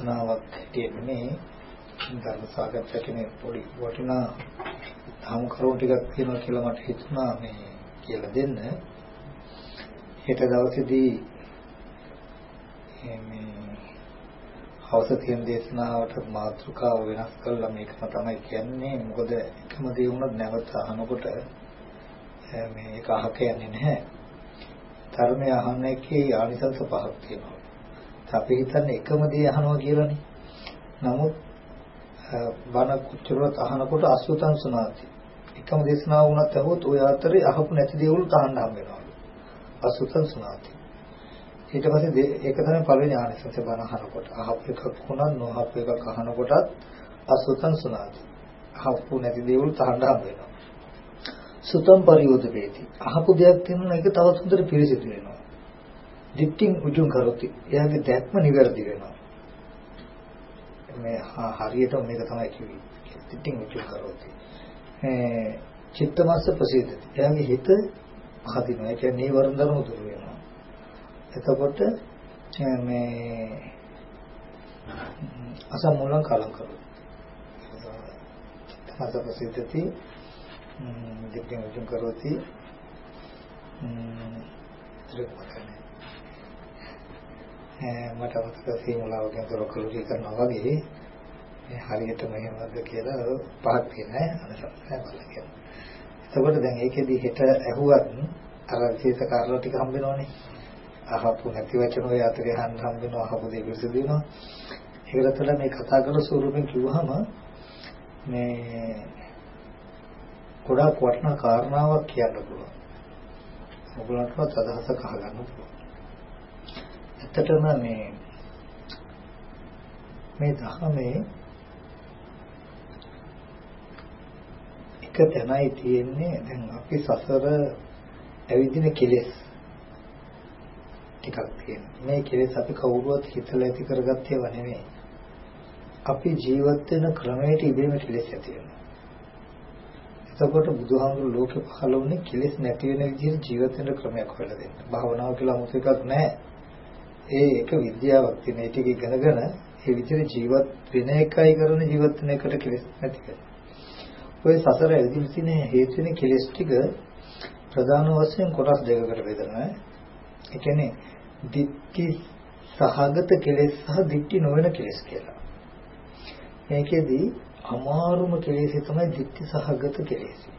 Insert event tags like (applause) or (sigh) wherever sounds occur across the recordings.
දේශනාවක් හිටියේ මේ ධර්ම සාකච්ඡා කෙනෙක් පොඩි වටිනා ධම් කරුණු ටිකක් තියෙනවා කියලා මට හිතුණා මේ කියලා දෙන්න. හෙට දවසේදී මේ හවස තියෙන දේශනාවට මාතෘකාව වෙනස් කළා මේකම තමයි කියන්නේ. මොකද එකම දේ වුණත් නැවත අහනකොට මේ ඒක අහක යන්නේ නැහැ. ධර්මය අහන්න එකේ ආනිසංස පහක් තියෙනවා. අපි හිතන්නේ එකම දේ අහනවා කියලානේ. නමුත් බණ කුච්චරවත් අහනකොට අසුතං සුනාති. එකම දේශනාව වුණත් අහුවොත් ඔය අතරේ අහපු නැති දේවල් තහන්න හම් වෙනවා. අසුතං සුනාති. ඊට පස්සේ ඒක තමයි පළවෙනි ආනිසංස බණ අහනකොට. අහපු එකක් වුණත් නොහපු එකක් අහනකොටත් අසුතං සුනාති. අහපු නැති දේවල් තහන්න හම් වෙනවා. සුතම් පරියෝධපේති. අහපු දෙයක් තියෙනවා ඒක තවත් හොඳට පිළිසිදු වෙනවා. දිට්ඨින් උජුම් කරොති. එයාගේ දැක්ම නිවැරදි වෙනවා. මේ හරියට මේක තමයි කිව්වේ. දිට්ඨින් උජුම් කරොති. ඒ චිත්තමස්ස ප්‍රසිද්ධති. එයාගේ හිත හදිනවා. ඒ කියන්නේ නීවරණ ධර්ම දුර වෙනවා. එතකොට මේ අසමූලං කලං කරොති. චිත්තමස්ස ප්‍රසිද්ධති දෙකෙන් උතුම් කරෝති මට අමතක සීමුලාවකින් තොරකලුටි කරනවා වගේ මේ හරියට මෙහෙමද කියලා පහක් තියෙනවා අනසයි බලන්න. එතකොට දැන් ඒකෙදි හෙට ඇහුවත් අර විශේෂ කාරණා ටික හම්බ වෙනවනේ. අහපු නැති වචන ඔය අතරේ හන් හම්බ වෙනවා අහපු දේ පිළිසු දෙනවා. ඒකට තමයි මේ කතා කරන ස්වරූපෙන් කිව්වහම මේ ගොඩාක් වටිනා කාරණාවක් කියන්න පුළුවන්. ඔයගොල්ලන්ටවත් අදහසක් අහගන්න පුළුවන්. ඇත්තටම මේ මේ ධර්මයේ එක තැනයි තියෙන්නේ දැන් අපි සසර ඇවිදින කෙලෙස් ටිකක් තියෙනවා. මේ කෙලෙස් අපි කවුරුවත් හිතලා ඇති කරගත්තේ නෙමෙයි. අපි ජීවත් වෙන ක්‍රමයට ඉබේම කෙලෙස් ඇති වෙනවා. එතකොට බුදුහාමුදුරු ලෝකෙ පහළ වුණේ කෙලෙස් නැති වෙන විදිහට ජීවත් වෙන ක්‍රමයක් හොයලා දෙන්න. භාවනාව කියලා 아무ත් එකක් නැහැ. ඒ එක විද්‍යාවක් තියෙන. ඒ ටික ඉගෙනගෙන ඒ විදිහට ජීවත් වෙන එකයි කරන ජීවත් වෙන එකට කෙලෙස් නැති කරනවා. ඔය සසර ඇවිදින් තියෙන හේතු වෙන කෙලෙස් ටික ප්‍රධාන වශයෙන් කොටස් දෙකකට බෙදනවා. ඒ කියන්නේ ditthi සහගත කෙලෙස් සහ ditthi නොවන කෙලෙස් කියලා. මේකෙදී අමාරුම කෙලෙසි තමයි ditthi සහගත කෙලෙසි.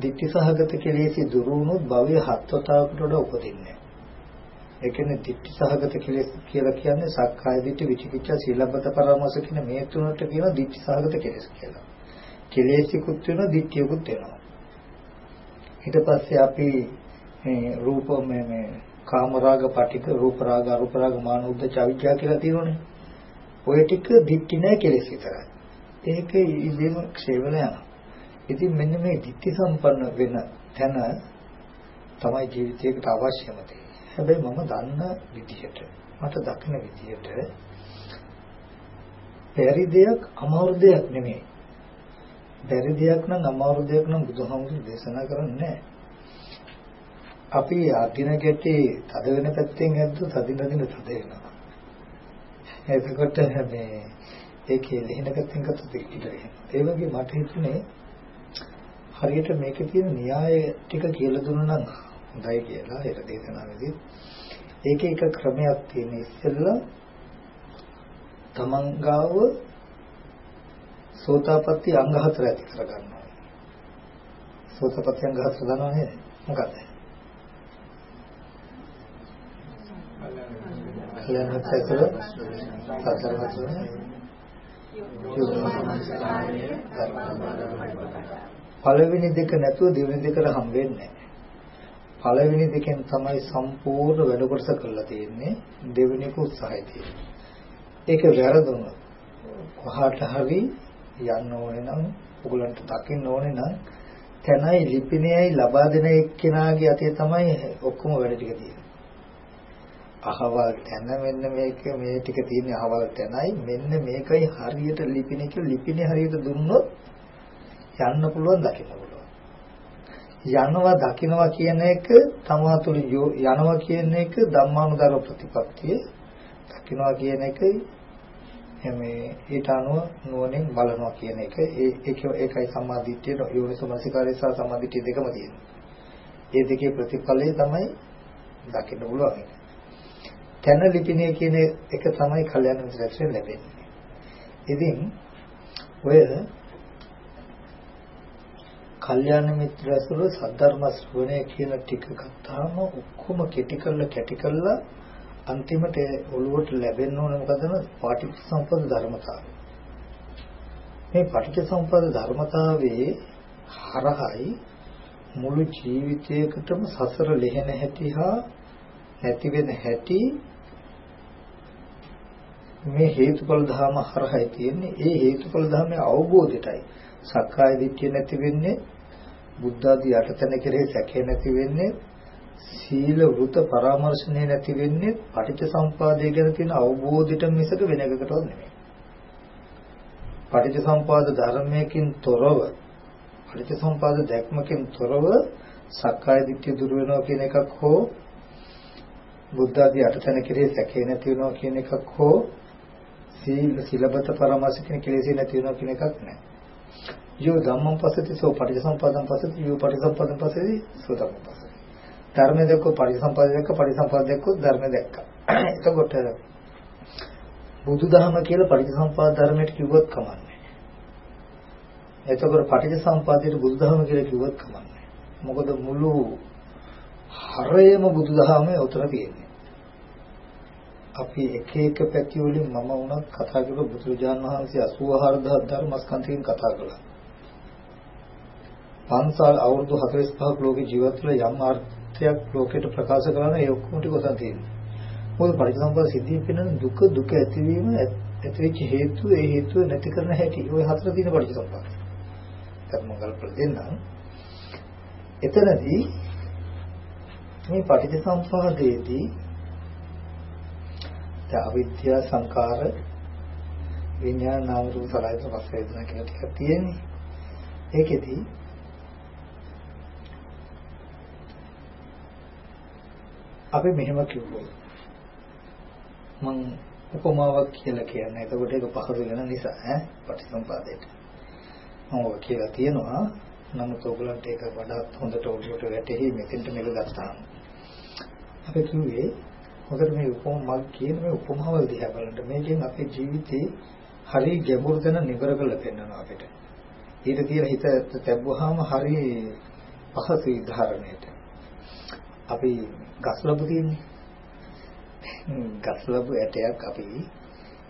ditthi සහගත කෙලෙසි දුරු වුණොත් භවයේ හත්වතාවකට වඩා උපදින්නේ. ඒ කියන්නේ ditthi සහගත කෙලෙස් කියලා කියන්නේ සක්කාය ditthi විචිකිච්ඡා සීලබ්බත පරාමස කියන මේ තුනට කියන ditthi සහගත කෙලෙස් කියලා. කෙලෙසිකුත් වෙනවා ditthියකුත් වෙනවා. ඊට පස්සේ අපි මේ රූප මේ මේ කාම රාග පටික රූප රාග අරූප රාග මාන උද්දච්ච අවිජ්ජා කියලා තියෙනවනේ. ඔය ටික දික්ටි නැහැ කෙලෙස් විතරයි. ඒක ඉදීම ක්ෂය වෙලා යනවා. ඉතින් මෙන්න මේ දික්ටි සම්පන්න වෙන තැන තමයි ජීවිතයකට අවශ්‍යම දේ. හැබැයි මම දන්න විදිහට මට දකින විදිහට බැරි දෙයක් අමාරු දෙයක් නෙමෙයි. බැරි දෙයක් නම් අමාරු දෙයක් නම් බුදුහාමුදුරු දේශනා කරන්නේ අපි අදින ගැටේ තද වෙන පැත්තෙන් ඇද්දොත් අදින අදින තද වෙනවා. එතකොට මේ ඒකේ ලෙහෙන පැත්තෙන් ගත්තොත් ඉතිරි ඒ වගේ මට හිතුනේ හරියට මේකේ තියෙන න්‍යාය ටික කියලා දුන්නා නම් හොඳයි කියලා ඒක දේශනාවේදී ඒකේ එක ක්‍රමයක් තියෙන ඉස්සෙල්ලා තමන් ගාව සෝතාපට්ටි අංග හතර ඇති කරගන්නවා. සෝතාපට්ටි අංග හතර දන්නව නේද? මොකක්ද? කියන්නත් ඇතුළ සතර වතුන පළවෙනි දෙක නැතුව දෙවෙනි දෙකට හම් වෙන්නේ පළවෙනි දෙකෙන් තමයි සම්පූර්ණ වැඩ කොටස කරලා තියෙන්නේ දෙවෙනි එක උත්සාහය තියෙන්නේ. ඒක වැරදුනොත් කොහාට හරි යන්න ඕනේ නම් ඔයගලන්ට දකින්න ඕනේ නම් තැනයි ලිපිනයයි ලබා දෙන එක්කෙනාගේ අතේ තමයි ඔක්කොම වැඩ ටික තියෙන්නේ. අහවල් තැන මෙන්න මේක මේ ටික තියෙන්නේ අහවල් තැනයි මෙන්න මේකයි හරියට ලිපිනේ කියලා ලිපිනේ හරියට දුන්නොත් යන්න පුළුවන් දකින්න පුළුවන්. යනවා දකින්නවා කියන එක තමා තුළ යනවා කියන එක ධම්මානුදර ප්‍රතිපත්තිය දකින්නවා කියන එක මේ ඊට අනුව නුවණින් බලනවා කියන එක ඒ ඒකයි සම්මාදිට්ඨිය යෝනිසමනසිකාරය සහ සම්මාදිට්ඨිය දෙකම තියෙනවා. ඒ දෙකේ ප්‍රතිඵලය තමයි දකින්න පුළුවන්. තන ලිපිනේ කියන එක තමයි කල්යනා මිත්‍රයෙන් ලැබෙන්නේ. ඉතින් ඔය කල්යාණ මිත්‍රසුර සද්ධර්ම ශ්‍රවණය කියන ටික ගත්තාම ඔක්කොම කෙටි කරලා කැටි කරලා අන්තිමට ඔළුවට ලැබෙන්න ඕන මොකද පාටිච්චසමුප්පාද ධර්මතාවය. මේ පාටිච්චසමුප්පාද ධර්මතාවයේ හරහයි මුළු ජීවිතයකටම සසර ලෙහෙන හැටි හා නැති වෙන හැටි මේ හේතුඵල ධර්ම හරහයි තියෙන්නේ. ඒ හේතුඵල ධර්මයේ අවබෝධයටයි සක්කාය දිට්ඨිය නැති වෙන්නේ බුද්ධ ආදී යටතන කෙරෙහි සැකේ නැති වෙන්නේ සීල වෘත පරාමර්ශණය නැති වෙන්නේ පටිච්ච සම්පාදය ගැන තියෙන අවබෝධයට මිසක වෙන එකකටවත් නෙමෙයි. පටිච්ච සම්පාද ධර්මයකින් තොරව පටිච්ච සම්පාද දැක්මකින් තොරව සක්කාය දිට්ඨිය දුර වෙනවා කියන එකක් හෝ බුද්ධ ආදී අටතන කෙරෙහි සැකේ නැති වෙනවා කියන එකක් හෝ සීල සිලබත පරාමර්ශ කියන කෙලෙසේ නැති වෙනවා කියන එකක් නැහැ. යෝ ධම්මං පස්සති සෝ පටිච්චසමුප්පාදං පස්සති යෝ පටිච්චසමුප්පාදං පස්සති සෝ ධම්මං පස්සති. ධර්ම දැක්ක පටිච්චසමුප්පාද දැක්ක පටිච්චසමුප්පාද දැක්ක ධර්ම දැක්ක. එතකොට බුදුදහම කියලා පටිච්චසමුප්පාද ධර්මයට කිව්වොත් කමන්නේ. එතකොට පටිච්චසමුප්පාදයට බුදුදහම කියලා කිව්වොත් කමන්නේ. මොකද මුළු හරයම බුදුදහමේ උතර තියෙන්නේ. අපි එක එක පැති වලින් මම වුණත් කතා කරලා බුදුරජාණන් වහන්සේ 84000 ධර්මස්කන්ධයෙන් කතා කළා. පන්සල් අවුරුදු 45ක් ලෝකේ ජීවත් වෙලා යම් අර්ථයක් ලෝකෙට ප්‍රකාශ කරන ඒ ඔක්කොම ටික උතන් තියෙනවා. මොකද පරිසම්පාද සිද්ධිය පින්නන දුක දුක ඇතිවීම ඇතිවෙච්ච හේතු ඒ හේතුව නැති කරන හැටි. ওই හතර තියෙන පරිසම්පාද. දැන් මංගල ප්‍රදෙන්නම්. එතනදී මේ පටිච්චසමුප්පාදයේදී අවිද්‍යා සංකාර විඥාන නාම රූප සලයිත පස් වේදනා කියලා ටිකක් තියෙන්නේ. ඒකෙදි අපි මෙහෙම කිව්වොත් මම උපමාවක් කියලා කියන්නේ. එතකොට ඒක පහසු වෙන නිසා ඈ පටිසම්පාදයට. මම ඔය කියලා තියෙනවා. නමුත් ඔයගලන්ට ඒක වඩාත් හොඳට ඔළුවට වැටෙහි මෙතෙන්ට මේක ගත්තාම. අපි කිව්වේ මොකද මේ උපමාවක් කියන මේ උපමාවල් දිහා බලන්න මේකෙන් අපේ ජීවිතේ හරි ගැඹුරු තැන නිබර කරලා පෙන්වනවා අපිට. ඊට තියෙන හිත තැබුවාම හරි පහසුයි ධාරණයට. අපි ගස් ලැබු තියෙන්නේ. ගස් ලැබු ඇටයක් අපි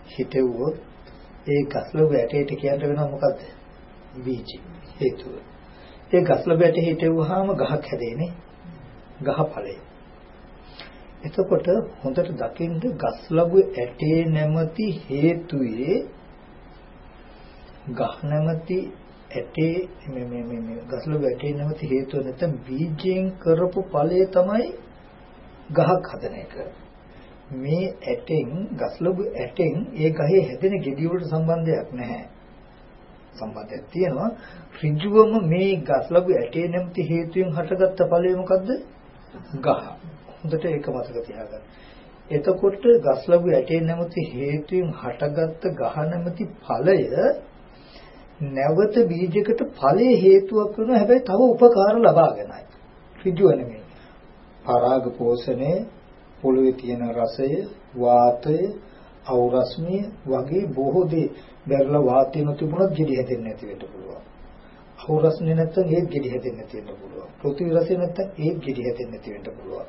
හිටෙව්වොත් ඒ ගස් ලැබු ඇටයට කියන්න වෙනවා මොකද්ද? බීජ හේතුව. ඒ ගස් ලැබු ඇට හිටෙව්වහම ගහක් හැදෙන්නේ. ගහ ඵලය. එතකොට හොඳට දකින්න ගස් ලැබු ඇටේ නැමැති හේතුයේ ගහ නැමැති ඇටේ මේ මේ මේ ගස් ලැබු ඇටේ නැමැති හේතුව නැත්නම් බීජයෙන් කරපු ඵලය තමයි ගහක් හදන එක. මේ ඇටෙන් ගස්ලොබු ඇටෙන් ඒ ගහේ හැදෙන ගෙඩි වලට සම්බන්ධයක් නැහැ. සම්බන්ධයක් තියෙනවා. ඍජුවම මේ ගස්ලොබු ඇටේ නැමැති හේතුයෙන් හටගත්ත ඵලය මොකද්ද? ගහ. හොඳට ඒක මතක තියාගන්න. එතකොට ගස්ලොබු ඇටේ නැමැති හේතුයෙන් හටගත්ත ගහ නැමැති ඵලය නැවත බීජයකට ඵලයේ හේතුවක් වෙනවා හැබැයි තව උපකාර ලබාගෙනයි. ඍජුව නෙමෙයි. පරාග පෝෂණය පොළවේ තියෙන රසය වාතය අවරස්මිය වගේ බොහෝ දේ බැරලා වාතය නොතිබුණත් ගෙඩි හැදෙන්නේ නැති වෙන්න පුළුවන්. අවරස්මිය නැත්තම් ඒත් ගෙඩි හැදෙන්නේ නැති වෙන්න පුළුවන්. පෘථිවි රසය නැත්තම් ඒත් ගෙඩි හැදෙන්නේ නැති වෙන්න පුළුවන්.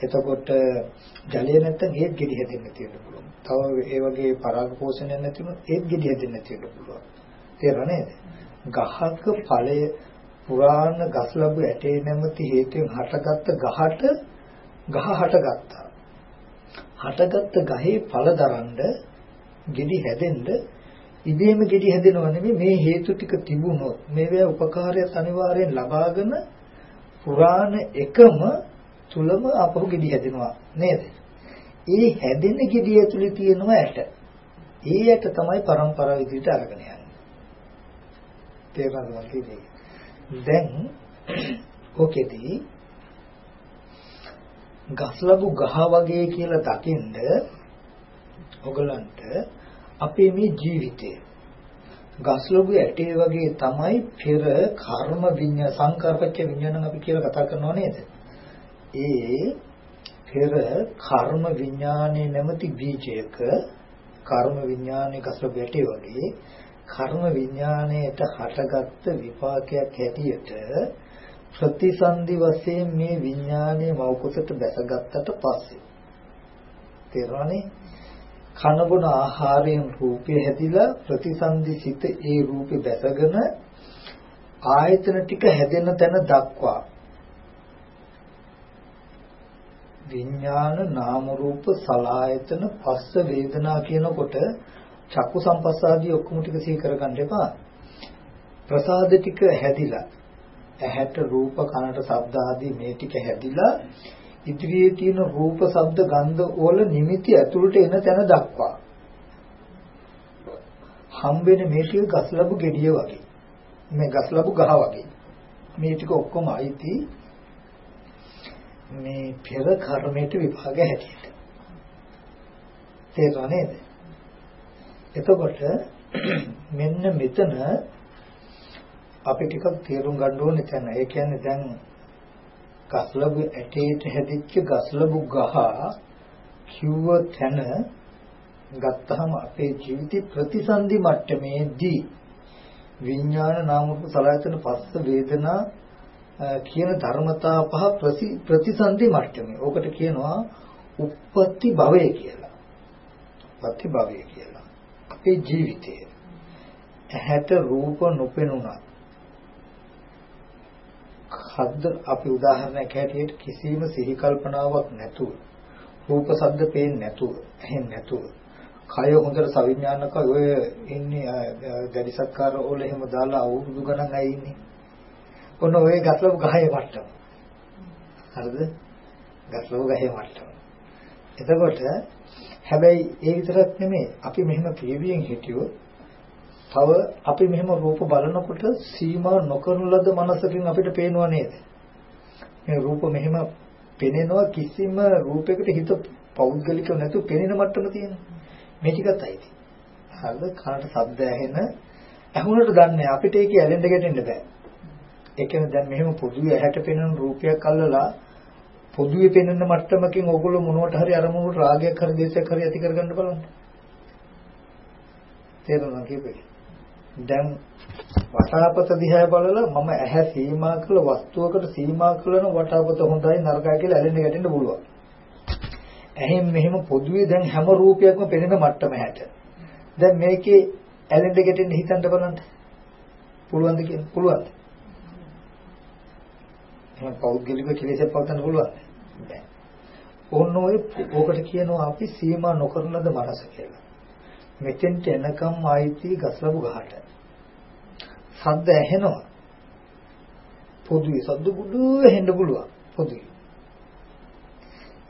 එතකොට ජලය නැත්තම් ඒත් ගෙඩි හැදෙන්නේ නැති වෙන්න පුළුවන්. තව ඒ වගේ පරාග පෝෂණයක් නැති වුණොත් ඒත් ගෙඩි හැදෙන්නේ නැති වෙන්න පුළුවන්. තේරුණා නේද? ගහක ඵලය පුරාණ ගස් ලැබු ඇටේ නැමැති හේතුවෙන් හටගත්ත ගහට ගහ හටගත්තා. හටගත්ත ගහේ ඵල දරන්න ගෙඩි හැදෙන්න ඉබේම ගෙඩි හැදෙනව නෙමෙයි මේ හේතු ටික තිබුණොත් මේවා උපකාරය අනිවාර්යෙන් ලබාගෙන පුරාණ එකම තුලම අපහු ගෙඩි හැදෙනවා නේද? ඒ හැදෙන ගෙඩිය ඇතුලේ තියෙනවා ඇට. ඒ ඇට තමයි પરම්පරාව විදිහට අරගෙන යන්නේ. තේරෙනවද කියන්නේ? දැන් ඔකෙදී ගස්ලබු ගහ වගේ කියලා දකින්ද ඔගලන්ට අපේ මේ ජීවිතය ගස්ලබු ඇටේ වගේ තමයි පෙර කර්ම විඤ්ඤා සංකල්පච්ච විඤ්ඤාණං අපි කියලා කතා කරනවා නේද? ඒ පෙර කර්ම විඥානයේ නැමැති බීජයක කර්ම විඥානයේ ගස්ලබු ඇටේ වගේ කර්ම විඥාණයට හටගත්ත විපාකයක් හැටියට ප්‍රතිසන්දි වශයෙන් මේ විඥානයේ මෞකසට බැසගත්තට පස්සේ. තේරෙනවනේ කනබුන ආහාරයෙන් රූපය හැදිලා ප්‍රතිසන්දි සිත ඒ රූපේ බැසගෙන ආයතන ටික හැදෙන තැන දක්වා විඥාන නාම රූප සලආයතන පස්ස වේදනා කියනකොට චක්කු සම්පස්සාදී ඔක්කොම ටික සිහි කරගන්න එපා. ප්‍රසාද ටික හැදිලා ඇහැට රූප කනට ශබ්ද ආදී මේ ටික හැදිලා ඉදිරියේ තියෙන රූප ශබ්ද ගන්ධ වල නිමිති ඇතුළට එන තැන දක්වා. හම්බෙන මේ ටික ගස් ලැබු gediya වගේ. මේ ගස් ලැබු ගහ වගේ. මේ ටික ඔක්කොම අයිති මේ පෙර කර්මයට විභාග හැටියට. තේරුණා නේද? එතකොට මෙන්න මෙතන අපි ටිකක් තේරුම් ගන්න ඕනේ තැන. ඒ කියන්නේ දැන් ගස්ලබු ඇටේට හැදිච්ච ගස්ලබු ගහ කිව්ව තැන ගත්තහම අපේ ජීවිතේ ප්‍රතිසන්දි මට්ටමේදී විඥාන නාම රූප සලආයතන පස්ස වේදනා කියන ධර්මතා පහ ප්‍රතිසන්දි මට්ටමේ. ඕකට කියනවා උප්පත්ති භවය කියලා. උප්පත්ති භවය කියලා. අපේ ජීවිතය ඇහැට රූප නොපෙනුණා ශබ්ද අපි උදාහරණයක් හැටියට කිසිම සිහි කල්පනාවක් නැතුව රූප ශබ්ද පේන්නේ නැතුව ඇහෙන්නේ නැතුව කය හොඳට සවිඥානික ඔය ඉන්නේ දැඩි සත්කාර වල එහෙම දාලා අවුරුදු ගණන් අය ඉන්නේ. ඔන්න ඔය ගස්ලව ගහේ මට්ටම. හරිද? ගස්ලව ගහේ මට්ටම. එතකොට හැබැයි ඒ විතරක් නෙමෙයි අපි මෙහෙම පියවියෙන් හිටියොත් තව අපි මෙහෙම රූප බලනකොට සීමා නොකරන ලද මනසකින් අපිට පේනවා නේද? මේ රූප මෙහෙම පෙනෙනවා කිසිම රූපයකට හිත පෞද්ගලිකව නැතුව පෙනෙන මට්ටම තියෙනවා. මේ ටිකත් අයිති. හරිද? කනට ශබ්ද ඇහෙන ඇහුනට දන්නේ අපිට ඒක ඇලෙන්න ගැටෙන්න බෑ. ඒ කියන්නේ දැන් මෙහෙම පොදුවේ ඇහැට පෙනෙන රූපයක් අල්ලලා පොදුවේ පෙනෙන මට්ටමකින් ඕගොල්ලෝ මොනවට හරි අරමුණට රාගයක් හරි දේශයක් හරි ඇති කරගන්න බලන්න. තේරුණා කියපේ. දැන් වටාපත දිහා බලලා මම ඇහැ සීමා කළ වස්තුවකට සීමා කළන වටාපත හොඳයි නරකයි කියලා ඇලෙන්න ගැටෙන්න පුළුවන්. ඇහෙන් මෙහෙම පොදුවේ දැන් හැම රූපයක්ම පෙනෙන මට්ටම හැට. දැන් මේකේ ඇලෙන්න ගැටෙන්න හිතන්න බලන්න. පුළුවන්ද කියලා? පුළුවන්ද? එහෙනම් පෞද්ගලික කෙලෙසක් පවත්න්න පුළුවන්ද? බෑ. ඕන්න ඔය ඕකට කියනවා අපි සීමා නොකරන ලද මනස කියලා. මෙතෙන්ට එනකම් ආйти ගස්ලබු ගහට. සද්ද ඇහෙනවා. පොදුයි සද්ද ගුඩු හෙන්න පුළුවන්. පොදුයි.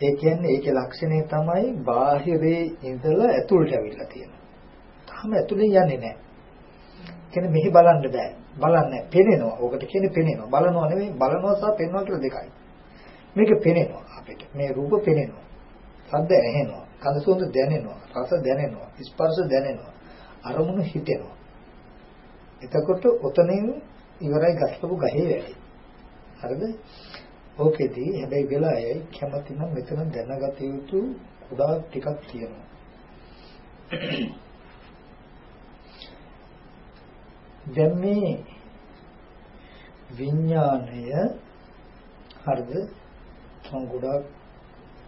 ඒ කියන්නේ ඒකේ ලක්ෂණය තමයි බාහිරේ ඉඳලා ඇතුළට අවිල්ලා තියෙනවා. තාම ඇතුළේ යන්නේ නැහැ. කියන්නේ මෙහි බලන්න බෑ. බලන්නේ පෙනෙනවා. ඕකට කියන්නේ පෙනෙනවා. බලනවා නෙමෙයි බලනවා සහ පෙනෙනවා කියලා දෙකයි. මේක පෙනෙනවා අපිට. මේ රූප පෙනෙනවා. සද්ද ඇහෙනවා. කඳ සුවඳ දැනෙනවා. රස දැනෙනවා. ස්පර්ශ දැනෙනවා. අරමුණු හිතෙනවා. එතකොට ඔතනින් ඉවරයි ගස්පපු ගහේ වැඩි. හරිද? ඕකෙදී හැබැයි වෙලාවයි කැමති නම් මෙතන දැනගත යුතු කුඩා ටිකක් තියෙනවා. දැන් මේ විඥාණය හරිද? මම ගොඩාක්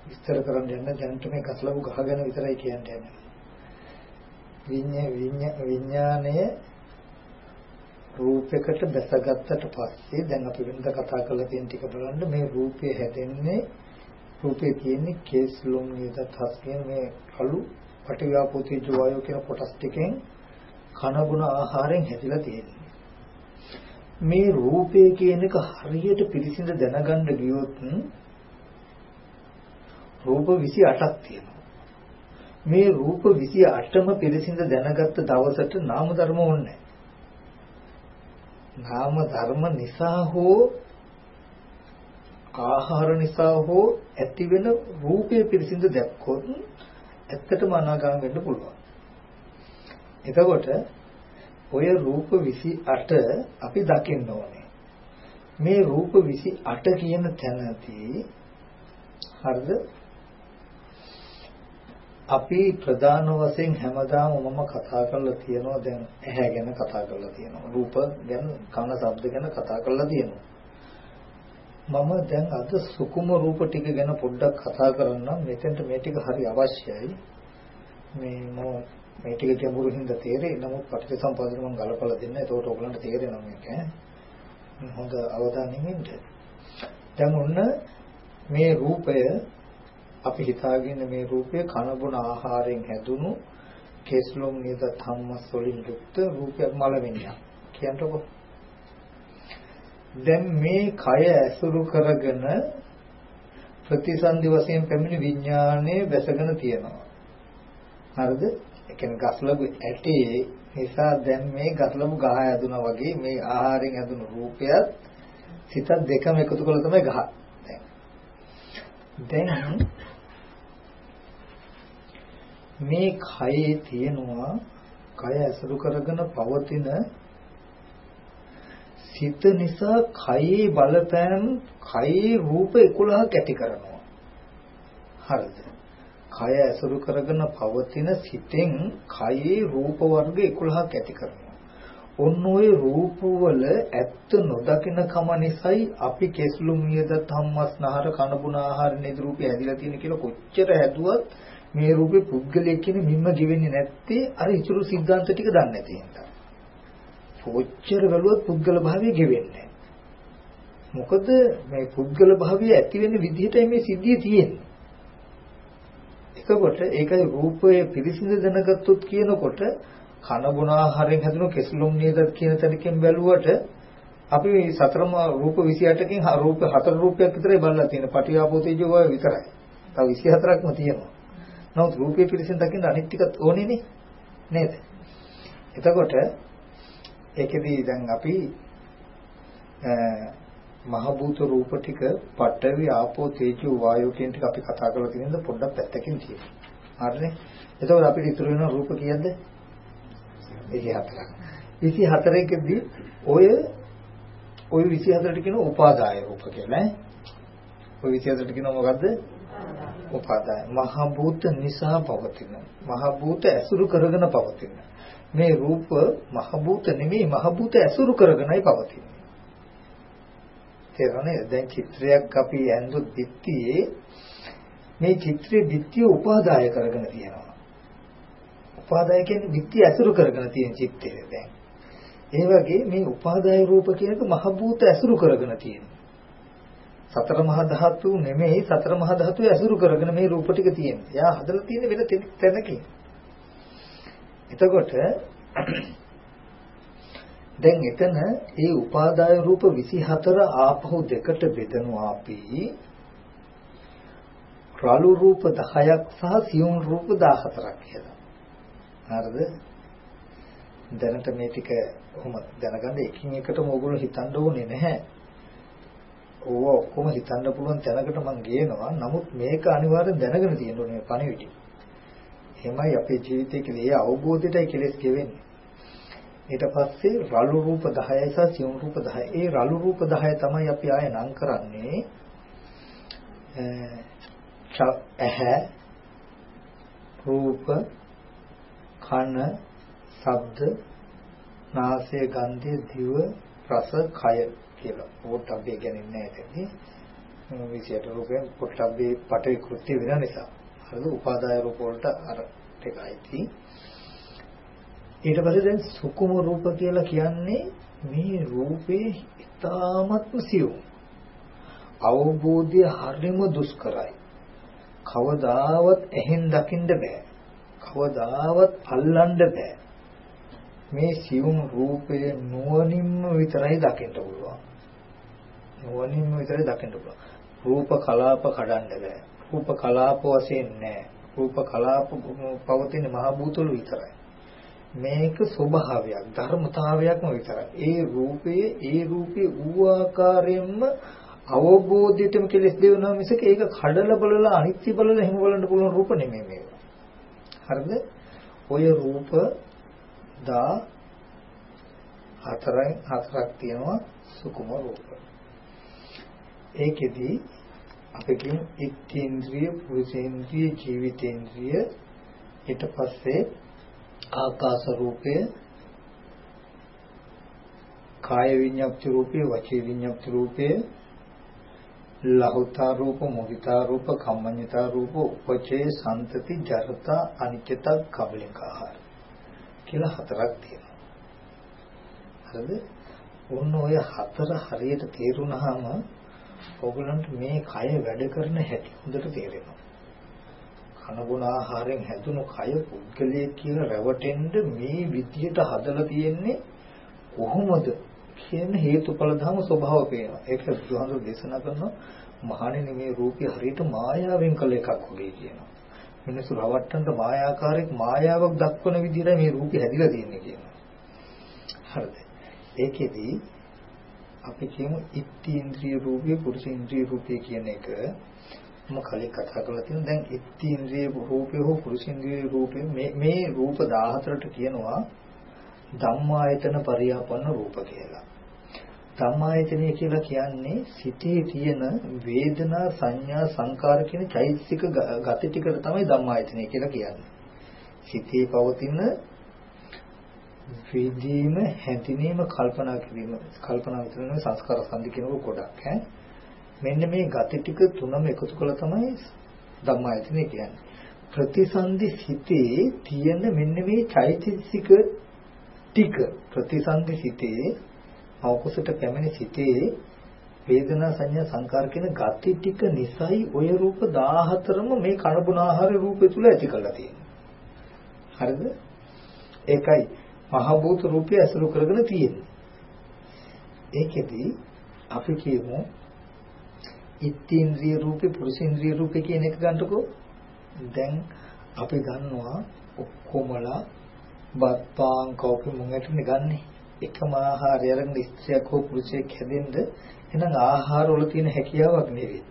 විස්තර කරන්න යන්න දැනට මේ ගස්ලබු ගහ ගැන විතරයි කියන්න යන්නේ. විඤ්ඤාණය රූපයකට දැසගත්තට පස්සේ දැන් අපි වෙනද කතා කරලා තියෙන ටික බලන්න මේ රූපය හැදෙන්නේ රූපේ තියෙන්නේ කේස් ලොම් නියත හස් කියන මේ කළු පටිව්‍යාපෝති ජෝයෝ කියන කොටස් ටිකෙන් කනගුණ ආහාරයෙන් හැදිලා තියෙන්නේ. මේ රූපය කියන එක හරියට පිරිසිඳ දැනගන්න ගියොත් රූප 28ක් තියෙනවා. මේ රූප 28ම පිරිසිඳ දැනගත්ත දවසට නාම ධර්ම ඕනේ නාම ධර්ම නිසා හෝ ආහාර නිසා හෝ ඇතිවෙන රූපය පිරිසිඳ දැක්කොත් ඇත්තටම අනාගාම වෙන්න පුළුවන්. එතකොට ඔය රූප 28 අපි දකින්න ඕනේ. මේ රූප 28 කියන තැනදී හරිද? අපි ප්‍රධාන වශයෙන් හැමදාම මම කතා කරලා තියෙනවා දැන් ඇහැ ගැන කතා කරලා තියෙනවා රූප ගැන කන ශබ්ද ගැන කතා කරලා තියෙනවා. මම දැන් අද සුකුම රූප ටික ගැන පොඩ්ඩක් කතා කරන්නම්. මෙතෙන්ට මේ ටික හරි අවශ්‍යයි. මේ මම මේ ටික ගැඹුරු හින්දා තේරෙයි. නමුත් පටිච්චසමුප්පාදයෙන් මම ගලපලා දෙන්න. ඒකට ඔයගලන්ට තේරෙනවා මේක හොඳ අවධානයෙන් ඉන්න. දැන් ඔන්න මේ රූපය අපි හිතාගෙන මේ රූපය කන බොන ආහාරයෙන් හැදුණු කේස්ලොම් නියත ධම්මස් වලින් යුක්ත රූපයක් මලවෙනියක් කියන්නකො. දැන් මේ කය ඇසුරු කරගෙන ප්‍රතිසන්දි වශයෙන් පැමිණි විඥානයේ වැසගෙන තියෙනවා. හරිද? ඒ කියන්නේ ගස්ලබු ඇටේ නිසා දැන් මේ ගස්ලබු ගහ ඇදුනා වගේ මේ ආහාරයෙන් ඇදුණු රූපයත් සිතත් දෙකම එකතු කරලා තමයි ගහ. දැන් මේ කයේ තියෙනවා කය ඇසුරු කරගෙන පවතින සිත නිසා කයේ බලපෑම් කයේ රූප 11ක් ඇති කරනවා. හරිද? කය ඇසුරු කරගෙන පවතින සිතෙන් කයේ රූප වර්ග 11ක් ඇති කරනවා. ඔන්න ඔය රූපවල ඇත්ත නොදකින කම නිසායි අපි කෙස්ලු මියද ධම්මස්නහර කනබුන ආහාර නේද රූපය ඇදිලා තියෙන කියලා කොච්චර හැදුවත් මේ රූපේ පුද්ගලයෙක් කියන බිම්ම ගෙවෙන්නේ නැත්තේ අර ඉතුරු සිද්ධාන්ත ටික දන්නේ නැති නිසා. කොච්චර බැලුවත් පුද්ගල භාවය ගෙවෙන්නේ මොකද මේ පුද්ගල භාවය ඇති වෙන විදිහටයි මේ සිද්ධිය තියෙන්නේ. එතකොට ඒකයි රූපය පිරිසිදු දැනගත්තොත් කියනකොට කන බොන ආහාරයෙන් හැදෙන කෙස්ලොම් නේද කියන තැනකින් බැලුවට අපි මේ සතරම රූප 28කින් රූප හතර රූපයක් විතරයි බලලා තියෙන. පටිආපෝතේජෝ වාය විතරයි. තව 24ක්ම තියෙනවා. නමුත් රූපේ පිළිසින් දකින්න අනිත් ටිකත් ඕනේනේ නේද? එතකොට ඒකෙදී දැන් අපි මහ භූත රූප ටික පඨවි ආපෝ තේජෝ වායෝ කියන ටික අපි කතා කරලා තියෙනද පොඩ්ඩක් පැත්තකින් තියෙනවා. හරිනේ? එතකොට අපිට ඉතුරු වෙන රූප කීයද? 24ක්. 24කදී ඔය ඔය 24ට කියන උපාදාය රූප කියලා ඈ. ඔය 24ට කියන මොකද්ද? උපාදාය. මහ භූත නිසා පවතින. මහ භූත ඇසුරු කරගෙන පවතින. මේ රූප මහ භූත නෙමෙයි මහ භූත ඇසුරු කරගෙනයි පවතින්නේ. තේරෙන්නේ දැන් චිත්‍රයක් අපි ඇඳුත් පිටියේ මේ චිත්‍රයේ පිටිය උපාදාය කරගෙන තියෙනවා. උපාදාය කියන්නේ පිටිය ඇසුරු කරගෙන තියෙන චිත්තය දැන්. ඒ වගේ මේ උපාදාය රූප කියනක මහ භූත ඇසුරු කරගෙන තියෙනවා. සතර මහා ධාතු නෙමෙයි සතර මහා ධාතු ඇසුරු කරගෙන මේ රූප ටික තියෙන්නේ. එයා හදලා තියෙන වෙන තැනකින්. එතකොට (clears throat) දැන් එතන ඒ උපාදාය රූප 24 ආපහු දෙකට බෙදනවා අපි. රළු රූප 10ක් සහ සියුම් රූප 14ක් කියලා. හරිද? දැනට මේ ටික කොහොම දැනගන්න එකින් එකටම ඕගොල්ලෝ හිතන්න ඕනේ නැහැ. ඕව ඔක්කොම හිතන්න පුළුවන් තැනකට මම ගේනවා. නමුත් මේක අනිවාර්යෙන් දැනගෙන තියෙන්න ඕනේ පණිවිඩය. එහෙමයි අපේ ජීවිතයේ කියලා ඒ අවබෝධයටයි කෙලෙස් ගෙවෙන්නේ. ඊට පස්සේ රළු රූප 10යි සහ සියුම් රූප 10යි. ඒ රළු රූප 10 තමයි අපි ආයේ නම් කරන්නේ. ඇහැ රූප කන ශබ්ද නාසය ගන්ධය දිව රස කය කියලා. පොට්ටබ්බේ කියන්නේ නැහැ එතනදී. විශේෂ රූපයෙන් පොට්ටබ්බේ පටවි කෘත්‍ය වෙන නිසා. හරිද? උපාදාය රූප වලට අර ටිකයි තියෙන්නේ. ඊට පස්සේ දැන් සුකුම රූප කියලා කියන්නේ මේ රූපේ ඉතාමත්ම සියුම්. අවබෝධය හරිම දුෂ්කරයි. කවදාවත් ඇහෙන් දකින්න බෑ. කවදාවත් අල්ලන්න බෑ. මේ සියුම් රූපය නුවණින්ම විතරයි දකින්න පුළුවන්. නුවණින්ම විතරයි දකින්න පුළුවන්. රූප කලාප කඩන්න බෑ. රූප කලාප වශයෙන් නෑ. රූප කලාප පවතින මහ භූතවල විතරයි. මේක ස්වභාවයක් ධර්මතාවයක්ම විතරයි. ඒ රූපයේ ඒ රූපේ ඌ ආකාරයෙන්ම අවබෝධයටම කෙලස් දෙවනවා මිසක ඒක කඩලා බලලා අනිත්‍ය බලලා එහෙම බලන්න පුළුවන් රූප නෙමෙයි මේක. හරිද? ඔය රූප දා හතරෙන් හතරක් තියෙනවා සුකුම රූප. ඒකෙදි අපි කියන ඉත්තේන්ද්‍රිය, පුරුෂේන්ද්‍රිය, ජීවිතේන්ද්‍රිය ඊට පස්සේ ආකාශ රූපය කාය විඤ්ඤාප්ති රූපේ වචී විඤ්ඤාප්ති රූපේ ලහුතා රූප මොහිතා රූප කම්මඤ්ඤතා රූප උපචේ සන්තති ජරතා අනිත්‍යතා කබලිකාහාර කියලා හතරක් තියෙනවා හරිද ඔන්න ඔය හතර හරියට තේරුණාම ඔයගලන්ට මේ කය වැඩ කරන හැටි හොඳට තේරෙනවා කනබුන ආහාරයෙන් හැදුණු කය පුද්ගලයේ කියලා රැවටෙන්න මේ විදියට හදලා තියෙන්නේ කොහොමද කියන හේතුඵල ධම ස්වභාව පේනවා. ඒක බුදුහාමුදුරු දේශනා කරනවා මහණෙනි මේ රූපය හරියට මායාවෙන් කළ එකක් වගේ කියනවා. මිනිස්සු රවට්ටන්න මායාකාරයක් මායාවක් දක්වන විදිහට මේ රූපය හැදිලා තියෙන්නේ කියනවා. හරිද? ඒකෙදි අපි කියමු ඉත්ත්‍ේන්ද්‍රිය රූපය පුරුෂ ඉන්ද්‍රිය රූපය කියන එක මම කලින් කතා කරලා තියෙනවා දැන් ඉත්ත්‍ේන්ද්‍රිය රූපය හෝ පුරුෂේන්ද්‍රිය රූපය මේ මේ රූප 14ට කියනවා ධම්මායතන පරියාපන්න රූප කියලා. ධම්මායතනය කියලා කියන්නේ සිතේ තියෙන වේදනා සංඥා සංකාර කියන චෛතසික ගති ටිකට තමයි ධම්මායතනය කියලා කියන්නේ. සිතේ පවතින විදීම හැඳිනීම කල්පනා කිරීම කල්පනා විතරනේ සංස්කාර සංදි කියනකොට ගොඩක් ඈ මෙන්න මේ ගති ටික තුනම එකතු කළා තමයි ධම්මායතනය කියන්නේ. ප්‍රතිසන්දි සිතේ තියෙන මෙන්න මේ චෛතසික ටික ප්‍රතිසන්දි සිතේ අවකුසට පැමිණි සිතේ වේදනා සංඥා සංකාර කියන ගති ටික නිසයි ඔය රූප 14ම මේ කනබුන ආහාර රූපය තුල ඇති කරලා තියෙන්නේ. හරිද? ඒකයි මහ භූත රූපය ඇසුරු කරගෙන තියෙන්නේ. ඒකෙදි අපි කියමු ඉත්තේන්ද්‍රිය රූපේ පුරුෂේන්ද්‍රිය රූපේ කියන එක ගන්නකො දැන් අපි ගන්නවා ඔක්කොමලා බත්පාන් කෝපි මුංගටනේ ගන්නෙ එකම ආහාරය අරගෙන ස්ත්‍රියක් හෝ පුරුෂයෙක් හැදෙන්න එහෙනම් ආහාර වල තියෙන හැකියාවක් නෙවෙයි.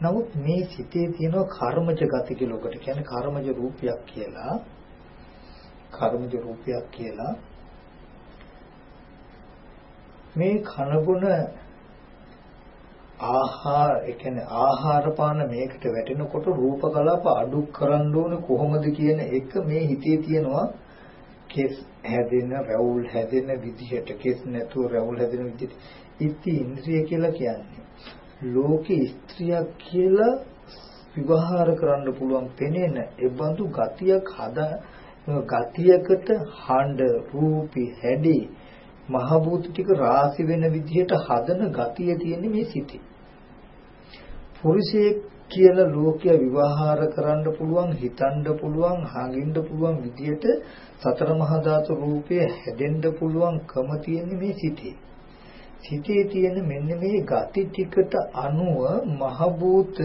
නමුත් මේ සිතේ තියෙන කර්මජ ගති කියලා ඔකට කියන්නේ කර්මජ රූපයක් කියලා. කර්මජ රූපයක් කියලා. මේ කනගුණ ආහාර ඒ කියන්නේ ආහාර පාන මේකට වැටෙනකොට රූප කලාප අඩු කරන්න ඕනේ කොහොමද කියන එක මේ හිතේ තියෙනවා. කෙස් හැදෙන රැවුල් හැදෙන විදිහට කෙස් නැතුව රැවුල් හැදෙන විදිහට ඉති ඉන්ද්‍රිය කියලා කියන්නේ. ලෝකේ ස්ත්‍රියක් කියලා විවහාර කරන්න පුළුවන් පෙනෙන ඒබඳු ගතියක් හදා ගතියකට හඬ රූපී හැඩි මහ භූත ටික රාශි වෙන විදිහට හදන ගතිය තියෙන්නේ මේ සිතේ. පුරුෂයෙක් කියලා ලෝකය විවහාර කරන්න පුළුවන් හිතන්න පුළුවන් හංගින්න පුළුවන් විදියට සතර මහා ධාතු රූපය හැදෙන්න පුළුවන්කම තියෙන්නේ මේ සිතේ. සිතේ තියෙන මෙන්න මේ ගති ටිකට අනුව මහ භූත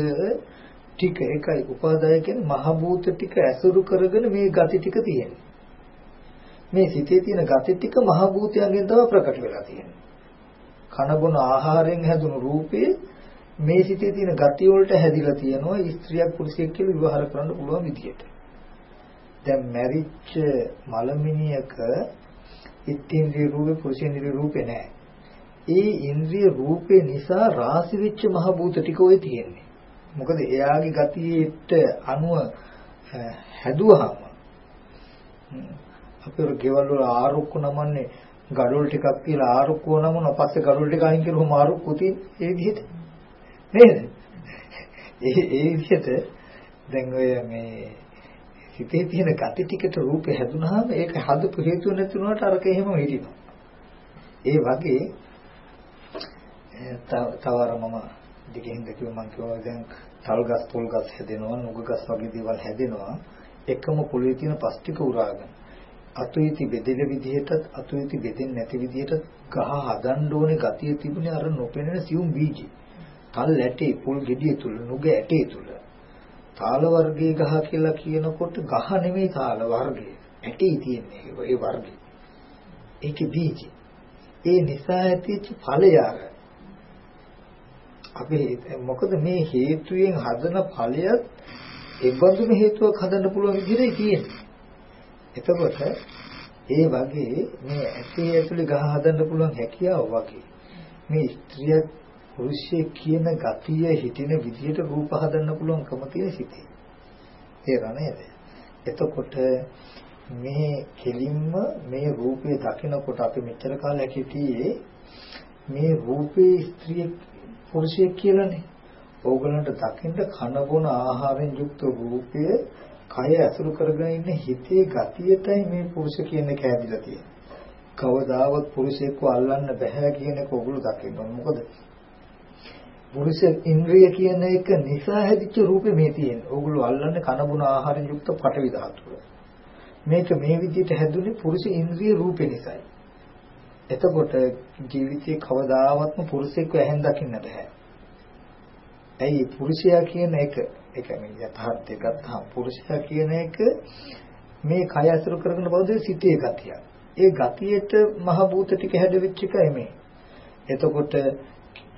ටික එකයි උපාදාය කියන්නේ මහ භූත ටික ඇසුරු කරගෙන මේ ගති ටික තියෙන්නේ. මේ සිතේ තියෙන ගති ටික මහ භූතයන්ගෙන් තමයි ප්‍රකට වෙලා තියෙන්නේ. කන බොන ආහාරයෙන් හැදුණු රූපේ මේ සිතේ තියෙන ගති වලට හැදිලා තියෙනවා ස්ත්‍රියක් පුරුෂයෙක් කියලා විවහාර කරන්න පුළුවන් විදියට. දැන් මැරිච්ච මලමිනියක ඉත්ත්‍ින්ද්‍රිය රූපේ පුරුෂේන්ද්‍රිය රූපේ නැහැ. ඒ ඉන්ද්‍රිය රූපේ නිසා රාශි වෙච්ච මහ භූත ටික ඔය තියෙන්නේ. මොකද එයාගේ ගතියට අනුව හැදුවාම අපේ ගෙවල් වල ආරුක්කු නමන්නේ ගඩොල් ටිකක් තියලා ආරුක්කුව නමන පස්සේ ගඩොල් ටික අයින් කරුවම ආරුක්කු තියෙන ඒ විදිහට නේද? ඒ ඒ විදිහට දැන් ඔය මේ හිතේ තියෙන gati ටිකට රූපේ හැදුනහම ඒක හදපු හේතුව නැතුනට අරක එහෙම හිටිනවා. ඒ වගේ තව අර මම දිගින් දැකුව මම කිව්වා දැන් තල් ගස් පොල් ගස් හැදෙනවා නුග ගස් වගේ දේවල් හැදෙනවා එකම පොළවේ තියෙන පස් ටික උරාගෙන අතුයිති බෙදෙන විදිහටත් අතුයිති බෙදෙන්නේ නැති විදිහට ගහ හදන්න ඕනේ ගතිය තිබුණේ අර නොපෙනෙන සියුම් බීජේ. තල් ඇටේ පොල් ගෙඩිය තුල නුග ඇටේ තුල. තාල වර්ගයේ ගහ කියලා කියනකොට ගහ නෙමෙයි තාල වර්ගය. ඇටේ තියෙන්නේ ඒ වර්ගය. ඒකේ බීජේ. ඒ නිසා ඇතිවෙච්ච ඵලය අර. අපි මොකද මේ හේතුයෙන් හදන ඵලයත් ඒ බඳුම හේතුවක් හදන්න පුළුවන් විදිහටයි තියෙන්නේ. එතකොට ඒ වගේ මේ ඇටේ ඇතුලේ ගහ හදන්න පුළුවන් හැකියාව වගේ මේ ස්ත්‍රිය පුරුෂය කියන ගතිය හිටින විදිහට රූප හදන්න පුළුවන්කම තියෙන සිටේ. තේරෙනවද නේද? එතකොට මේ කෙලින්ම මේ රූපය දකිනකොට අපි මෙච්චර කාලයක් හිටියේ මේ රූපේ ස්ත්‍රිය පුරුෂයෙක් කියලානේ. ඕගලන්ට දකින්න කන බොන ආහාරයෙන් යුක්ත රූපය කය ඇසුරු කරගෙන ඉන්න හිතේ ගතියටයි මේ පුරුෂ කියන එක හැදිලා තියෙන්නේ. කවදාවත් පුරුෂයෙක්ව අල්ලන්න බෑ කියන එක ඔගොල්ලෝ දකින්න ඕන. මොකද පුරුෂ ඉන්ද්‍රිය කියන එක නිසා හැදිච්ච රූපේ මේ තියෙන්නේ. ඕගොල්ලෝ අල්ලන්නේ කන බොන ආහාරයෙන් යුක්ත පටවි ධාතුව. මේක මේ විදිහට හැදුනේ පුරුෂ ඉන්ද්‍රිය රූපේ නිසායි. එතකොට ජීවිතේ කවදාවත්ම පුරුෂයෙක්ව ඇහෙන් දකින්න බෑ. ඇයි පුරුෂයා කියන එක ඒ කියන්නේ යථාර්ථය ගත්තාම පුරුෂයා කියන එක මේ කය අසුරු කරගෙන බවද සිටේ ගතිය. ඒ ගතියට මහ භූත ටික හැදෙවිච්ච එකයි මේ. එතකොට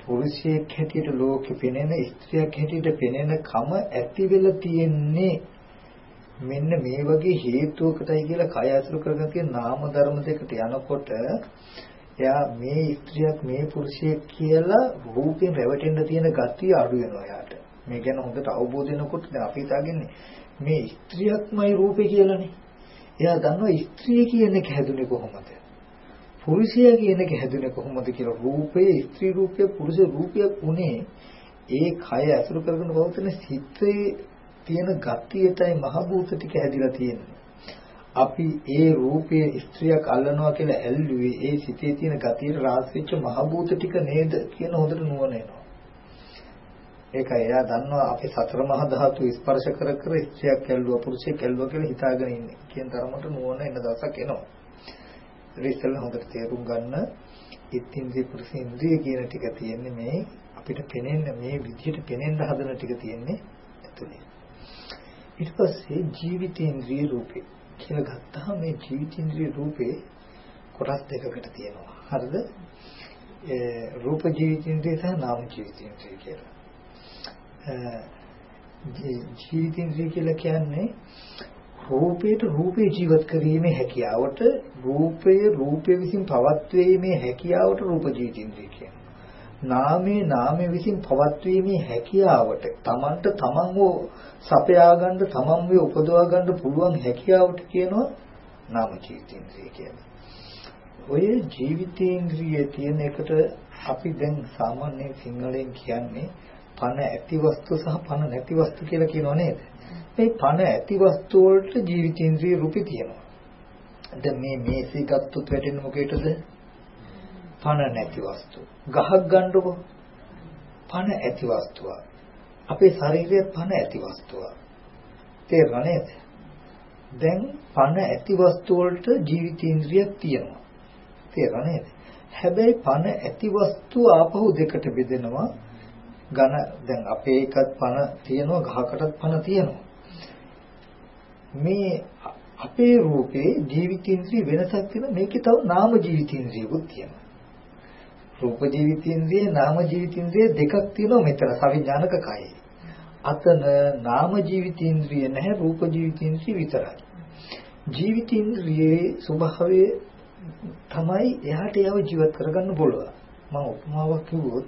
පුරුෂයෙක් හැටියට ලෝකෙ පෙනෙන ස්ත්‍රියක් හැටියට පෙනෙන කම ඇති වෙලා තියෙන්නේ මෙන්න මේ වගේ හේතුවකටයි කියලා කය අසුරු කරගෙන තියෙන නාම ධර්ම දෙකට යනකොට එයා මේ ස්ත්‍රියක් මේ පුරුෂයෙක් කියලා රූපයෙන් රැවටෙන්න තියෙන ගතිය අඩු වෙනවා යාට. මේ ගැන හොඳට අවබෝධ වෙනකොට දැන් අපි හිතාගන්නේ මේ ස්ත්‍රියක්මයි රූපේ කියලානේ. එයා දන්නවා ස්ත්‍රිය කියන එක හැදුනේ කොහොමද? පුරුෂයා කියන එක හැදුනේ කොහොමද කියලා රූපේ ස්ත්‍රී රූපය පුරුෂ රූපයක් උනේ ඒ කය ඇසුරු කරගෙන පවතින සිතේ තියෙන ගතියටයි මහ භූත ටික හැදිලා තියෙන්නේ. අපි ඒ රූපයේ ස්ත්‍රියක් අල්ලනවා කියලා ඇල්ලුවේ ඒ සිතේ තියෙන ගතියට රාස් වෙච්ච මහ භූත ටික නේද කියන හොඳට නුවණ එනවා. ඒක එයා දන්නවා අපි සතර මහා ධාතු ස්පර්ශ කර කර ස්ත්‍රියක් ඇල්ලුවා පුරුෂයෙක් ඇල්ලුවා කියලා හිතාගෙන ඉන්නේ. කියන තරමට නුවණ එන දවසක් එනවා. ඒ ඉස්සෙල්ලා හොඳට තේරුම් ගන්න ඉත්ින්ද්‍රිය පුරුෂේන්ද්‍රිය කියන ටික තියෙන්නේ මේ අපිට පෙනෙන්න මේ විදිහට පෙනෙන්න හදන ටික තියෙන්නේ ඇතුලේ. ඊට පස්සේ ජීවිතේන්ද්‍රිය රූපේ කියලා ගත්තාම මේ ජීවිතේන්ද්‍රිය රූපේ කොටස් දෙකකට තියෙනවා. හරිද? ඒ රූප ජීවිතේන්ද්‍රිය සහ නාම ජීවිතේන්ද්‍රිය කියලා. ජීවිතේන්ද්‍රිය කියලා කියන්නේ රූපයට රූපේ ජීවත් කිරීමේ හැකියාවට රූපය රූපය විසින් පවත්වීමේ හැකියාවට රූප ජීවිතේන්ද්‍රිය කියනවා. නාමයේ නාමයේ විසින් පවත්වීමේ හැකියාවට තමන්ට තමන්ව සපයා ගන්න තමන්ව උපදවා ගන්න පුළුවන් හැකියාවට කියනවා නාම ජීවිතේන්ද්‍රිය කියලා. ඔය ජීවිතේන්ද්‍රිය තියෙන එකට අපි දැන් සාමාන්‍ය සිංහලෙන් කියන්නේ පණ ඇති වස්තු සහ පණ නැති වස්තු කියලා කියනව නේද? මේ පණ ඇති වස්තු වලට ජීවිතේන්ද්‍රිය රූපේ තියෙනවා. දැන් මේ මේසෙ ගත්තොත් වැටෙන්නේ මොකේටද? පණ නැති වස්තු. ගහක් ගන්නකො පණ ඇති වස්තුව. අපේ ශරීරයේ පණ ඇති වස්තුව. තේරුණා නේද? දැන් පණ ඇති වස්තු වලට ජීවිතේන්ද්‍රියක් තියෙනවා. තේරුණා නේද? හැබැයි පණ ඇති වස්තු ආපහු දෙකට බෙදෙනවා. ඝන දැන් අපේ එකත් පණ තියෙනවා ගහකටත් පණ තියෙනවා. මේ අපේ රූපේ ජීවිතේන්ද්‍රිය වෙනසක් තියෙන මේකේ තව නාම ජීවිතේන්ද්‍රියකුත් තියෙනවා. රූප ජීවිතේන්ද්‍රිය නාම ජීවිතේන්ද්‍රිය දෙකක් තියෙනවා මෙතන සවිඥානික කයේ. අතන නාම ජීවිතේන්ද්‍රිය නැහැ රූප ජීවිතේන්ද්‍රිය විතරයි. ජීවිතේන්ද්‍රියේ ස්වභාවය තමයි එයාට යව ජීවත් කරගන්න පුළුවන්. මම උපමාවක් කිව්වොත්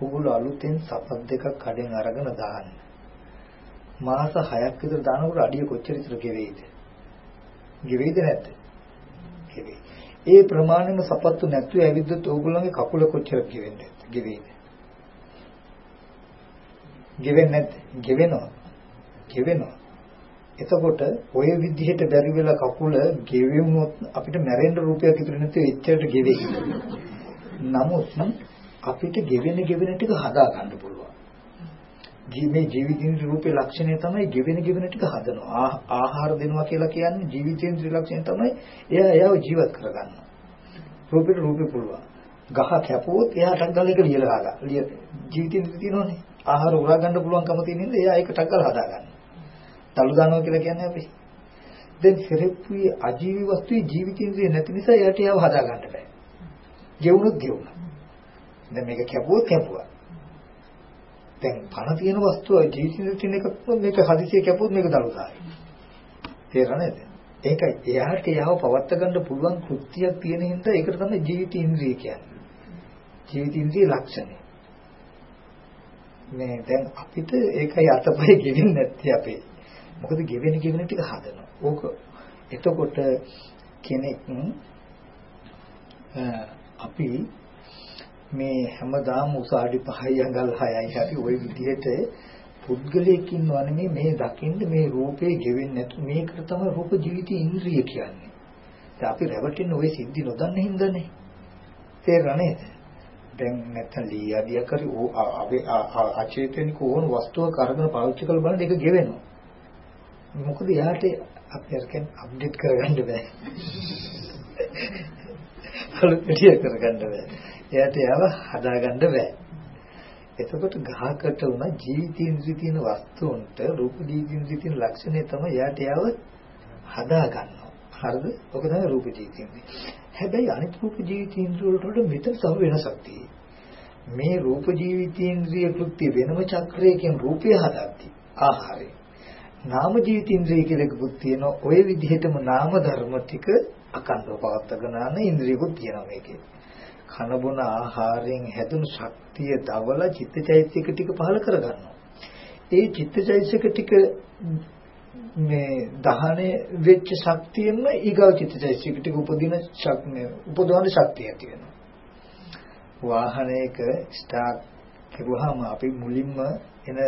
උගුල අලුතෙන් සපත් දෙකක් කඩෙන් අරගෙන දාන්න. මාස 6ක් විතර දානකොට අඩිය කොච්චර විතර ගෙවෙයිද? ගෙවෙයිද නැද්ද? ගෙවෙයි. ඒ ප්‍රමාණයම සපත්තු නැතුව ඇවිද්දොත් ඕගොල්ලන්ගේ කකුල කොච්චර ගෙවෙන්නේ ගෙවෙයිද? ගෙවෙන්නේ නැද්ද? ගෙවෙනවා. ගෙවෙනවා. එතකොට ওই විදිහට බැරි වෙලා කකුල ගෙවෙමුනොත් අපිට මැරෙන්න රූපයක් ඉතුරු නැතුව එච්චරට ගෙවෙයි. නමුත් අපිට ගෙවෙන ගෙවෙන ටික හදා ගන්න පුළුවන්. මේ ජීවිතින් රූපේ ලක්ෂණය තමයි ගෙවෙන ගෙවෙන ටික හදනවා. ආහාර දෙනවා කියලා කියන්නේ ජීවිතේන් ලක්ෂණය තමයි එයා එයාව ජීවත් කරගන්නවා. රූපෙට රූපේ පුළුවන්. ගහ කැපුවොත් එයාට ගල් එක ලියලා ගන්න. ලිය ජීවිතේ තියෙනවනේ. ආහාර උරා ගන්න පුළුවන්කම තියෙන නිසා එයා ඒක ටක් ගාලා හදා ගන්නවා. තලු දානවා කියලා කියන්නේ අපි. දැන් සෙරෙප්පුවේ අජීවී වස්තුවේ ජීවිතින්ද්‍රිය නැති නිසා එයාට ඒව හදා ගන්න බෑ. ගෙවුනොත් ගෙවුණා. දැන් මේක කැපුවොත් කැපුවා. දැන් පණ තියෙන වස්තුව ජීවිතේ තියෙන එකක් මේක හදිසියෙ කැපුවොත් මේක දලු දායි. තේරෙනවද? ඒකයි එයාට යව පවත් ගන්න පුළුවන් කෘත්‍යයක් තියෙන හින්දා ඒකට තමයි ජීවිත ඉන්ද්‍රිය කියන්නේ. ජීවිත ඉන්ද්‍රිය ලක්ෂණය. මේ දැන් අපිට ඒකයි අතපය ගෙවෙන්නේ නැත්තේ අපේ. මොකද ගෙවෙන ගෙවෙන ටික හදනවා. ඕක එතකොට කෙනෙක් අපි මේ හැමදාම උසාඩි 5යි අඟල් 6යි හරි ওই විදිහට පුද්ගලයෙක් ඉන්නව නෙමෙයි මේ දකින්න මේ රූපේ ගෙවෙන්නේ නැතු මේකට තමයි රූප ජීවිත ඉන්ද්‍රිය කියන්නේ. දැන් අපි රැවටෙන ওই සිද්ධි නොදන්න හින්දානේ. තේරෙන්නේ දැන් නැත්තම් ලී ආදිය කරි අපේ අචේතනික ඕන වස්තුවක අරගෙන පාවිච්චි කරලා බලන එක ගෙවෙනවා. මොකද යාට අපි අරගෙන අප්ඩේට් කරගන්න බෑ. (laughs) අලුත් පිටිය කරගන්න බෑ. එයාට යාව හදාගන්න බෑ. එතකොට ගහකට උන ජීවිතින්ද්‍රි තියෙන වස්තුන්ට රූප ජීවිතින්ද්‍රි තියෙන ලක්ෂණය තමයි එයාට යාව හදාගන්නවා. හරිද? ඔක තමයි රූප ජීවිතින්ද්‍රි. හැබැයි අනිත් රූප ජීවිතින්ද්‍රි වලට මෙතන සම වෙනසක් තියෙනවා. මේ රූප ජීවිතින්ද්‍රිය කෘත්‍ය වෙනම චක්‍රයකින් රූපය හදද්දී ආහාරය නාම ජීවිතින්ද්‍රිය කියලා එකකුත් තියෙනවා. ওই විදිහටම නාම ධර්ම ටික අකණ්ඩව පවත්වාගෙන යන ඉන්ද්‍රියකුත් තියෙනවා මේකේ. කන බොන ආහාරයෙන් හැදුණු ශක්තිය දවල චිත්තචෛතසික ටික පහල කරගන්නවා. ඒ චිත්තචෛතසික ටික මේ දහනේ වෙච්ච ශක්තියෙන්ම ඊගව චිත්තචෛතසික ටික උපදින ශක්තිය උපදවන ශක්තිය ඇති වෙනවා. වාහනයක ස්ටාර්ට් කරුවාම අපි මුලින්ම එන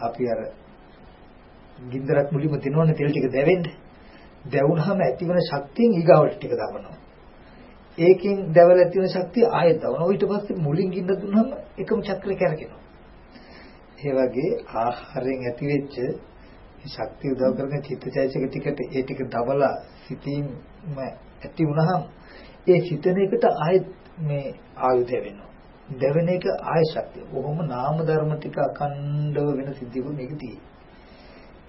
අපි අර ගින්දරක් මුලින්ම දෙනවනේ තෙල් ටික දැවෙන්න. දැවුනහම ඇතිවන ශක්තියෙන් ඊගාවට ටික දානවා. ඒකෙන් දැවලා තියෙන ශක්තිය ආයෙත් දානවා. ඊට පස්සේ මුලින් ගින්න දුන්නම එකම චක්‍රය කැරකෙනවා. ඒ වගේ ආහාරයෙන් ඇතිවෙච්ච ශක්තිය උදව් කරගෙන චිත්තචෛතසික ටිකට ඒ ටික දබලා සිතීම ඇති වුණාම ඒ සිතන එකට ආයෙත් මේ ආයුධ වෙනවා. දෙවෙන එක ආය ශක්තිය. කොහොම නාම ධර්ම ටික අකණ්ඩව වෙන සිද්ධියකුත් මේක තියෙන්නේ.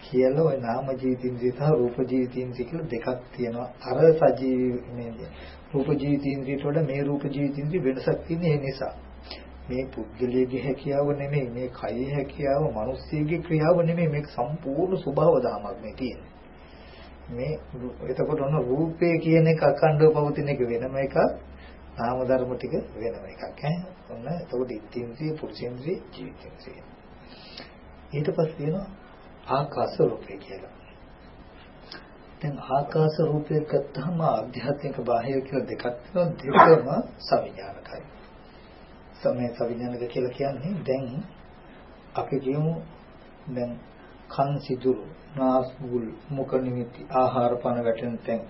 කියලා ওই නාම ජීවිතින්ද්‍රිය සහ රූප ජීවිතින්ද්‍රිය කියලා දෙකක් තියෙනවා. අර සජීවී මේ රූප ජීවිතින්ද්‍රියට වඩා මේ රූප ජීවිතින්ද්‍රිය වෙනසක් තියෙන ඒ නිසා. මේ පුද්ගලයේ හැකියාව නෙමෙයි මේ කයේ හැකියාව මිනිස්සෙගේ ක්‍රියාව නෙමෙයි මේක සම්පූර්ණ ස්වභාව ධර්මයක් මේ තියෙන්නේ. මේ එතකොට ඔන්න රූපේ කියන එක අඛණ්ඩව පවතින එක වෙනම එකක් නාම ධර්ම ටික වෙනම එකක් ඈ ඔන්න එතකොට ඉන්ද්‍රිය පුරුෂේන්ද්‍රිය ජීවිතේන්ද්‍රිය ඊට පස්සේ තියෙනවා ආකාශ රූපය කියලා. දැන් ආකාශ රූපය ගත්තහම ආධ්‍යාත්මික බාහිර කියලා දෙකක් තියෙනවා දෙකම සවිඥානිකයි. සමේ සවිඥානික කියලා කියන්නේ දැන් අපි කියමු දැන් කන් සිදුරු නාස් බුල් මුඛ නිමිති ආහාර පාන වැටෙන තැන්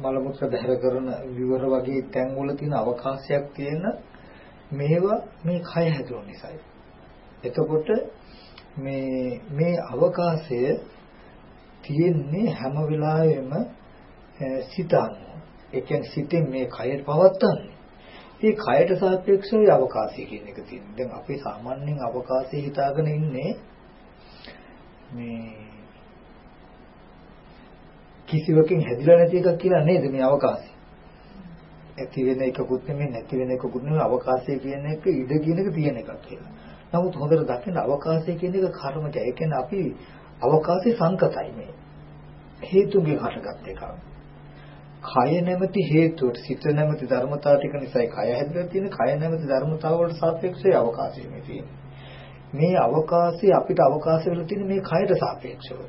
මල මුත්‍ර බැහැර කරන විවර වගේ තැන් වල තියෙන අවකාශයක් තියෙන මේවා මේ කය හැදුව නිසායි. එතකොට මේ මේ අවකාශය තියෙන්නේ හැම වෙලාවෙම සිත අනුව. ඒ කියන්නේ සිතෙන් මේ කය පවත්තන්නේ. මේ කයට සාපේක්ෂව අවකාශය කියන එක තියෙනවා. දැන් අපි සාමාන්‍යයෙන් අවකාශය හිතාගෙන ඉන්නේ මේ කිසිවකින් හැදිලා නැති එකක් කියලා නේද මේ අවකාශය. ඇති වෙන එකකුත් නෙමෙයි නැති වෙන එකකුත් නෙමෙයි අවකාශය කියන එක ඉඩ කියන එක තියෙන එකක් කියලා. නමුත් හොඳට දකින්න අවකාශය කියන එක කර්මජය. ඒ කියන්නේ අපි අවකාශي සංකතයි මේ. හේතුන්ගෙන් හටගත් එකක්. කය නැමැති හේතුවට සිත නැමැති ධර්මතාව ටික නිසායි කය හැදලා තියෙන කය නැමැති ධර්මතාව වලට සාපේක්ෂව අවකාශය මේ තියෙන්නේ. මේ අවකාශය අපිට අවකාශ වෙලා තියෙන මේ කයට සාපේක්ෂව.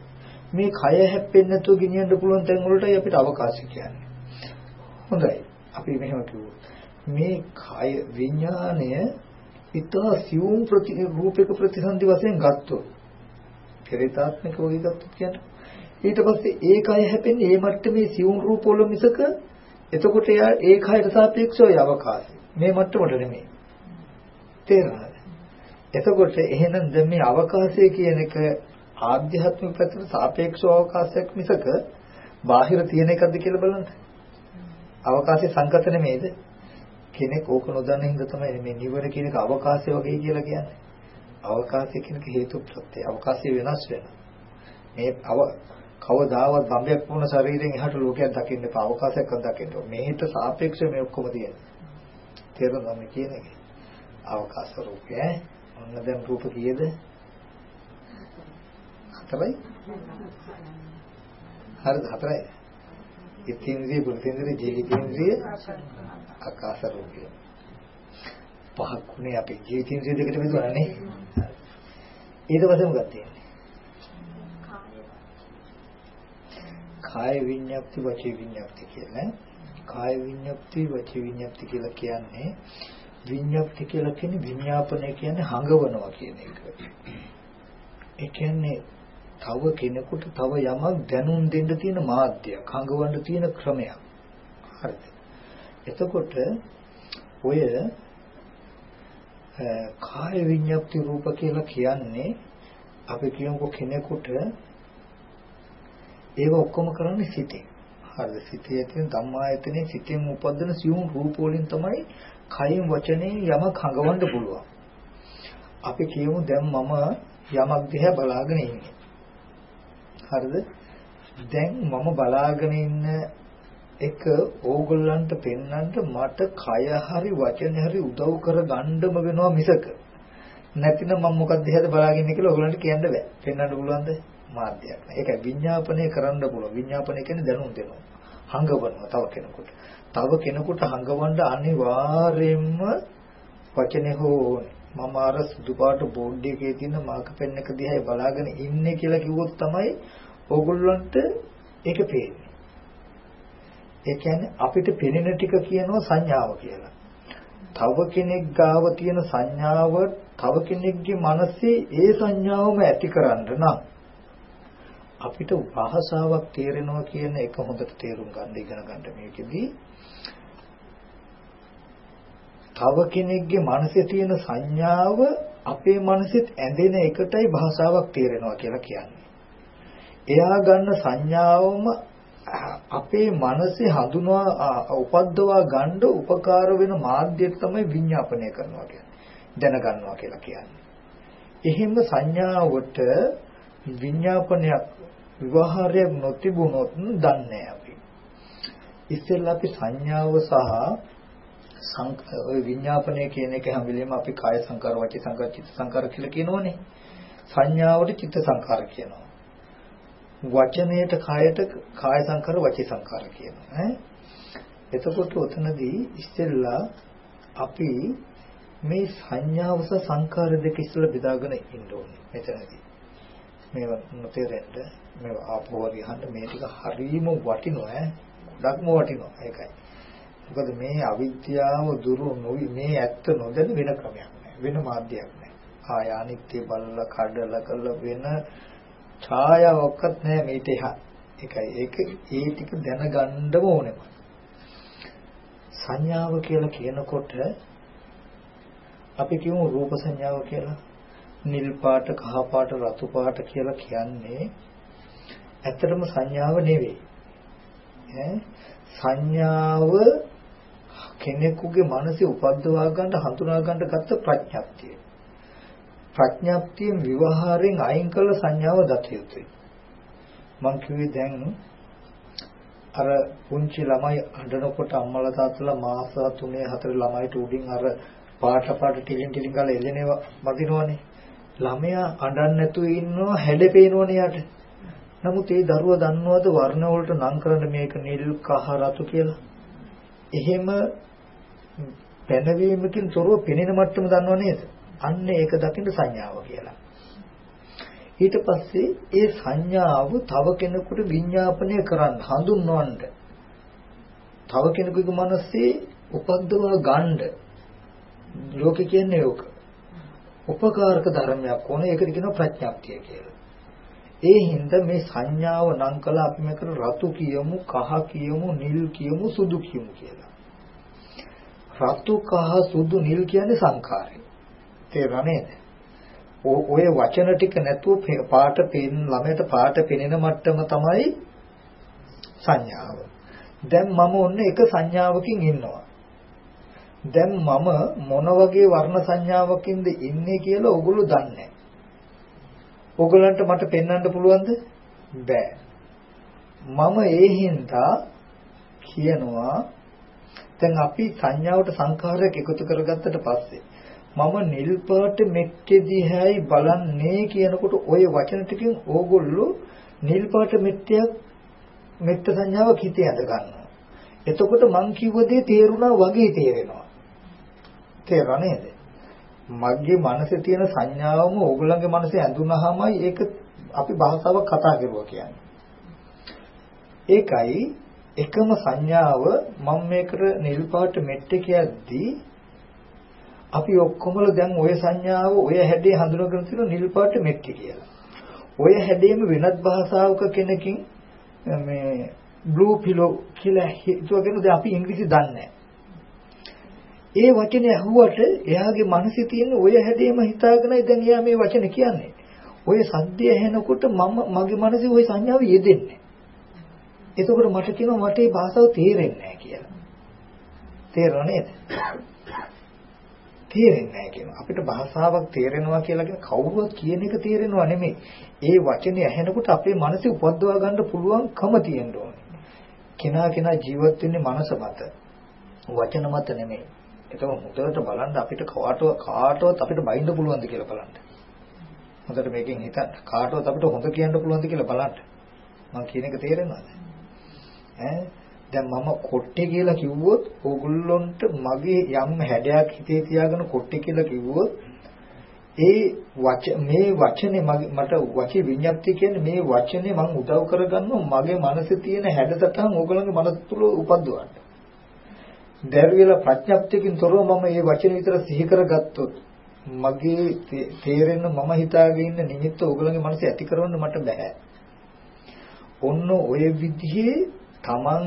මේ කය හැප්පෙන්නේ නැතුව ගෙනියන්න පුළුවන් තැන් වලටයි අපිට අවකාශය කියන්නේ. හොඳයි. අපි මෙහෙම කිව්වොත් මේ කය විඥාණය ඉතා සියුම් ප්‍රති රූපයක ප්‍රතිසන්දි වශයෙන් ගත්තොත් පෙරේතාත්මික වගේ ගත්තොත් කියන්නේ. ඊට පස්සේ ඒ කය හැපෙන්නේ මේ මට්ටමේ සියුම් රූප වල මිසක එතකොට එයා ඒ කයට සාපේක්ෂව අවකාශය. මේ මට්ටමට නෙමෙයි. තේරෙනවද? එතකොට එහෙනම් දැන් මේ අවකාශය කියන එක ආධ්‍යාත්මික පැත්තට සාපේක්ෂව අවකාශයක් මිසක බාහිර තියෙන එකක්ද කියලා බලන්න. අවකාශයේ සංකත නෙමෙයිද? කෙනෙක් ඕක නොදන්න හින්දා තමයි මේ නිවර කියන එක අවකාශය වගේ කියලා කියන්නේ. අවකාශය කියන එක හේතු ප්‍රත්‍යය. අවකාශය වෙනස් වෙනවා. මේ අව කවදාවත් බම්බයක් වුණ ශරීරයෙන් එහාට ලෝකයක් දකින්න එපා. අවකාශයක් දකින්න ඕනේ. මේකට සාපේක්ෂව මේ ඔක්කොම තියෙනවා. තේරුණා මේ කියන එක. අවකාශ රූපය. ඔන්න දැන් රූප කීයද? හතරයි. හරිද හතරයි. ඉතින්ද්‍රිය පුරුතේන්ද්‍රිය ජීවිතේන්ද්‍රිය ආකාශ රූපය. පහක් උනේ අපි ජීවිතේන්ද්‍රිය දෙකට බෙදුවා නේ. ඊට පස්සේ මොකක්ද තියෙන්නේ? කාය විඤ්ඤාප්ති වචී විඤ්ඤාප්ති කියලා. කාය විඤ්ඤාප්ති වචී විඤ්ඤාප්ති කියලා කියන්නේ විඤ්ඤාප්ති කියලා කියන්නේ විඤ්ඤාපනය කියන්නේ හඟවනවා කියන එක. ඒ කියන්නේ තව කෙනෙකුට තව යමක් දැනුම් දෙන්න තියෙන මාධ්‍යයක්, හඟවන්න තියෙන ක්‍රමයක්. හරිද? එතකොට ඔය කාය විඤ්ඤාප්ති රූප කියලා කියන්නේ අපි කියමුකෝ කෙනෙකුට ඒව ඔක්කොම කරන්නේ සිතේ. හරිද? සිතේ තියෙන ධම්මායතනේ සිතෙන් උපදින සියුම් රූප වලින් තමයි කයින් වචනේ යමක් හඟවන්න පුළුවන්. අපි කියමු දැන් මම යමක් දිහා බලාගෙන ඉන්නේ. හරිද? දැන් මම බලාගෙන ඉන්න එක ඕගොල්ලන්ට පෙන්වන්න මට කය හරි වචන හරි උදව් කර ගන්නම වෙනවා මිසක නැතිනම් මම මොකක්ද දිහාද බලාගෙන ඉන්නේ කියලා ඕගොල්ලන්ට කියන්න බෑ. පෙන්වන්න පුළුවන්ද? මාධ්‍යයක් නෑ. ඒක විඥාපනය කරන්න පුළුවන්. විඥාපනය කියන්නේ දැනුම් දෙනවා. හංගවනවා තව කෙනෙකුට. තව කෙනෙකුට හංගවන්න අනිවාර්යයෙන්ම වචනේ හෝ මම අර සුදු පාට බෝඩ් එකේ තියෙන මාක පෙන් එක දිහා බලාගෙන ඉන්නේ කියලා කිව්වොත් තමයි ඕගොල්ලන්ට ඒක පේන්නේ. ඒ කියන්නේ අපිට පෙනෙන ටික කියනවා සංඥාව කියලා. තව කෙනෙක් ගාව තියෙන සංඥාව තව කෙනෙක්ගේ මනසේ ඒ සංඥාවම ඇතිකරන්න නම් අපිට භාෂාවක් තේරෙනවා කියන එක හොඳට තේරුම් ගන්න ඉගෙන ගන්න මේකෙදී තව කෙනෙක්ගේ මනසේ තියෙන සංඥාව අපේ මනසෙත් ඇඳෙන එකටයි භාෂාවක් තේරෙනවා කියලා කියන්නේ. එයා ගන්න සංඥාවම අපේ මනසේ හඳුනා උපද්දවා ගන්න උපකාර වෙන මාධ්‍යයක් තමයි විඤ්ඤාපනය කරනවා කියන්නේ. දැනගන්නවා කියලා කියන්නේ. එහෙම සංඥාවට විඤ්ඤාපනයක් විවහාරයක් නොතිබුණොත් දන්නේ අපි. ඉස්සෙල්ලා අපි සංඥාව සහ ඔය විඤ්ඤාපනය කියන එක හැම වෙලෙම අපි කාය සංකාර, වචී සංකාර, චිත්ත සංකාර කියලා කියනෝනේ. සංඥාවට චිත්ත සංකාර කියනවා. වචනයට කායට කාය සංකාර, වචී සංකාර කියනවා. ඈ එතකොට උතනදී ඉස්සෙල්ලා අපි මේ සංඥාව සහ සංකාර දෙක ඉස්සෙල්ලා බෙදාගෙන ඉන්න ඕනේ මෙතනදී. මේවා නොතේරෙන්න මේ ආපෝ වගේ අහන්න මේ ටික හරීම වටිනවා ඈ ගොඩක්ම වටිනවා ඒකයි මොකද මේ අවිද්‍යාව දුරු නොවි මේ ඇත්ත නොදැන වෙන ක්‍රමයක් නෑ වෙන මාධ්‍යයක් නෑ ආය අනිත්‍ය බලලා කඩලා කළ වෙන ඡායාවක්වත් නෑ මේට එහා. ඒකයි. ඒක ඒ ටික දැනගන්නම ඕනෙම සංඥාව කියලා කියනකොට අපි කියමු රූප සංඥාව කියලා. නිල් පාට කහ පාට රතු පාට කියලා කියන්නේ ඇත්තටම සංඥාව නෙවෙයි. ඈ? සංඥාව කෙනෙකුගේ මනසේ උපද්දවා ගන්න හඳුනා ගන්න ගත්ත ප්‍රඥප්තිය. ප්‍රඥප්තියෙන් විවහාරයෙන් අයින් කළ සංඥාව දත යුතුයි. මං කිව්වේ දැන් අර පුංචි ළමයි අඬනකොට අම්මලා තාත්තලා මාස 3 4 ළමයිට උඩින් අර පාට පාට ටිලින් ටිලින් ගාලා එල්ලෙනවා වදිනවනේ. ළමයා අඬන්නේ නැතුව ඉන්නවා හැඩපේනවනේ යට. නමුත් ඒ දරුවා දන්නවද වර්ණ වලට නම් කරන්න මේක නිල් කහ රතු කියලා? එහෙම පැනවීමකින් තොරව පෙනෙන මට්ටම දන්නව නේද? අන්න ඒක දකින්න සංඥාව කියලා. ඊට පස්සේ ඒ සංඥාව තව කෙනෙකුට විඤ්ඤාපනය කරන්න හඳුන්වන්න තව කෙනෙකුගේ මනසේ උපද්දවා ගන්න ලෝකෙ කියන්නේ ඕක. උපකාරක ධර්මයක් ඕන ඒකට කියනවා ප්‍රඥාප්තිය කියලා. ඒ හින්දා මේ සංඥාව නම් කළා අපි මේකට රතු කියමු, කහ කියමු, නිල් කියමු, සුදු කියමු කියලා. රතු කහ සුදු නිල් කියන්නේ සංඛාරය. තේරුණා නේද? ඔය වචන ටික නැතුව පාට පේන ළමයට පාට පෙනෙන මට්ටම තමයි සංඥාව. දැන් මම ඔන්න එක සංඥාවකින් ඉන්නවා. දැන් මම මොන වගේ වර්ණ සංඥාවකින්ද ඉන්නේ කියලා ඕගොල්ලෝ දන්නේ නැහැ. ඕගලන්ට මට පෙන්වන්න පුළුවන්ද? බෑ. මම ඒ හින්දා කියනවා දැන් අපි සංඥාවට සංඛාරයක් එකතු කරගත්තට පස්සේ මම නිල් පාට මෙට්ටේ දිහායි බලන්නේ කියනකොට ওই වචන ටිකෙන් ඕගොල්ලෝ නිල් පාට මෙට්ටයක් මෙට්ට සංඥාවක් හිතේ අද ගන්නවා. එතකොට මං කිව්ව දේ තේරුණා වගේ තේරෙනවා. තේරෙනා නේද? මගේ මනසේ තියෙන සංඥාවම ඕගොල්ලන්ගේ මනසේ ඇඳුනහමයි ඒක අපි භාෂාවක් කතා කරුවා කියන්නේ. ඒකයි එකම සංඥාව මම මේකට නිල් පාට මෙට්ටේ කියද්දී අපි ඔක්කොමල දැන් ওই සංඥාව ඔය හැඩේ හඳුනගෙන තියෙන නිල් පාට මෙට්ටි කියලා. ඔය හැඩේම වෙනත් භාෂාවක කෙනකින් මේ බ්ලූ පිලෝ කියලා හිතුවගෙන දැන් අපි ඉංග්‍රීසි දන්නේ ඒ වචනේ අහුවට එයාගේ මනසේ තියෙන ඔය හැඩේම හිතාගෙනයි දැන් එයා මේ වචනේ කියන්නේ. ඔය සද්දය ඇහෙනකොට මම මගේ මනසේ ওই සංඥාව යෙදෙන්නේ. එතකොට මට කියනවා මට මේ භාෂාව තේරෙන්නේ නැහැ කියලා. තේරෙනව නේද? තේරෙන්නේ නැහැ කියනවා. අපිට භාෂාවක් තේරෙනවා කියලා කියන කවුරුවත් කියන එක තේරෙනවා නෙමෙයි. ඒ වචනේ ඇහෙනකොට අපේ මනසේ උපද්දවා ගන්න පුළුවන්කම තියෙන්න ඕනේ. කෙනා කෙනා ජීවත් වෙන්නේ මනස මත. වචන මත නෙමෙයි. ඒක මුදවට බලන්න අපිට කාටවත් කාටවත් අපිට බයින්න පුළුවන්ද කියලා බලන්න. හොඳට මේකෙන් හිතන්න. කාටවත් අපිට හොඳ කියන්න පුළුවන්ද කියලා බලන්න. මම කියන එක තේරෙනවද? ඈ දැන් මම කොට්ටේ කියලා කිව්වොත් ඕගොල්ලොන්ට මගේ යම් හැඩයක් හිතේ තියාගෙන කොට්ටේ කියලා කිව්වොත් ඒ වච මේ වචනේ මට වචේ විඤ්ඤාප්තිය කියන්නේ මේ වචනේ මම උදව් කරගන්නවා මගේ මනසේ තියෙන හැඩතටම ඕගොල්ලන්ගේ මනස තුල උපද්දවන්න. දැරියලා ප්‍රඥප්තියකින් තොරව මම මේ වචනේ විතර සිහි කරගත්තොත් මගේ තේරෙන මම හිතාගෙන ඉන්න නිමිත්ත ඕගොල්ලන්ගේ මනසේ ඇති කරවන්න මට බෑ. ඔන්න ඔය විදිහේ Taman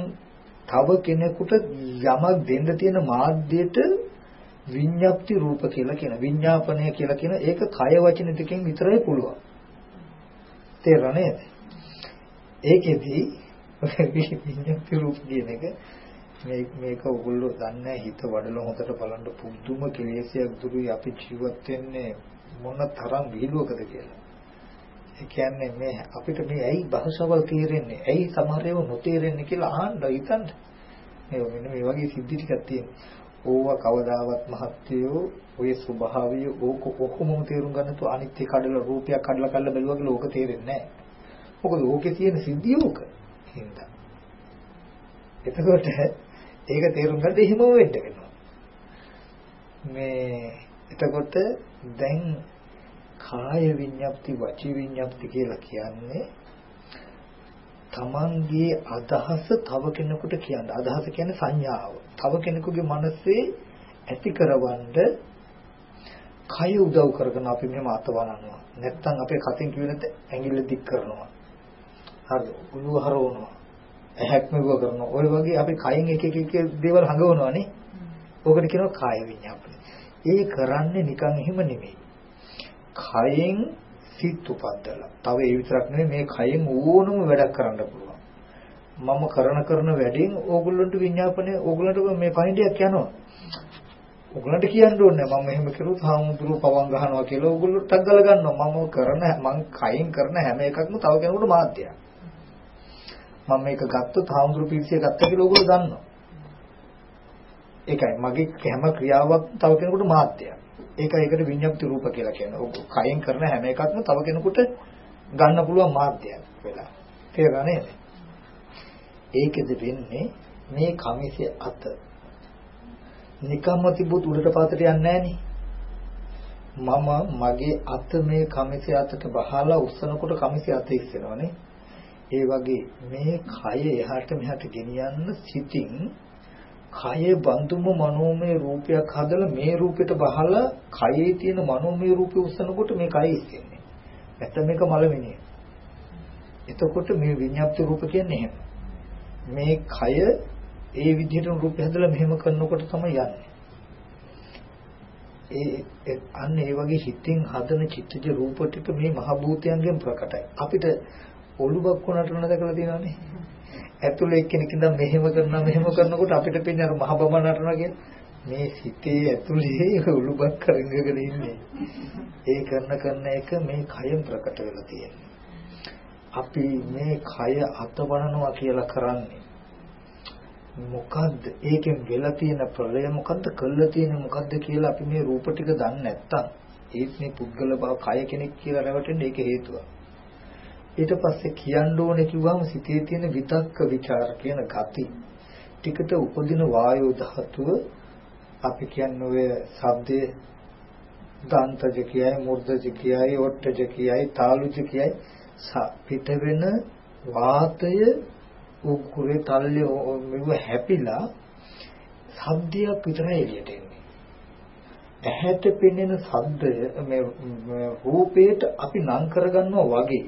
තව කෙනෙකුට යමක් දෙන්න තියෙන මාධ්‍යයට විඤ්ඤාප්ති රූප කියලා කියන විඤ්ඤාපනය කියලා කියන ඒක කය වචන දෙකෙන් විතරයි පුළුවන්. තේරුණා නේද? ඒකෙදි විඤ්ඤාප්ති රූප කියන එක මේ මේක ඔයගොල්ලෝ දන්නේ හිත වඩලා හොතට බලන්න පුදුම කෙලෙසයක් දුරුයි අපි ජීවත් වෙන්නේ මොන තරම් විහිළුවකද කියලා. ඒ කියන්නේ මේ අපිට මේ ඇයි භාෂාවල් තේරෙන්නේ? ඇයි සමහර ඒවා නොතේරෙන්නේ කියලා අහන්න හිතන්න. මේ මෙන්න මේ වගේ සිද්ධි ටිකක් තියෙනවා. ඕවා කවදාවත් මහත්යෝ ඔය ස්වභාවය ඕක ඔක්කොම තේරුම් ගන්න තු අනිත්‍ය කඩලා රූපයක් කඩලා කඩලා බැලුවා කියලා ඕක තේරෙන්නේ නැහැ. මොකද ඕකේ තියෙන සිද්ධිය ඕක. හින්දා. එතකොට ඒක තේරුම් ගන්න එහෙම වෙන්න වෙනවා. මේ එතකොට දැන් කාය විඤ්ඤාප්ති වචී විඤ්ඤාප්ති කියලා කියන්නේ තමන්ගේ අදහස තව කෙනෙකුට කියන්න. අදහස කියන්නේ සංඥාව. තව කෙනෙකුගේ මනසේ ඇති කරවන්න කය උදව් කරගෙන අපි මෙහෙම අතවනනවා. නැත්තම් අපේ කතින් කියනත් ඇඟිල්ල දික් කරනවා. හරිද? උළුව හරවනවා. ඇහැක් මෙව කරනවා. ඔය වගේ අපි කයින් එක එක එක දේවල් හඟවනවානේ. ඕකට කියනවා කාය විඤ්ඤාප්ති. ඒ කරන්නේ නිකන් එහෙම නෙමෙයි. කයෙන් සිත් උපද්දලා. තව ඒ විතරක් නෙමෙයි මේ කයෙන් ඕනම වැඩක් කරන්න පුළුවන්. මම කරන කරන වැඩෙන් ඕගොල්ලන්ට විඤ්ඤාපනය ඕගොල්ලන්ට මේ පණිඩයක් යනවා. ඕගොල්ලන්ට කියන්න ඕනේ මම මෙහෙම කරුවොත් හාමුදුරුවෝ පවන් ගහනවා කියලා ඕගොල්ලෝ ටක් ගාලා ගන්නවා. මම කරන මං කයින් කරන හැම එකක්ම තව කෙනෙකුට මාධ්‍යයක්. මම මේක ගත්තොත් හාමුදුරුවෝ පිළිසිය ගත්ත කියලා ඕගොල්ලෝ දන්නවා. ඒකයි මගේ හැම ක්‍රියාවක් තව කෙනෙකුට මාධ්‍යයක්. ඒක ඒකට විඤ්ඤාප්ති රූප කියලා කියනවා. කයෙන් කරන හැම එකක්ම තව කෙනෙකුට ගන්න පුළුවන් මාධ්‍යයක් වෙලා. තේරුණා නේද? ඒකෙද වෙන්නේ මේ කමිසේ අත. නිකම්ම තිබුත් උඩට පාතට යන්නේ මම මගේ අත මේ කමිසේ අතට බහලා උස්සනකොට කමිසේ අත ඉස්සෙනවනේ. ඒ වගේ මේ කය එහාට මෙහාට ගෙනියන්න සිතින් කය බඳුම මනෝමය රූපයක් හදලා මේ රූපෙට බහලා කයේ තියෙන මනෝමය රූපය උස්සනකොට මේ කය ඉස්සෙන්නේ. නැත්නම් මේක මලමිනිය. එතකොට මේ විඤ්ඤාප්ති රූප කියන්නේ එහෙම. මේ කය ඒ විදිහට රූපය හැදලා මෙහෙම කරනකොට තමයි යන්නේ. ඒ අන්න ඒ වගේ හිතින් හදන චිත්තජ රූප ටික මේ මහ භූතයන්ගෙන් ප්‍රකටයි. අපිට ඔළුවක් වුණාට දැකලා තියෙනවනේ. ඇතුළේ එක්කෙනෙක් ඉඳන් මෙහෙම කරනවා මෙහෙම කරනකොට අපිට පේන්නේ අර මහ බබ නටනවා කියන මේ සිතේ ඇතුළේ ඔළුවක් කරගෙන ඉන්නේ. ඒ කරන කරන එක මේ කයෙන් ප්‍රකට වෙලා තියෙන්නේ. අපි මේ කය අතවරනවා කියලා කරන්නේ මොකද්ද ඒකෙන් වෙලා තියෙන ප්‍රලය මොකද්ද කළා තියෙන මොකද්ද කියලා අපි මේ රූප ටික දන්නේ නැත්තම් ඒත් මේ පුද්ගල බව කය කෙනෙක් කියලා රැවටෙන්න ඒක හේතුව. ඊට පස්සේ කියන්න ඕනේ කිව්වම සිතේ තියෙන විතක්ක ਵਿਚාර කියන gati ටිකට උපදින වායෝ ධාතුව අපි කියන්නේ ඔය ශබ්දයේ දාන්තජ කියයි මුර්ධජ කියයි ඔට්ටජ කියයි තාලුජ කියයි පිට වෙන වාතය උකුරේ තල්ලේ මෙව හැපිලා ශබ්දයක් විතරයි එළියට එන්නේ. ඇහැට පෙනෙන ශබ්දය මේ රූපේට අපි නම් කරගන්නවා වගේ.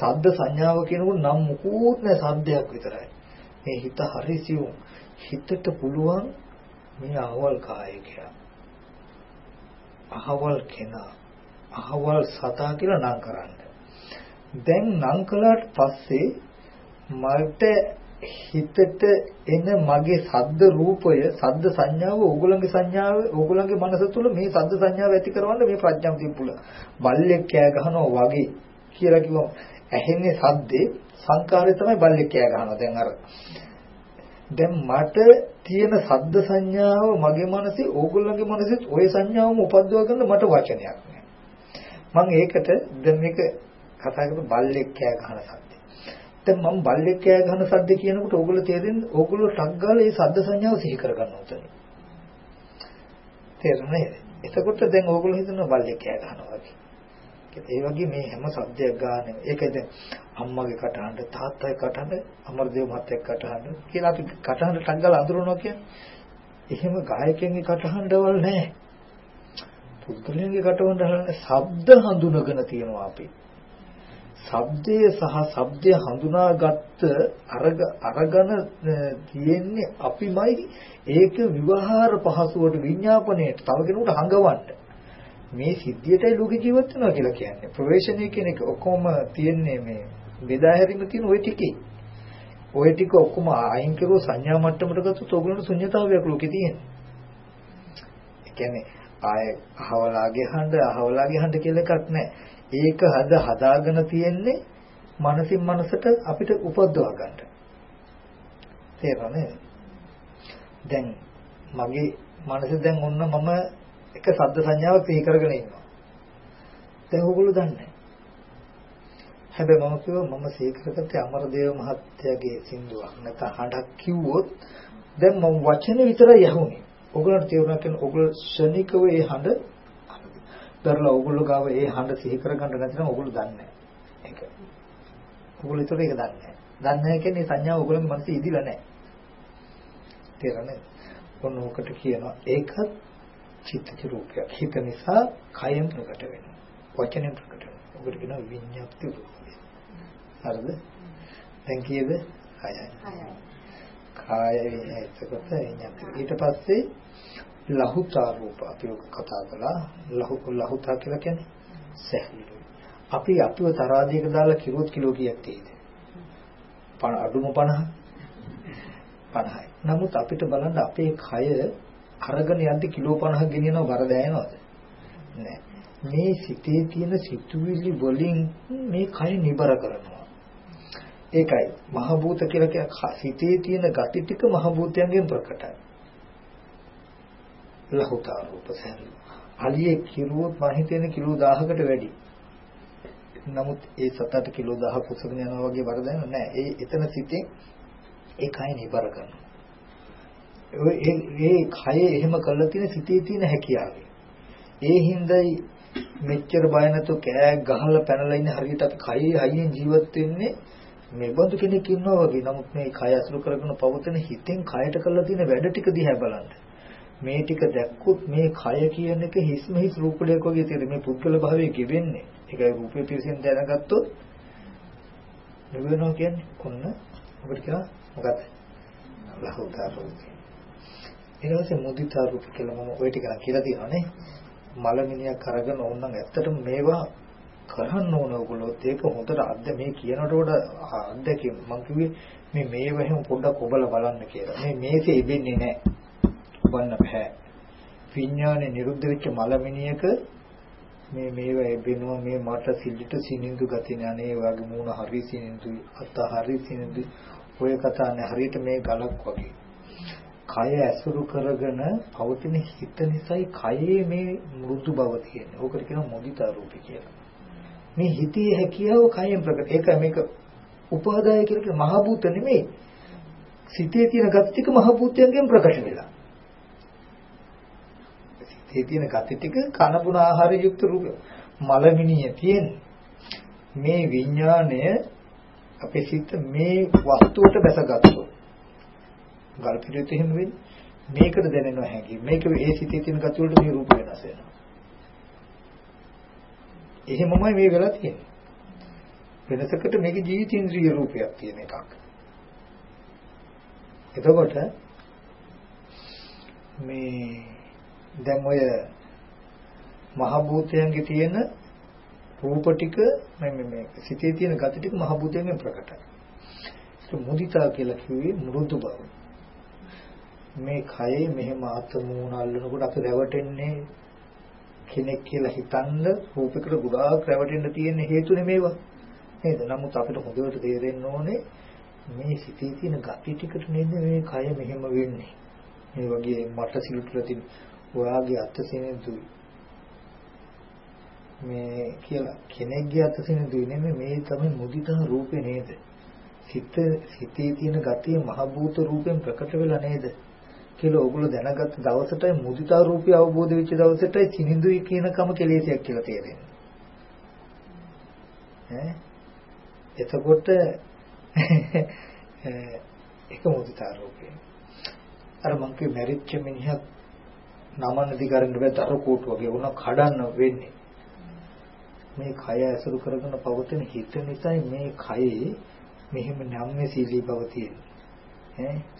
ශබ්ද සංඥාව කියනකොට නම් මුකුත් නැහැ ශබ්දයක් විතරයි. මේ හිත හරි සියුම්. හිතට පුළුවන් මේ අහවල් කායකයා. අහවල් කෙනා. අහවල් සතා කියලා නම් කරන්න. දැන් නම් කළාට පස්සේ මට හිතට එන මගේ සද්ද රූපය සද්ද සංඥාව ඕගොල්ලන්ගේ සංඥාව ඕගොල්ලන්ගේ මනස තුල මේ සද්ද සංඥාව ඇති කරවන්න මේ ප්‍රඥාවතිය පුළ බල්ලෙක් කෑ ගහනවා වගේ කියලා කිව්වම ඇහෙන්නේ සද්දේ සංකාරය තමයි බල්ලෙක් කෑ ගහනවා දැන් අර දැන් මට තියෙන සද්ද සංඥාව මගේ මනසේ ඕගොල්ලන්ගේ මනසෙත් ওই සංඥාවම උපද්දවා ගන්න මට වචනයක් නෑ මම ඒකට දැන් මේක කතා කරපු බල්ලෙක් කෑ ගහන සද්ද දැන් මම බල්ලෙක් කෑ ගහන සද්ද කියනකොට ඕගොල්ලෝ තේරෙන්නේ ඕගොල්ලෝ ටක් ගාලා ඒ සද්ද සංඥාව සිහි කරගන්න උතන. තේරෙන්නේ? එතකොට දැන් ඕගොල්ලෝ හිතනවා බල්ලෙක් කෑ ගහනවා වගේ. ඒ වගේ මේ හැම සද්දයක් ගන්න ඒකද අම්මගේ කටහඬ තාත්තගේ කටහඬ අමරදේව මහත්තයාගේ කටහඬ කියලා අපි කටහඬ ටක් ගාලා අඳුරනවා කියන්නේ. එහෙම ගායකයන්ගේ කටහඬවල් නැහැ. පුද්ගලයන්ගේ කටහඬ ශබ්ද හඳුනගෙන තියෙනවා අපි. ශබ්දය සහ ශබ්දය හඳුනාගත්ත අරග අරගෙන තියෙන්නේ අපිමයි ඒක විවහාර පහසුවට විඥාපනයට තව කෙනෙකුට හංගවන්න මේ සිද්ධියටයි ලෝක ජීවත් වෙනවා කියලා කියන්නේ ප්‍රවේශණය කියන එක ඔක්කොම තියෙන්නේ මේ බෙදා හැරීම තියෙන ওই ටිකේ ওই ටික ඔක්කොම අයින් කරුව සංඥා මට්ටමට ගත්තොත් ඕගොල්ලෝ ශුන්‍යතාවයක් ලෝකේ තියෙනවා ඒ කියන්නේ ආය අහවලාගේ හඬ අහවලාගේ හඬ කියලා එකක් නැහැ ඒක හද හදාගෙන තියෙන්නේ මනසින් මනසට අපිට උපද්දවා ගන්න. තේරෙනවද? දැන් මගේ මනස දැන් ඔන්න මම එක සද්ද සංඥාවක් සිහි කරගෙන ඉන්නවා. දැන් ඕගොල්ලෝ දන්නේ හැබැයි මම කිව්වා මම සිහි කරගත්තේ අමරදේව මහත්තයාගේ සින්දුවක් නැත්නම් හඬක් කිව්වොත් දැන් මම වචන විතරයි යහුනේ. ඕගොල්ලන්ට තේරුණා කියන්නේ ඕගොල්ලෝ ශනිකව ඒ හඬ කරලා ඕගොල්ලෝ ගාව ඒ හඬ සිහි කරගන්න නැත්නම් ඕගොල්ලෝ දන්නේ නැහැ. ඒක. ඕගොල්ලෝ ඒතර ඒක දන්නේ නැහැ. දන්නේ නැහැ කියන්නේ සංඥාව ඕගොල්ලෝගේ මනසේ ඉදිලා නැහැ. තේරෙන්නේ? ඔන්න ඕකට කියනවා ඒකත් චිත්තච රූපයක්. හිත නිසා කයෙන් ප්‍රකට වෙනවා. වචනෙන් ප්‍රකට වෙනවා. ඔකට කියනවා විඤ්ඤාති රූපය. හරිද? දැන් කීයද? 6යි. 6යි. කාය එතකොට විඤ්ඤාති. ඊට පස්සේ ලහුතා රූප අපි කතා කළා ලහු ලහුතා කියලා කියන්නේ සැහැල්ලු. අපි අපිව තරාදියක දාලා කිරුවොත් කිලෝ කීයක් තියෙයිද? අඩුම 50. 50යි. නමුත් අපිට බලන්න අපේ කය අරගෙන යද්දි කිලෝ 50ක් ගෙනියනව බර දැනෙනවද? නෑ. මේ සිතේ තියෙන සිතුවිලි වලින් මේ කය නිබර කරනවා. ඒකයි මහ භූත කියලා කියන සිතේ තියෙන gati ටික මහ භූතයන්ගෙන් ප්‍රකටයි. ලහුතා රූප සැහැල්ලු. අලියේ කිරුවොත් මම හිතන්නේ කිලෝ 1000කට වැඩි. නමුත් ඒ සතට කිලෝ 1000 කුසගෙන යනවා වගේ බර දැනෙන්නේ නැහැ. ඒ එතන සිටේ ඒ කය නිබර කරනවා. ඒ ඒ කය එහෙම කරලා තියෙන සිටේ තියෙන හැකියාවයි. ඒ හින්දායි මෙච්චර බය නැතුව කෑ ගහලා පැනලා ඉන්න හරියට අපි කයේ හයියෙන් ජීවත් වෙන්නේ මේ බඳු කෙනෙක් ඉන්නවා වගේ. නමුත් මේ කය අසුරු කරගෙන පවතන හිතෙන් කයට කරලා තියෙන වැඩ ටික දිහා බලන්න. මේ ටික දැක්කොත් මේ කය කියන එක හිස්ම හිස් රූපලයක් වගේ තියෙන මේ පුද්ගල භාවයේ ගෙවෙන්නේ. ඒකයි රූපේ පිළිසින් දැනගත්තොත් නිවෙනවා කියන්නේ ඔන්න අපිට කියනවා මොකක්ද? ලහුතා රූපේ. ඊට පස්සේ මුදිතා රූප කියලා මම ওই ටික කියලා තියෙනවානේ. මලමිනියක් අරගෙන ඕනනම් ඇත්තටම මේවා කරන්න ඕන ඔයගොල්ලෝ ඒක හොඳට අද්ද මේ කියනකොට වඩා අද්දකින් මම කිව්වේ මේ මේව එහෙම පොඩ්ඩක් ඔබලා බලන්න කියලා. මේ මේසේ ඉබෙන්නේ නැහැ. ඔබන්න බෑ. විඥානේ නිරුද්ධ වෙච්ච මලමිනියක මේ මේව එබෙනවා මේ මට සිල්ලිට සිනිඳු ගති නැනේ වගේ මූණ හරි සිනිඳුයි අත හරි සිනිඳුයි ඔය කතා නැහැ හරියට මේ ගලක් වගේ. කය ඇසුරු කරගෙන පවතින හිත නිසායි කයේ මේ මෘදු බව තියෙන්නේ. ඕකට කියනවා මොදිතා රූපී කියලා. මේ හිතේ හැකියාව කයෙන් ප්‍රකට. ඒක මේක උපාදාය කියලා කියන මහ භූත නෙමෙයි. සිතේ තියෙන ගති ටික මහ භූතයෙන් ප්‍රකට වෙලා. සිතේ තියෙන ගති ටික කන බුන ආහාර යුක්ත රූප මලමිනිය තියෙන. මේ විඥාණය අපේ සිත මේ වස්තුවට බැසගත්තොත් ගල් පිළිවෙත එහෙම වෙන්නේ මේකට දැනෙනවා හැකි මේක ඒ සිතේ තියෙන ගති වලට මේ රූප වෙනස් වෙනවා එහෙමමයි මේ වෙලා තියෙන්නේ. වෙනසකට මේක ජීවිතේන්ද්‍රිය රූපයක් තියෙන එකක්. එතකොට මේ දැන් ඔය මහ භූතයන්ගේ තියෙන රූප ටික මේ මේ සිතේ තියෙන gati ටික මහ භූතයෙන් ප්‍රකටයි. ඒක මුදිතා කියලා කිව්වේ මෘදු බව. මේ කයේ මෙහෙම ආත්මෝන අල්ලනකොට අපි රැවටෙන්නේ කෙනෙක් කියලා හිතන්න රූපයකට ගොඩාක් රැවටෙන්න තියෙන හේතුනේ මේවා. නේද? නමුත් අපිට හොඳට තේරෙන්න ඕනේ මේ සිතේ තියෙන gati ටිකට නේද මේ කය මෙහෙම වෙන්නේ. මේ වගේ මට සිලුටලා තියෙන ඔයාගේ අත්සිනෙදුයි. මේ කියලා කෙනෙක්ගේ අත්සිනෙදුයි නෙමෙයි මේ තමයි මුදිතා රූපේ නේද? සිත සිතේ තියෙන gatiය මහ භූත රූපෙන් ප්‍රකට වෙලා නේද? කියලා ඕගොල්ලෝ දැනගත්ත දවසටයි මුදිතා රූපය අවබෝධ වෙච්ච දවසටයි සිනිඳුයි කියනකම කෙලෙසයක් කියලා තේරෙන්නේ. ඈ එතකොට (laughs) ඒක මුදිතා රූපය. අර මං කිය මැරිච්ච මිනිහක් නමන දිගරින්න බෑ දර කෝටු වගේ වුණා කඩන්න වෙන්නේ. මේ කය ඇසුරු කරගෙන පවතින හිත නිසා මේ කයේ මෙහෙම නැම්මේ සීලී බව තියෙන්නේ. ඈ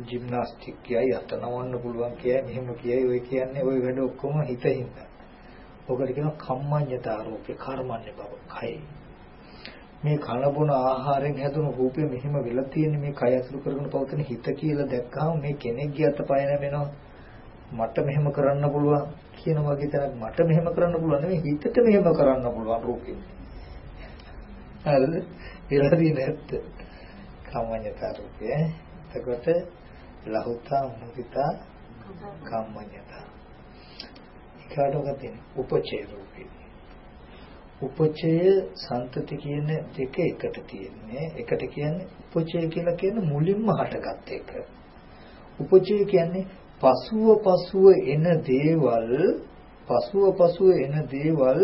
ජිම්නාස්ටික් කියයි අත නවන්න පුළුවන් කියයි මෙහෙම කියයි ඔය කියන්නේ ওই වැඩ ඔක්කොම හිතින්ද. ඔකට කියනවා කම්මඤ්ඤතා රූපේ කර්මන්නේ බව කයි. මේ කනබුන ආහාරයෙන් හැදුණු රූපේ මෙහෙම වෙලා තියෙන මේ කය අසුරු කරගෙන පවතින හිත කියලා දැක්කහම මේ කෙනෙක්ගේ අතපය නැමෙනවා. මට මෙහෙම කරන්න පුළුවන් කියන වගේ තැනක් මට මෙහෙම කරන්න පුළුවන් නෙවෙයි හිතට මෙහෙම කරන්න පුළුවන් රූපේ. හරිද? ඒලා තියෙන ඇත්ත. කම්මඤ්ඤතා රූපේ. එතකොට ලහුතා මුදිතා කම්මඤ්ඤතා. ඊකාඩෝක තියෙන උපචේ රූපේ. උපචය සන්තති කියන දෙක එකට තියෙන්නේ. එකට කියන්නේ උපචය කියලා කියන මුලින්ම හටගත් එක. උපචය කියන්නේ පසුව පසුව එන දේවල් පසුව පසුව එන දේවල්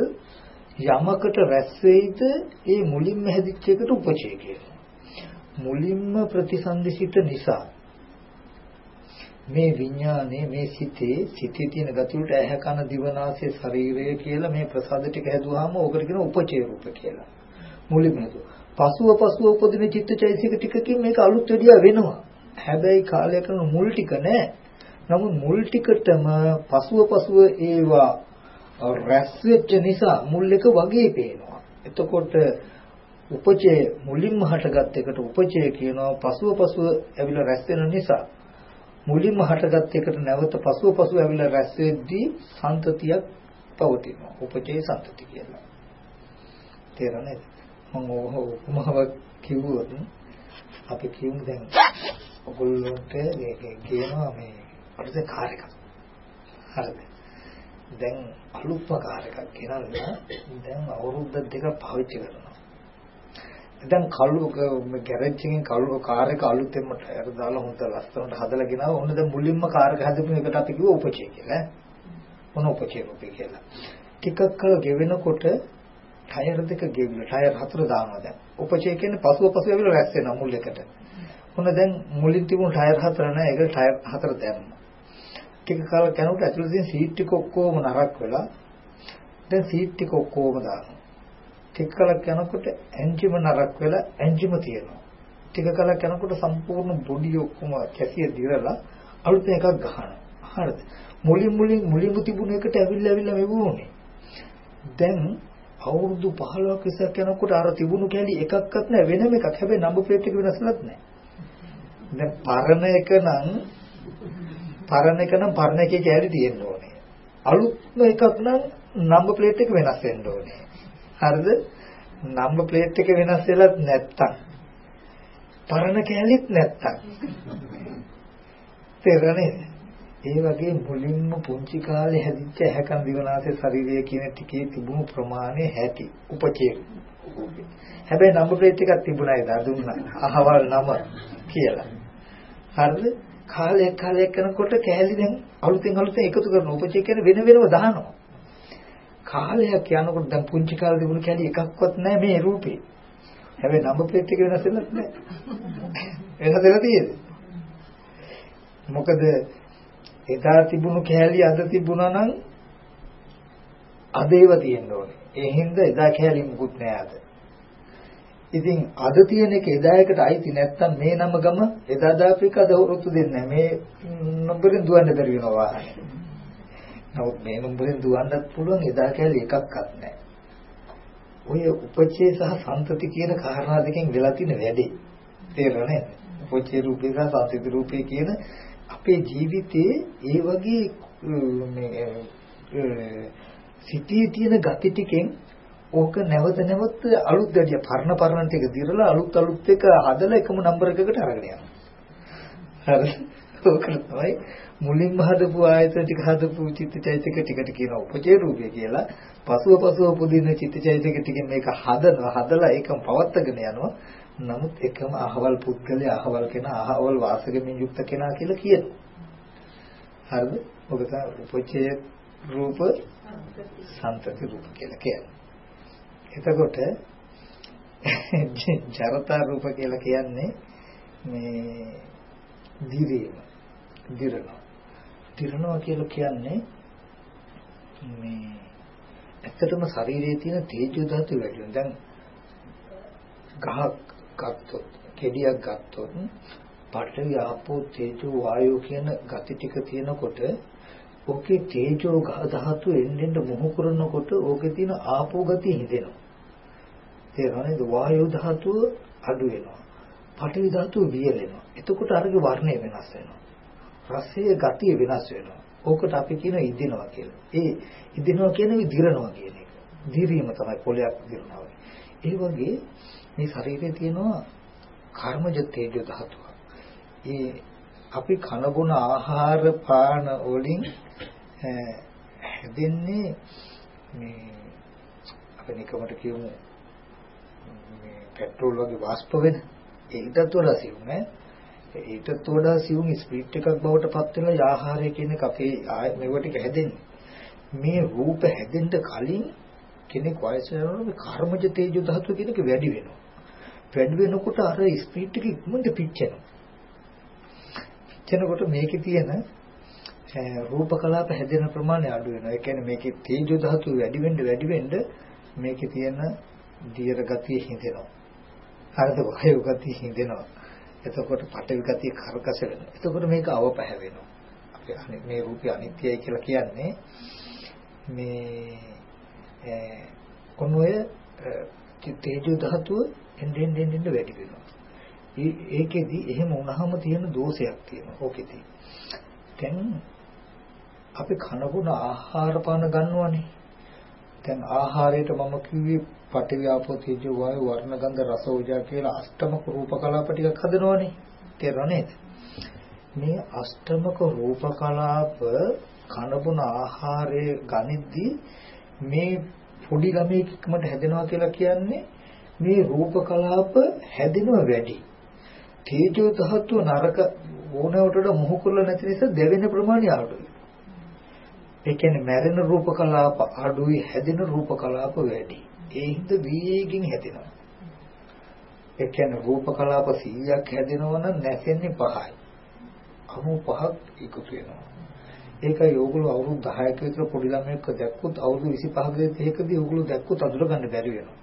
යමකට රැස් වෙයිද? ඒ මුලින්ම හැදිච්ච එකට උපචය කියනවා මුලින්ම ප්‍රතිසන්දිසිත නිසා මේ විඥානේ මේ සිතේ සිතේ තියෙන ගති වලට ඇහැ කන දිව නාසය ශරීරය කියලා මේ ප්‍රසාද ටික හැදුවාම ඕකට කියන උපචේ රූප කියලා. මුලින්ම නේද? පසුව පසුව උපදින චිත්තචෛසික ටිකකින් මේක අලුත් වෙඩියා වෙනවා. හැබැයි කාලය කරන මුල් ටික නෑ. නමුත් මුල් ටිකටම පසුව පසුව ඒවා රැස් වෙච්ච නිසා මුල් එක වගේ පේනවා. එතකොට උපචේ මුලින්ම හටගත් එකට උපචේ කියනවා පසුව පසුව ඇවිල්ලා රැස් වෙන නිසා මුලින්ම හටගත් එකට නැවත පසුව පසුව ඇවිල්ලා රැස් වෙද්දී සන්තතියක් පවතිනවා. උපචේ සන්තති කියලා. තේරෙනවද? මම උපමාවක් කිව්වොත් අපි කියමු දැන් ඔගොල්ලන්ට මේක කියනවා මේ අපිට කාර් එකක්. හරිද? දැන් අලුත්ම කාර් එකක් ගෙනල්ලා දැන් අවුරුද්ද දෙක පාවිච්චි කරනවා. දැන් කළු ගෑරේජ් එකෙන් කළු කාර් එක අලුතෙන්ම ටයර් දාලා හොඳ ලස්සනට හදලා ගෙනාව. ඔන්න දැන් මුලින්ම කාර් එක හදපු එකට අපි කිව්ව උපචේ කියලා. මොන උපචේ රූපේ කියලා. ටිකක් කල ගෙවෙනකොට ටයර් දෙක ගෙවිලා ටයර් හතර දානවා දැන්. උපචේ කියන්නේ පසුව පසුව ඇවිල්ලා රැස් වෙනවා මුල් එකට. ඔන්න දැන් මුලින් තිබුණු ටයර් හතර නැහැ. ඒක ටයර් හතර දැම්මා. ටික කාලයක් යනකොට ඇතුළේ තියෙන සීට් ටික ඔක්කොම නරක් වෙලා දැන් සීට් ටික ඔක්කොම දානවා. ටික කලක් යනකොට එන්ජිම නරක් වෙලා එන්ජිම තියෙනවා. ටික කලක් යනකොට සම්පූර්ණ බොඩි ඔක්කොම කැසිය දිරලා අලුතෙන් එකක් ගහනවා. හරිද? මුලින් මුලින් මුලින්ම තිබුණ එකට ඇවිල්ලා ඇවිල්ලා මෙවුනේ. දැන් අවුරුදු 15ක ඉස්සක් යනකොට අර තිබුණු කැලි එකක්වත් නැහැ වෙනම එකක්. හැබැයි නම්බර් ප්ලේට් එක වෙනස්ලත් නැහැ. දැන් පරණ එක නම් පරණ එක නම් පරණ එකේ කැලි තියෙන්න ඕනේ. අලුත්ම එකක් නම් නම්බර් ප්ලේට් එක වෙනස් වෙන්න ඕනේ. හරිද? නම්බර් ප්ලේට් එක වෙනස් වෙලත් නැත්තම්. පරණ කැලිත් නැත්තම්. තේරෙන්නේ ඒ වගේ මුලින්ම පුංචි කාලේ හැදිච්ච ඇහැකන් දිවනාසය ශරීරය කියන ටිකේ තිබුණු ප්‍රමාණය හැටි උපචේ හැබැයි නම්බර් ප්ලේට් එකක් තිබුණා ඒදා දුන්නා අහවල් නම කියලා. හරිද? කාලයක් කාලයක් යනකොට කෑලි දැන් අලුතෙන් අලුතෙන් එකතු කරන උපචේ කියන වෙන වෙනම දානවා කාලයක් යනකොට දැන් පුංචි කාලේ තිබුණු කෑලි එකක්වත් නැහැ මේ රූපේ හැබැයි නම්බර් ප්ලේට් එක වෙනස් වෙලත් නැහැ වෙනස් වෙලා තියෙන්නේ මොකද එදා තිබුණු කෑලි අද තිබුණා නම් අද ඒව තියෙන්න ඕනේ. ඒ හින්දා එදා කෑලි මුකුත් නෑ අද. ඉතින් අද තියෙන එක එදායකට අයිති නැත්තම් මේ නම ගම එදා දාපික අද වරුතු දෙන්නේ මේ නම්බරෙන් දුවන්න බැරි වෙනවා වාහනේ. නමුත් මේ නම්බරෙන් දුවන්නත් පුළුවන් එදා කෑලි එකක්වත් නෑ. ඔය උපචේ සහ සම්තති කියන කාරණා දෙකෙන් වෙලා තියෙන වැඩේ. තේරෙන්නේ? උපචේ රූපේ සහ සම්තති රූපේ කියන අපේ ජීවිතයේ ඒ වගේ මේ සිටියේ තියෙන gati ටිකෙන් ඕක නැවත නැවත අලුත් ගැඩිය පරණ පරණ ටික දිරලා අලුත් අලුත් එක හදලා එකම නම්බර එකකට අරගෙන යනවා. හරි. (laughs) ඕක තමයි මුලින්ම හදපු ආයතන ටික හදපු චිත්තචෛතක ටිකට කියන උපචේ රූපය කියලා. පසුව පසුව පුදින චිත්තචෛතක ටිකෙන් මේක හදනවා හදලා ඒකම පවත්වාගෙන යනවා. නමුත් එකම අහවල් පුද්ගලයා අහවල් කෙනා අහවල් වාසගමින් යුක්ත කෙනා කියලා කියනවා. හරිද? ඔබ තමයි උපචේ රූප සම්පති රූප කියලා කියන්නේ. එතකොට (laughs) ජරතා රූප කියලා කියන්නේ මේ දිරීම දිරනවා. දිරනවා කියලා කියන්නේ මේ ඇත්තටම ශරීරයේ තියෙන තේජෝ ධාතු වැඩි වෙන. දැන් ගහක් ගත්තොත් කෙඩියක් ගත්තොත් පඨවි ආපෝ තේජෝ වායෝ කියන ගති ටික තියෙනකොට ඕකේ තේජෝ ධාතු එන්නෙන් මොහු කරනකොට ඕකේ තියෙන ආපෝ ගතිය හිදෙනවා තේරෙනවද? වායෝ ධාතුව අඩු වෙනවා. පඨවි ධාතුව වියලෙනවා. එතකොට අරගේ වර්ණය වෙනස් වෙනවා. රසයේ ගතිය වෙනස් වෙනවා. ඕකට අපි කියන ඉදිනවා කියලා. ඒ ඉදිනවා කියන්නේ දිරනවා කියන එක. දිරීම තමයි පොලයක් දිරනවා. ඒ වගේ මේ ශරීරයේ තියෙනවා කර්මජ තේජෝ ධාතුව. ඒ අපි කන බොන ආහාර පාන වලින් හැදෙන්නේ මේ අපි නිකමට කියමු. මේ පෙට්‍රෝල් වගේ වාෂ්ප වෙන. ඒකටත් වඩා සිවුම් ඈ ඒකටත් වඩා සිවුම් ස්පීඩ් එකක් බවට පත් වෙනවා ආහාරය කියන එක අපේ මෙව ටික හැදෙන්නේ මේ රූප හැදෙන්න කලින් කෙනෙක් වයස යනකොට මේ කර්මජ තේජෝ ධාතුව කියන එක වැඩි වෙනවා වැඩි වෙනකොට අර ස්පීඩ් එක ඉක්මනට පිච්චෙනවා. පිච්චෙනකොට මේකේ තියෙන රූප කලාප හැදෙන ප්‍රමාණය අඩු වෙනවා. ඒ කියන්නේ මේකේ තේජෝ ධාතුව වැඩි වෙන්න වැඩි වෙන්න මේකේ තියෙන දියර ගතිය හිඳෙනවා. හරිද? වායු ගතිය හිඳෙනවා. එතකොට පටවි ගතිය කරකස වෙනවා. එතකොට මේක අවපහ වෙනවා. අපි මේ රූපය අනිත්‍යයි කියලා කියන්නේ මේ ඔන්නෝය තේජෝ ධාතුව එන්නෙන් එන්නෙන් වැඩි වෙනවා. ඒකෙදි එහෙම වුණාම තියෙන දෝෂයක් තියෙනවා. ඕකෙදි. දැන් අපි කනබුන ආහාර පාන ගන්නවනේ. දැන් ආහාරයට මම කිව්වේ පඨවි ආපෝ තේජෝ වායු වර්ණ ගන්ධ රස ඕජා කියලා අෂ්ටමක රූප කලාප ටිකක් හදනවනේ. තේරුණා නේද? මේ අෂ්ටමක රූප කලාප කනබුන ආහාරයේ ගනිද්දී මේ පොඩි ළමයෙක්මට හැදෙනවා කියලා කියන්නේ මේ රූප කලාප හැදෙනව වැඩි. තේජෝ ධාතුව නරක ඕනවට මොහු කරලා නැති නිසා දෙවෙන ප්‍රමාණය අඩුයි. ඒ කියන්නේ මැරෙන රූප කලාප අඩුයි හැදෙන රූප කලාප වැඩි. ඒ හින්දා වේගෙන් හැදෙනවා. ඒ කියන්නේ රූප කලාප 100ක් හැදෙනවා නම් නැසෙන්නේ 5යි. 95ක් එකතු වෙනවා. ඒකයි ඕගොල්ලෝ අවුරුදු 10ක විතර පොඩි ළමයෙක්ව දැක්කොත් අවුරුදු 25ක 30කදී ඕගොල්ලෝ දැක්කොත් අඳුර ගන්න බැරි වෙනවා.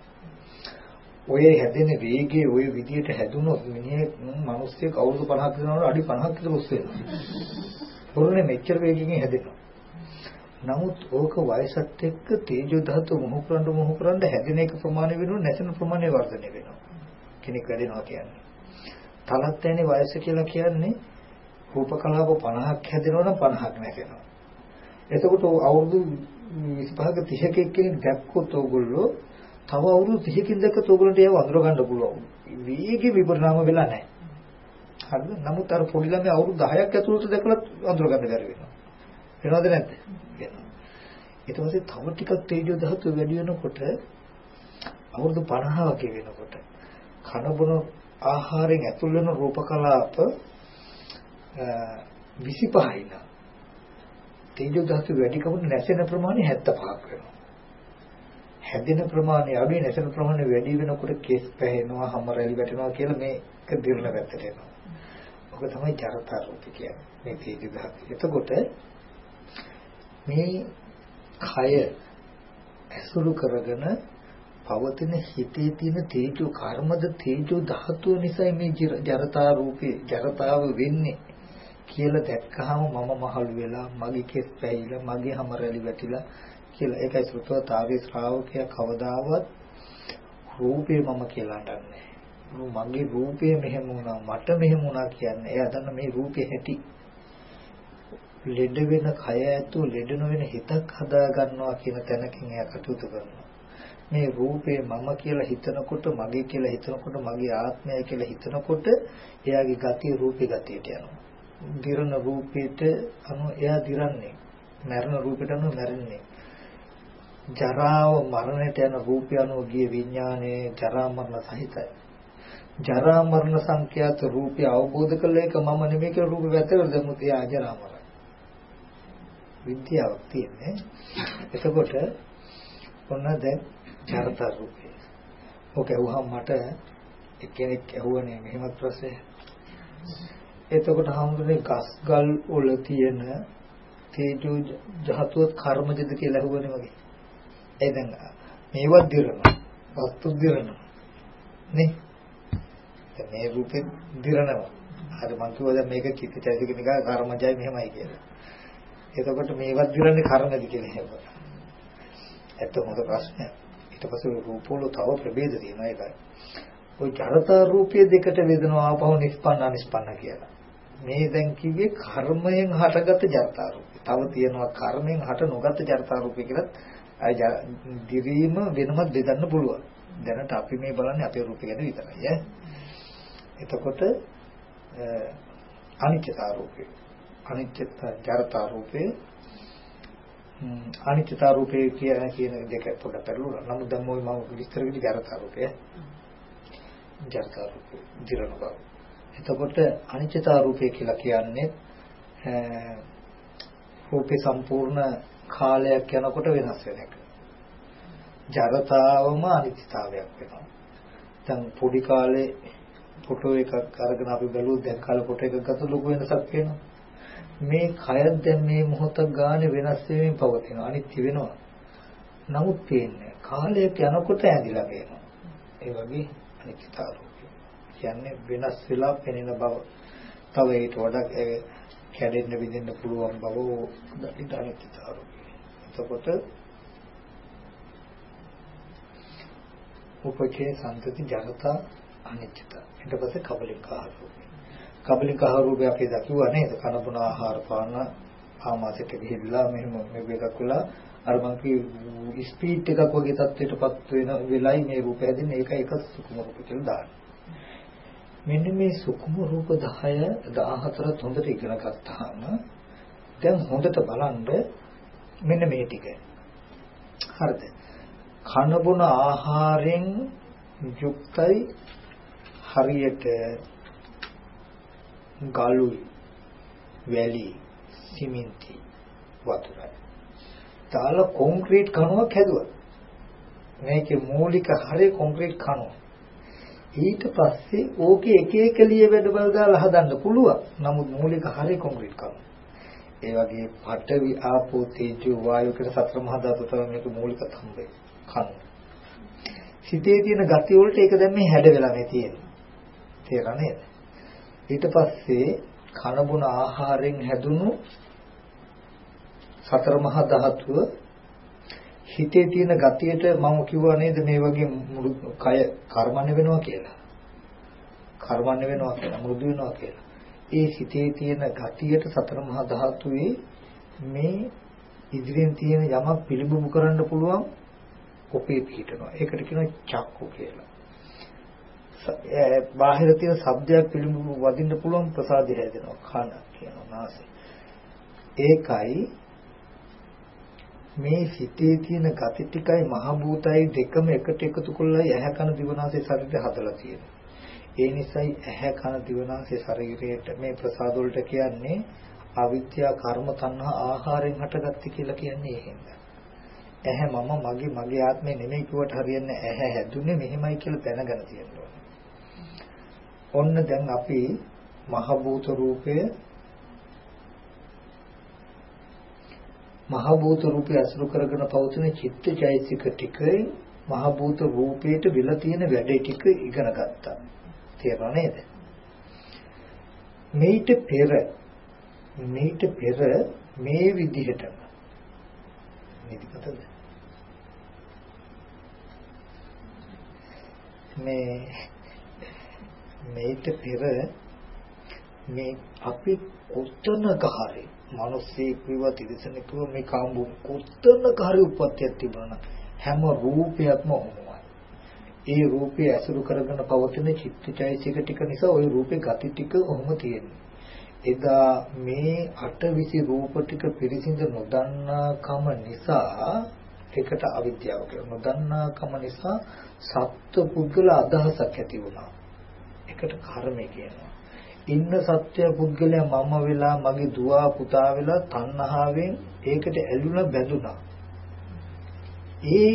ඔය හැදෙන වේගයේ ඔය විදියට හැදුනොත් මිනිහෙක් මිනිස්සෙක් අවුරුදු 50ක් යනකොට අඩි 50ක් විතර උස් වෙනවා. පුරුනේ මෙච්චර වේගකින් හැදෙනවා. නමුත් ඕක වයසත් එක්ක තේජෝ ධාතු මොහු කරන්න මොහු කරන්න හැදෙන එක ප්‍රමාණය වෙනුව නැසෙන ප්‍රමාණය වර්ධනය වෙනවා. කෙනෙක් වැඩෙනවා කියන්නේ. තලත් යන්නේ වයස කියලා කියන්නේ රූප කලාප 50ක් හැදෙනවා නම් 50ක් නැසෙනවා. එතකොට අවුරුදු 25ක 30ක කෙනෙක් දැක්කොත් ඕගොල්ලෝ තව අවුරුදු 30කින් දැක්කත් ඕගොල්ලන්ට ඒව අඳුර ගන්න පුළුවන්. වේගෙ විපරිණාම වෙලා නැහැ. හරිද? නමුත් අර පොඩි ළමයා අවුරුදු 10ක් ඇතුළත දැකලත් අඳුර ගන්න බැරි වෙනවා. වෙනවද නැද්ද? වෙනවා. ඊට පස්සේ තව ටිකක් තේජෝ ධාතුව වැඩි වෙනකොට අවුරුදු 50 වගේ වෙනකොට කන බොන ආහාරයෙන් ඇතුල් වෙන රූප කලාප 25යි නම් තේජෝ ධාතු වැඩි කමන නැසෙන ප්‍රමාණය 75ක් වෙනවා. හැදෙන ප්‍රමාණය අඩුයි නැසෙන ප්‍රමාණය වැඩි වෙනකොට කෙස් පැහෙනවා, හැම රැලි වැටෙනවා කියලා මේක දිරන පැත්තට එනවා. ඔක තමයි ජරතා රූප කියන්නේ. මේ තේජෝ ධාතු. එතකොට මේ කය ඇසුරු කරගෙන පවතින හිතේ තියෙන තේජෝ කර්මද තේජෝ ධාතුව නිසා මේ ජරතා රූපේ ජරතාව වෙන්නේ කියලා දැක්කහම මම මහලු වෙලා මගේ කෙස් පැහිලා මගේ හැම රැලි වැටිලා කියලා. ඒකයි සෘතවතාවේ ශ්‍රාවකයා කවදාවත් රූපේ මම කියලා හඳන්නේ මගේ රූපය මෙහෙම වුණා මට මෙහෙම වුණා කියන්නේ. එයා දන්න මේ රූපේ හැටි. ලෙඩ වෙන කය ඇතු ලෙඩ නොවන හිතක් හදා ගන්නවා කියන තැනකින් එයා කටයුතු කරනවා මේ රූපේ මම කියලා හිතනකොට මගේ කියලා හිතනකොට මගේ ආත්මය කියලා හිතනකොට එයාගේ ගතිය රූපේ ගතියට යනවා දිරන රූපයට අනුව එයා දිරන්නේ. මරණ රූපයට අනුව මැරෙන්නේ. ජරාව මරණයට යන රූපය අනුව ගිය විඥානයේ ජරා මරණ සහිතයි. ජරා මරණ සංඛ්‍යාත රූපය අවබෝධ කළ එක මම නෙමෙයි කියලා රූප වැතර දෙමුත් එයා අජරා මරණ. විද්‍යාවක් තියෙන්නේ. එතකොට ඔන්න දැන් චරිත රූපය. ඔක ඇහුවම මට එක්කෙනෙක් ඇහුවනේ මෙහෙමත් ප්‍රශ්නයක්. එතකොට හම්බුනේ ගස් ගල් වල තියෙන තේජෝ ධාතුවත් කර්මජද කියලා අහුවනේ වගේ. ඒ දැන් මේවත් දිරනවා. වස්තු දිරනවා. නේ? දැන් මේ රූපේ දිරනවා. හරි මං කිව්වා දැන් මේක චිත්තචෛතසික නිකා කර්මජයි මෙහෙමයි කියලා. එතකොට මේවත් දිරන්නේ කර්මද කියලා හෙව්වා. ඇත්ත හොඳ ප්‍රශ්නයක්. ඊට පස්සේ රූපවල තව ප්‍රභේද තියෙනවා ඒකයි. ওই ජරතා රූපයේ දෙකට වේදනාව ආපහු නිස්පන්න අනිස්පන්න කියලා. මේ දැන් කිව්වේ කර්මයෙන් හටගත් ජරතා රූපය. තව තියෙනවා කර්මයෙන් හට නොගත් ජරතා රූපය කියලා අය දිවීම වෙනමත් බෙදන්න පුළුවන්. දැනට අපි මේ බලන්නේ අපේ රූපය ගැන විතරයි ඈ. එතකොට අනිත්‍යතා රූපය. අනිත්‍යතා ජරතා රූපේ අනිත්‍යතා රූපේ කියන කියන දෙක පොඩ්ඩක් පෙරළුණා. නමුත් දැන් මොයි මම විස්තර කරන්නේ ජරතා රූපය. ජරතා රූපේ දිරන බව. එතකොට අනිත්‍යතා රූපය කියලා කියන්නේ රූපේ සම්පූර්ණ කාලයක් යනකොට වෙනස් වෙන එක. ජරතාවම අනිත්‍යතාවයක් වෙනවා. දැන් පොඩි කාලේ ෆොටෝ එකක් අරගෙන අපි බැලුවොත් දැන් කාලේ ෆොටෝ එකක් ගත්ත ලොකු වෙනසක් වෙනවා. මේ කය දැන් මේ මොහොත ගානේ වෙනස් වෙමින් පවතින අනිත්‍ය වෙනවා. නමුත් තියෙන්නේ කාලයක් යනකොට ඇඳිලා වෙනවා. ඒ වගේ අනිත්‍යතාවය. කියන්නේ වෙනස් වෙලා පෙනෙන බව. තව ඒට වඩා කැඩෙන්න විදින්න පුළුවන් බව ඊට අනිත්‍යතාවය. එතකොට උපචේ සම්පති ජනතා අනිත්‍යතා. ඊට පස්සේ කබලික ආහාර. කබලික ආහාර රූපය අපි දකිවා නේද? කන බොන ආහාර පාන ආමාශයට ගිහිල්ලා මෙහෙම මේ එකක් වෙලා අර මං කිව්ව ස්පීඩ් එකක් වගේ තත්ත්වයටපත් වෙන වෙලයි මේ රූපය හැදෙන්නේ ඒක එක සුකුම රූප කියලා දාන්නේ. මෙන්න මේ සුකුම රූප 10 14 හොඳට ඉගෙන ගත්තාම දැන් හොඳට බලන්න මෙන්න මේ ටික. හරිද? කන බොන ආහාරයෙන් යුක්තයි හරියට ගලුයි වැලි සිමෙන්ති වතුරයි. දාලා කොන්ක්‍රීට් කණුවක් හැදුවා. මේකේ මූලික හරේ කොන්ක්‍රීට් කණුව. ඊට පස්සේ ඕකේ එක එක ලිය වැඩ බල දාලා හදන්න පුළුවන්. නමුත් මූලික හරිය කොන්ක්‍රීට් කරනවා. ඒ වගේ පඨවි ආපෝ තේජෝ වායු කියන සතර මහා ධාතු තමයි මේක මූලික තම්බේ. කන. සිතේ තියෙන gati වලට ඒක දැන් මේ හැඩ වෙලා මේ තියෙන්නේ. තේරෙනා නේද? ඊට පස්සේ කන බොන ආහාරයෙන් හැදුණු සතර මහා ධාතුව හිතේ තියෙන gatiයට මම කිව්වා නේද මේ වගේ කය කර්මන්නේ වෙනවා කියලා. කර්මන්නේ වෙනවා කියලා මෘදු වෙනවා කියලා. ඒ හිතේ තියෙන gatiයට සතර මහා ධාතුවේ මේ ඉදිරියෙන් තියෙන යමක් පිළිබිඹු කරන්න පුළුවන් ඔපේ පිහිටනවා. ඒකට කියනවා චක්කු කියලා. බාහිර තියෙන ශබ්දයක් පිළිබිඹු වදින්න පුළුවන් ප්‍රසාදය හැදෙනවා. කන කියනවා නාසය. ඒකයි මේ හිතේ තියෙන gati ටිකයි මහ භූතයි දෙකම එකට එකතු කරලා ඇහැ කන දිවනාසය ශරීරය හදලා තියෙනවා. ඒ නිසායි ඇහැ කන දිවනාසය ශරීරයට මේ ප්‍රසාද වලට කියන්නේ අවිද්‍යා කර්ම තණ්හා ආහාරයෙන් හටගatti කියලා කියන්නේ එහෙමද. ඇහැ මම මගේ මගේ ආත්මේ නෙමෙයි කිව්වට හරියන්නේ ඇහැ හැදුනේ මෙහෙමයි කියලා දැනගෙන තියෙනවා. ඔන්න දැන් අපි මහ භූත රූපය මහ භූත රූපය අසුරු කරගෙන පවතින චිත්තචෛසික ටිකේ මහ භූත රූපයට විල තියෙන වැඩේ ටික ඉගෙන ගත්තා. තේරුණා නේද? මේිට පෙර මේිට පෙර මේ විදිහටම නිදිකතද මේ මේිට පෙර මේ අපි උත්තනක හරි මිනිස්සෙක් විව තිරසනෙක් විව මේ කාම්බු කොත්තනක හරි උප්පත්තියක් තිබුණා හැම රූපයක්ම ඔහොමයි. ඒ රූපය ඇසුරු කරගෙන පවතින චිත්තචෛසික ටික නිසා ওই රූපේ ගති ටික ඔහොම තියෙනවා. එදා මේ අටවිසි රූප ටික පිරිසිඳ නොදන්නාකම නිසා ඒකට අවිද්‍යාව කියනවා. නොදන්නාකම නිසා සත්ව පුද්ගල අදහසක් ඇති වුණා. ඒකට කර්මය කියනවා. ඉන්න සත්‍ය පුද්ගලයා මම වෙලා මගේ දුව පුතා වෙලා තණ්හාවෙන් ඒකට ඇලුනා බැඳුනා. ඒ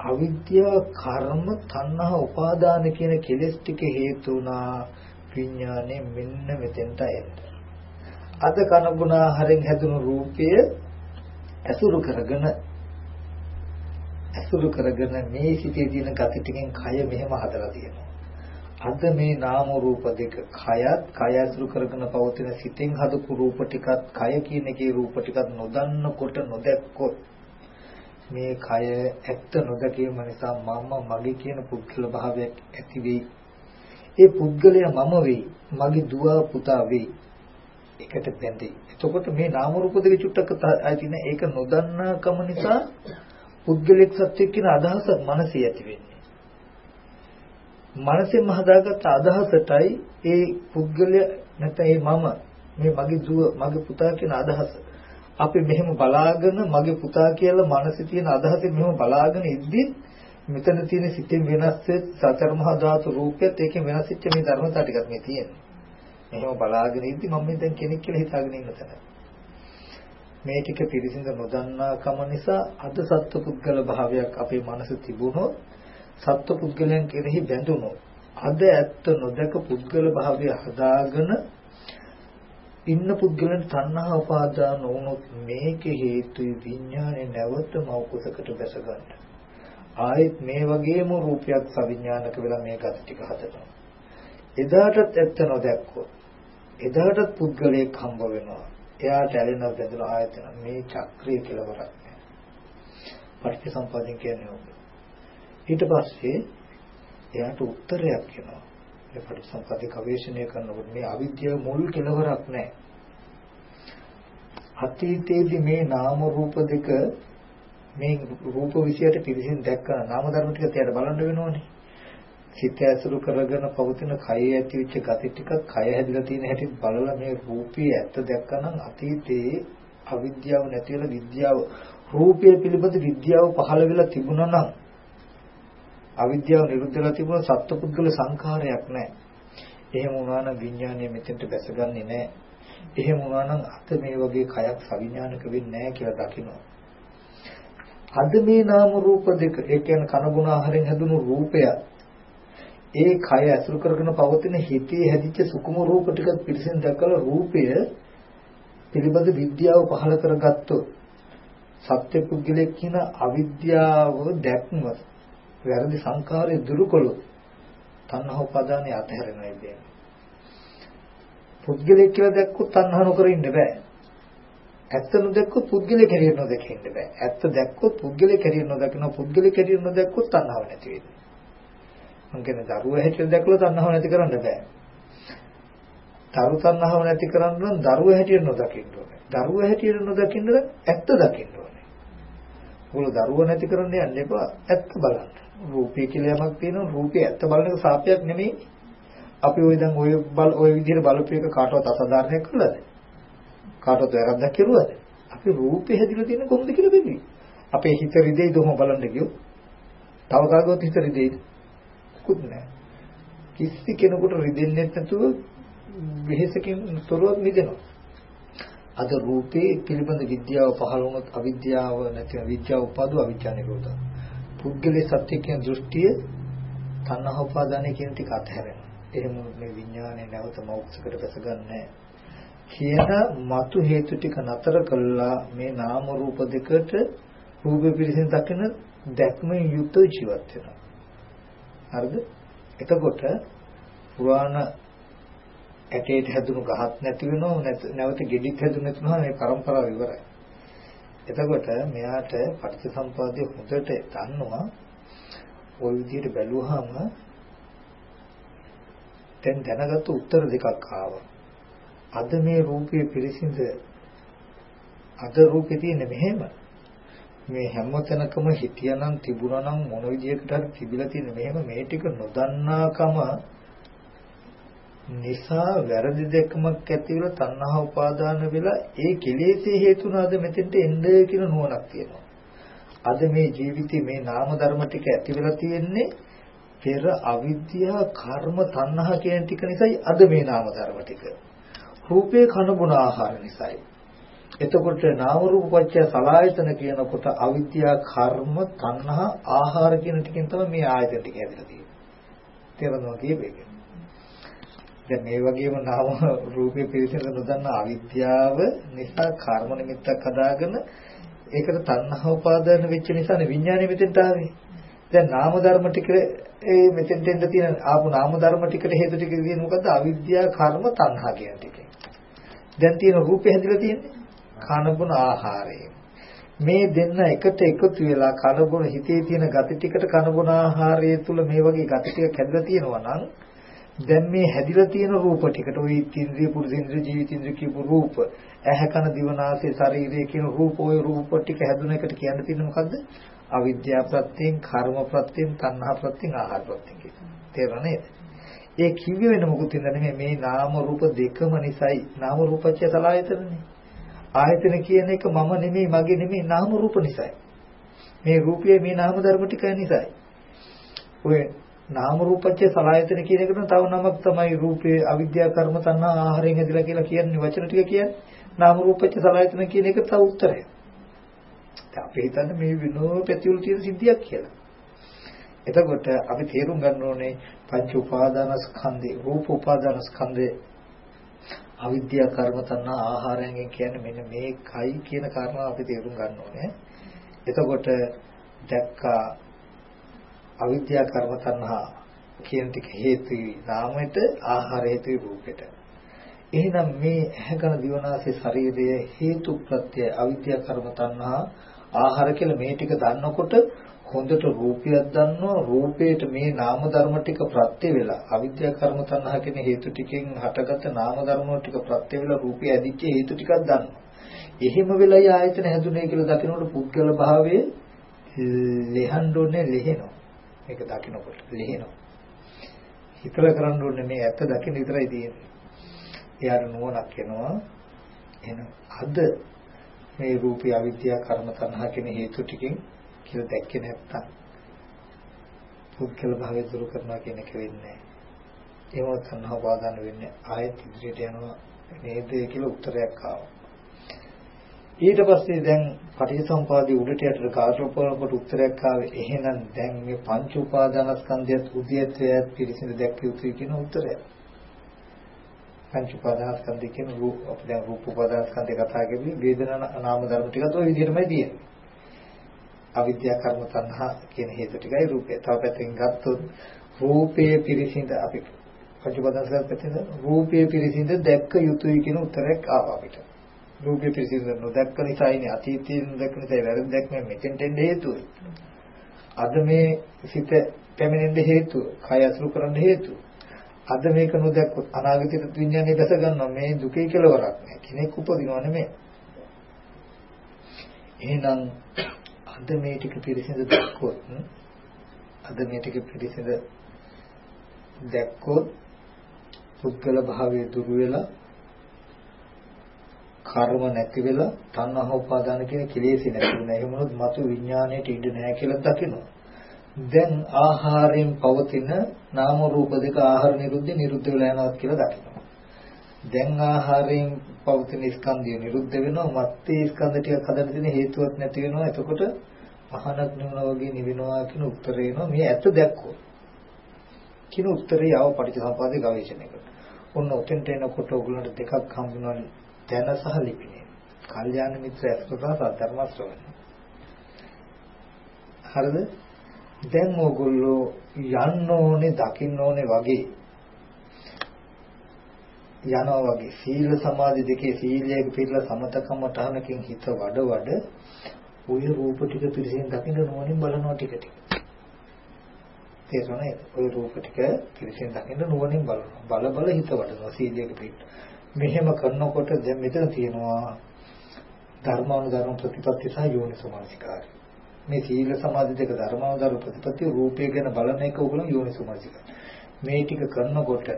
අවිද්‍යාව කර්ම තණ්හා උපාදාන කියන කෙලෙස් ටික හේතු වුණා විඥානේ මෙන්න මෙතෙන්ට එන්න. අද කනගුණ ආහාරයෙන් හැදුණු රූපය ඇසුරු කරගෙන ඇසුරු කරගෙන මේ සිටේ තියෙන gati ටිකෙන් කය මෙහෙම හදලා තියෙනවා. අද මේ නාම රූප දෙක කයත් කය අසුරු කරගෙන පවතින සිතෙන් හදපු රූප ටිකත් කය කියන එකේ රූප ටිකත් නොදන්නකොට නොදැක්කොත් මේ කය ඇත්ත නොදැකීම නිසා මම මගේ කියන පුද්ගල භාවයක් ඇති වෙයි. ඒ පුද්ගලයා මම වෙයි. මගේ දුව පුතා වෙයි. එකට බැඳෙයි. එතකොට මේ නාම රූප දෙක චුට්ටක් ඇති නෑ. ඒක නොදන්නාකම නිසා පුද්ගලික සත්‍ය කියන අදහස මනසේ ඇති වෙන්නේ. මනසෙන්ම හදාගත්ත අදහසටයි ඒ පුද්ගලයා නැත්නම් ඒ මම මේ මගේ දුව මගේ පුතා කියන අදහස අපි මෙහෙම බලාගෙන මගේ පුතා කියලා මනසේ තියෙන අදහසෙන් මෙහෙම බලාගෙන ඉද්දි මෙතන තියෙන සිතෙන් වෙනස් සතර මහා ධාතු රූපයත් ඒකෙන් වෙනස් වෙච්ච මේ ධර්මතාව ටිකක් මේ තියෙන්නේ. මෙහෙම බලාගෙන ඉද්දි මම මේ දැන් කෙනෙක් කියලා හිතාගෙන ඉන්න තැන. මේ ටික පිළිසිඳ නොදන්නාකම නිසා අද සත්පුද්ගල භාවයක් අපේ මනස තිබුණොත් සත්ව පුද්ගලයන් කෙරෙහි බැඳුණොත් අද ඇත්ත නොදක පුද්ගල භාවය හදාගෙන ඉන්න පුද්ගලයන් තණ්හා උපාදාන වුණොත් මේක හේතුයි විඥානේ නැවත මෞකසකට දැස ගන්න. ආයෙත් මේ වගේම රූපයක් සවිඥානික වෙලා මේ ගති ටික හදනවා. එදාටත් ඇත්ත නොදැක්කොත් එදාටත් පුද්ගලයෙක් හම්බ වෙනවා. එයාට ඇලෙන බැඳුන ආයතන මේ චක්‍රිය කියලා වරක් නෑ. පටිච්චසමුප්පාදයෙන් කියන්නේ ඕක. ඊට පස්සේ එයාට උත්තරයක් එනවා. ඒ පටිසම්පද ගවේෂණය කරනකොට මේ අවිද්‍යාව මුල් කෙලවරක් නැහැ. අතීතයේදී මේ නාම රූප දෙක මේ රූප විෂයට පිළිසින් දැක්කන නාම ධර්ම ටික තියට බලන්න වෙනවනේ. සිත ඇසුරු කරගෙන පවතින කය ඇති වෙච්ච gati ටික කය හැදිලා තියෙන හැටි බලලා මේ රූපී ඇත්ත දැක්කනම් අතීතයේ අවිද්‍යාව නැති වෙලා විද්‍යාව රූපය පිළිබඳ විද්‍යාව පහළ වෙලා තිබුණා නම් අවිද්‍යාව නිරුද්ධලා තිබුණ සත්පුද්ගල සංඛාරයක් නැහැ. එහෙම වුණා නම් විඥානය මෙතෙන්ට බැසගන්නේ නැහැ. එහෙම වුණා නම් අත මේ වගේ කයක් සවිඥානික වෙන්නේ නැහැ කියලා දකිනවා. අද මේ නාම රූප දෙක ඒ කියන්නේ කන බොන ආහාරයෙන් හැදුණු රූපය ඒ කය ඇසුරු කරගෙන පවතින හිතේ හැදිච්ච සුකුම රූප ටික පිළිසෙන් දැකලා රූපය පිළිබඳ විද්‍යාව පහළ කරගත්තොත් සත්‍ය පුද්ගලයෙක් කියන අවිද්‍යාව දැක්ම වැරදි සංකාරය දුරු කළොත් තණ්හා උපාදානය අතහැරෙනවා කියන්නේ. පුද්ගලයෙක් කියලා දැක්කොත් තණ්හා නොකර ඉන්න බෑ. ඇත්ත නොදැක්කොත් පුද්ගලයෙක් හැටියට නොදැකින්න බෑ. ඇත්ත දැක්කොත් පුද්ගලයෙක් හැටියට නොදකිනවා. පුද්ගලයෙක් හැටියට නොදැක්කොත් තණ්හාව නැති වෙනවා. මං කියන්නේ දරුවා හැටියට දැකලා තණ්හාව නැති කරන්න බෑ. තරු තණ්හාව නැති කරන්න නම් දරුවා හැටියට නොදකින්න ඕනේ. දරුවා හැටියට නොදකින්න ඇත්ත දකින්න ඕනේ. මොකද දරුවා නැති කරන්න යන්න එපා. ඇත්ත බලන්න. රූපය කියලා යමක් තියෙනවා. රූපේ ඇත්ත බලන එක සාපයක් නෙමෙයි. අපි ওই දැන් ওই බල ওই විදිහට බලපු එක කාටවත් අසාධාරණයක් කළාද? කාටවත් වැරද්දක් කෙරුවද? අපි රූපේ හැදිලා තියෙන කොහොමද කියලා බෙදුවේ. අපේ හිත රිදෙයිද ඔහොම බලන්න ගියොත්? තව කාගවත් හිත රිදෙයිද? කුත් නැහැ. කිසි කෙනෙකුට රිදෙන්නේ නැතුව වෙහෙසකින් තොරව මිදෙනවා. අද රූපේ පිළිබඳ විද්‍යාව පහළ වුණොත් අවිද්‍යාව නැතිව විද්‍යාව උපදව අවිද්‍යාව නිරෝධ. පුද්ගලයේ සත්‍ය කියන දෘෂ්ටිය තණ්හා උපාදානය කියන ටික අතහැරෙනවා. එහෙම මේ විඥානය නැවත මෞක්ෂකට බැසගන්නේ කියන මතු හේතු ටික නතර කළා මේ නාම රූප දෙකට රූප පිළිසින් දකින දැක්මෙන් යුක්ත ජීවත් වෙනවා. හරිද? එතකොට පුරාණ ඇටේට හැදුණු ගහක් නැති වෙනව නැවත ගෙඩිත් හැදුණු නැතුනම මේ પરම්පරාව ඉවරයි. එතකොට මෙයාට පටිච්චසම්පාදයේ හොඳට දන්නවා. ওই විදිහට බැලුවාම දැන් දැනගත්තු උත්තර දෙකක් ආවා. අද මේ රූපයේ පිරිසිඳ අද රූපේ තියෙන මෙහෙම. මේ හැම තැනකම හිටියානම් තිබුණානම් මොන විදියකට හරි තිබිලා තියෙන මෙහෙම. මේ ටික නොදන්නාකම නිසා වැරදි දෙකමක් ඇති වෙලා තණ්හා උපාදාන වෙලා ඒ කෙලෙසේ හේතුනාද මෙතෙන්ට එන්න කියන නුවණක් තියෙනවා. අද මේ ජීවිතේ මේ නාම ධර්ම ටික ඇති වෙලා තියෙන්නේ පෙර අවිද්‍යාව කර්ම තණ්හා කියන ටික නිසායි අද මේ නාම ධර්ම ටික. රූපේ කන බොන ආහාර නිසායි. එතකොට නාම රූප පත්‍ය සලායතන කියනකොට අවිද්‍යාව කර්ම තණ්හා ආහාර කියන ටිකෙන් තමයි මේ ආයතන ටික ඇදලා තියෙන්නේ. තේරෙනවා කියපේක. දැන් මේ වගේම නාම රූපේ පිළිසඳ නොදන්න අවිද්‍යාව නිසා කර්ම නිමිත්තක් හදාගෙන ඒකට තණ්හා උපාදාන වෙච්ච නිසානේ විඥානෙ මෙතෙන්ට ආවේ. දැන් නාම ධර්ම ටික ඒ මෙතෙන්ට එන්න තියෙන ආපු නාම ධර්ම ටිකට හේතු ටික කියන්නේ මොකද්ද? අවිද්‍යාව කර්ම තණ්හා කියන ටික. දැන් තියෙන රූපේ හැදිලා තියෙන්නේ කනබුන ආහාරය. මේ දෙන්න එකට එකතු වෙලා කනබුන හිතේ තියෙන gati ටිකට කනබුන ආහාරය තුල මේ වගේ gati ටික හැදලා තියෙනවා නම් දැන් මේ හැදිලා තියෙන රූප ටිකට ওই ඉන්ද්‍රිය පුරුෂේන්ද්‍රිය ජීවිතේන්ද්‍රිය කියපු රූප ඇහැ කන දිවනාසය ශරීරය කියන රූප ওই රූප ටික හැදුන එකට කියන්න තියෙන්නේ මොකද්ද අවිද්‍යාව ප්‍රත්‍යයෙන් කර්ම ප්‍රත්‍යයෙන් තණ්හා ප්‍රත්‍යයෙන් ආහාර ප්‍රත්‍යයෙන් කියන තේරෙන්නේ ඒ කිව්වේ වෙන මොකුත් නෙමෙයි මේ නාම රූප දෙකම නිසායි නාම රූපච්චය සලආයතනනේ ආයතන කියන එක මම නෙමෙයි මගේ නෙමෙයි නාම රූප නිසායි මේ රූපයේ මේ නාම ධර්ම ටික නිසායි ඔය නාම රූපච්ච සලආයතන කියන එකට තව නමක් තමයි රූපේ අවිද්‍යා කර්ම තණ්හා ආහාරයෙන් හැදිලා කියලා කියන්නේ වචන ටික කියන්නේ නාම රූපච්ච සලආයතන කියන එක තව උත්තරයක්. දැන් අපි හිතන්නේ මේ විනෝ පැතිවල තියෙන සිද්ධියක් කියලා. එතකොට අපි තේරුම් ගන්න ඕනේ පංච උපාදානස්කන්ධේ රූප උපාදානස්කන්ධේ අවිද්‍යා කර්ම තණ්හා ආහාරයෙන් කියන්නේ මෙන්න මේකයි කියන කාරණාව අපි තේරුම් ගන්න ඕනේ. එතකොට දැක්කා අවිද්‍යා කර්ම තණ්හා කියන ටික හේතුයි නාමයට ආහාර හේතුයි රූපෙට. එහෙනම් මේ ඇහැකන දිවනාසේ ශරීරයේ හේතු ප්‍රත්‍ය අවිද්‍යා කර්ම තණ්හා ආහාර කියලා මේ ටික දන්නකොට හොඳට රූපයක් දන්නවා රූපේට මේ නාම ධර්ම ටික ප්‍රත්‍ය වෙලා අවිද්‍යා කර්ම තණ්හා කියන හේතු ටිකෙන් හටගත්ත නාම ධර්ම ටික ප්‍රත්‍ය වෙලා රූපය ඇදිච්ච හේතු ටිකක් දන්නවා. එහෙම වෙලයි ආයතන හැදුනේ කියලා දකිනකොට පුද්ගල භාවයේ ලෙහඬෝනේ ලෙහෙනවා. මේක දකිනකොට ලිහිනවා. හිතලා කරන්න ඕනේ මේ ඇත්ත දකින්න විතරයි තියෙන්නේ. එයාට නුවණක් එනවා. එහෙනම් අද මේ රූපී අවිද්‍යාව කර්ම තණ්හා කියන හේතු ටිකෙන් කියලා දැක්කේ නැත්තම් පුද්ගල භාවය දුරු කරනවා කියන එක වෙන්නේ නැහැ. ඒව තණ්හා උපාදාන වෙන්නේ ආයෙත් ඉදිරියට යනවා නේද කියලා උත්තරයක් ආවා. ඊට පස්සේ දැන් පටිච්චසමුපාදයේ උඩට යටට කාර්යෝපවලකට උත්තරයක් ආවේ එහෙනම් දැන් මේ පංච උපාදානස්කන්ධයත් උද්‍යත්වයත් පිළිසිඳ දැක්ක යුතුයි කියන උත්තරය. පංච උපාදානස්කන්ධය කියන රූප අපි දැන් රූප උපාදානස්කන්ධය කතා කරන්නේ වේදනා නාම ධර්ම ටිකත් ওই විදිහටමයි තියෙන්නේ. අවිද්‍යා කර්ම තණ්හා කියන හේතු ටිකයි රූපය. තව පැත්තකින් ගත්තොත් රූපයේ පිරිසිඳ අපි ප්‍රතිපදස්ගත පැත්තෙන් රූපයේ පිරිසිඳ දැක්ක යුතුයි කියන උත්තරයක් ආවා අපිට. රූපයේ පිරිසිඳ නොදැක්ක නිසායිනේ අතීතයේ නොදැක්ක නිසා වැරදි දැක්ම මෙතෙන්ට එන්න හේතුව. අද මේ සිත පැමිණෙන්න හේතුව, කය අසුරු කරන්න හේතුව. අද මේක නොදැක්කොත් අනාගතයට විඥානය දැස ගන්නවා මේ දුකේ කෙලවරක් නෑ. කෙනෙක් උපදිනව නෙමෙයි. එහෙනම් අද මේ ටික පිරිසිදු දැක්කොත් අද මේ ටික පිරිසිදු දැක්කොත් පුද්ගල භාවයේ දුරු වෙලා කර්ම නැති වෙලා තණ්හා උපාදාන කියන කෙලෙස් නැති වෙනවා. එහෙම වුණොත් මතු විඥාණයට ඉඩ නැහැ කියලා දකිනවා. දැන් ආහාරයෙන් පවතින නාම රූප දෙක ආහාර නිරුද්ධ නිරුද්ධ වෙලා යනවා කියලා දකිනවා. දැන් ආහාරයෙන් පවතින ස්කන්ධය නිරුද්ධ වෙනවා. මත්තේ ස්කන්ධ ටික හදන්න තියෙන හේතුවක් නැති වෙනවා. එතකොට පහනක් නෙවනා වගේ නිවෙනවා කියන උත්තරේ එනවා. මේ ඇත්ත දැක්කොත්. කියන උත්තරේ ආව පටිච්චසමුපාදේ ගවේෂණයකට. ඔන්න උතෙන්ට එනකොට ඔයගොල්ලන්ට දෙකක් හම්බුනවා දැන සහ ලිපිනේ. කල්යාණ මිත්‍ර ඇස්පසා සද්ධර්ම ශ්‍රවණය. හරිද? දැන් ඕගොල්ලෝ යන්න ඕනේ දකින්න ඕනේ වගේ යනවා වගේ සීල සමාධි දෙකේ සීලයක පිළිලා සමතකම තහනකින් හිත වඩ වඩ ওই රූප ටික පිළිසෙන් දකින්න නොවනින් බලනවා ටික ටික තේරුණා ඔය රූප ටික පිළිසෙන් දකින්න නුවණින් බලනවා. බල බල හිත වඩනවා සීලයක පිට. මෙහෙම කරනකොට දැන් මෙතන තියෙනවා ධර්මානුධර්ම ප්‍රතිපත්ති සහ යෝනිසෝමනසිකාරය. මේ සීල සමාධි දෙක ධර්මානුධර්ම ප්‍රතිපත්ති රූපය ගැන බලන එක උගලන් යෝනිසෝමනසිකාරය. මේ ටික කරනකොට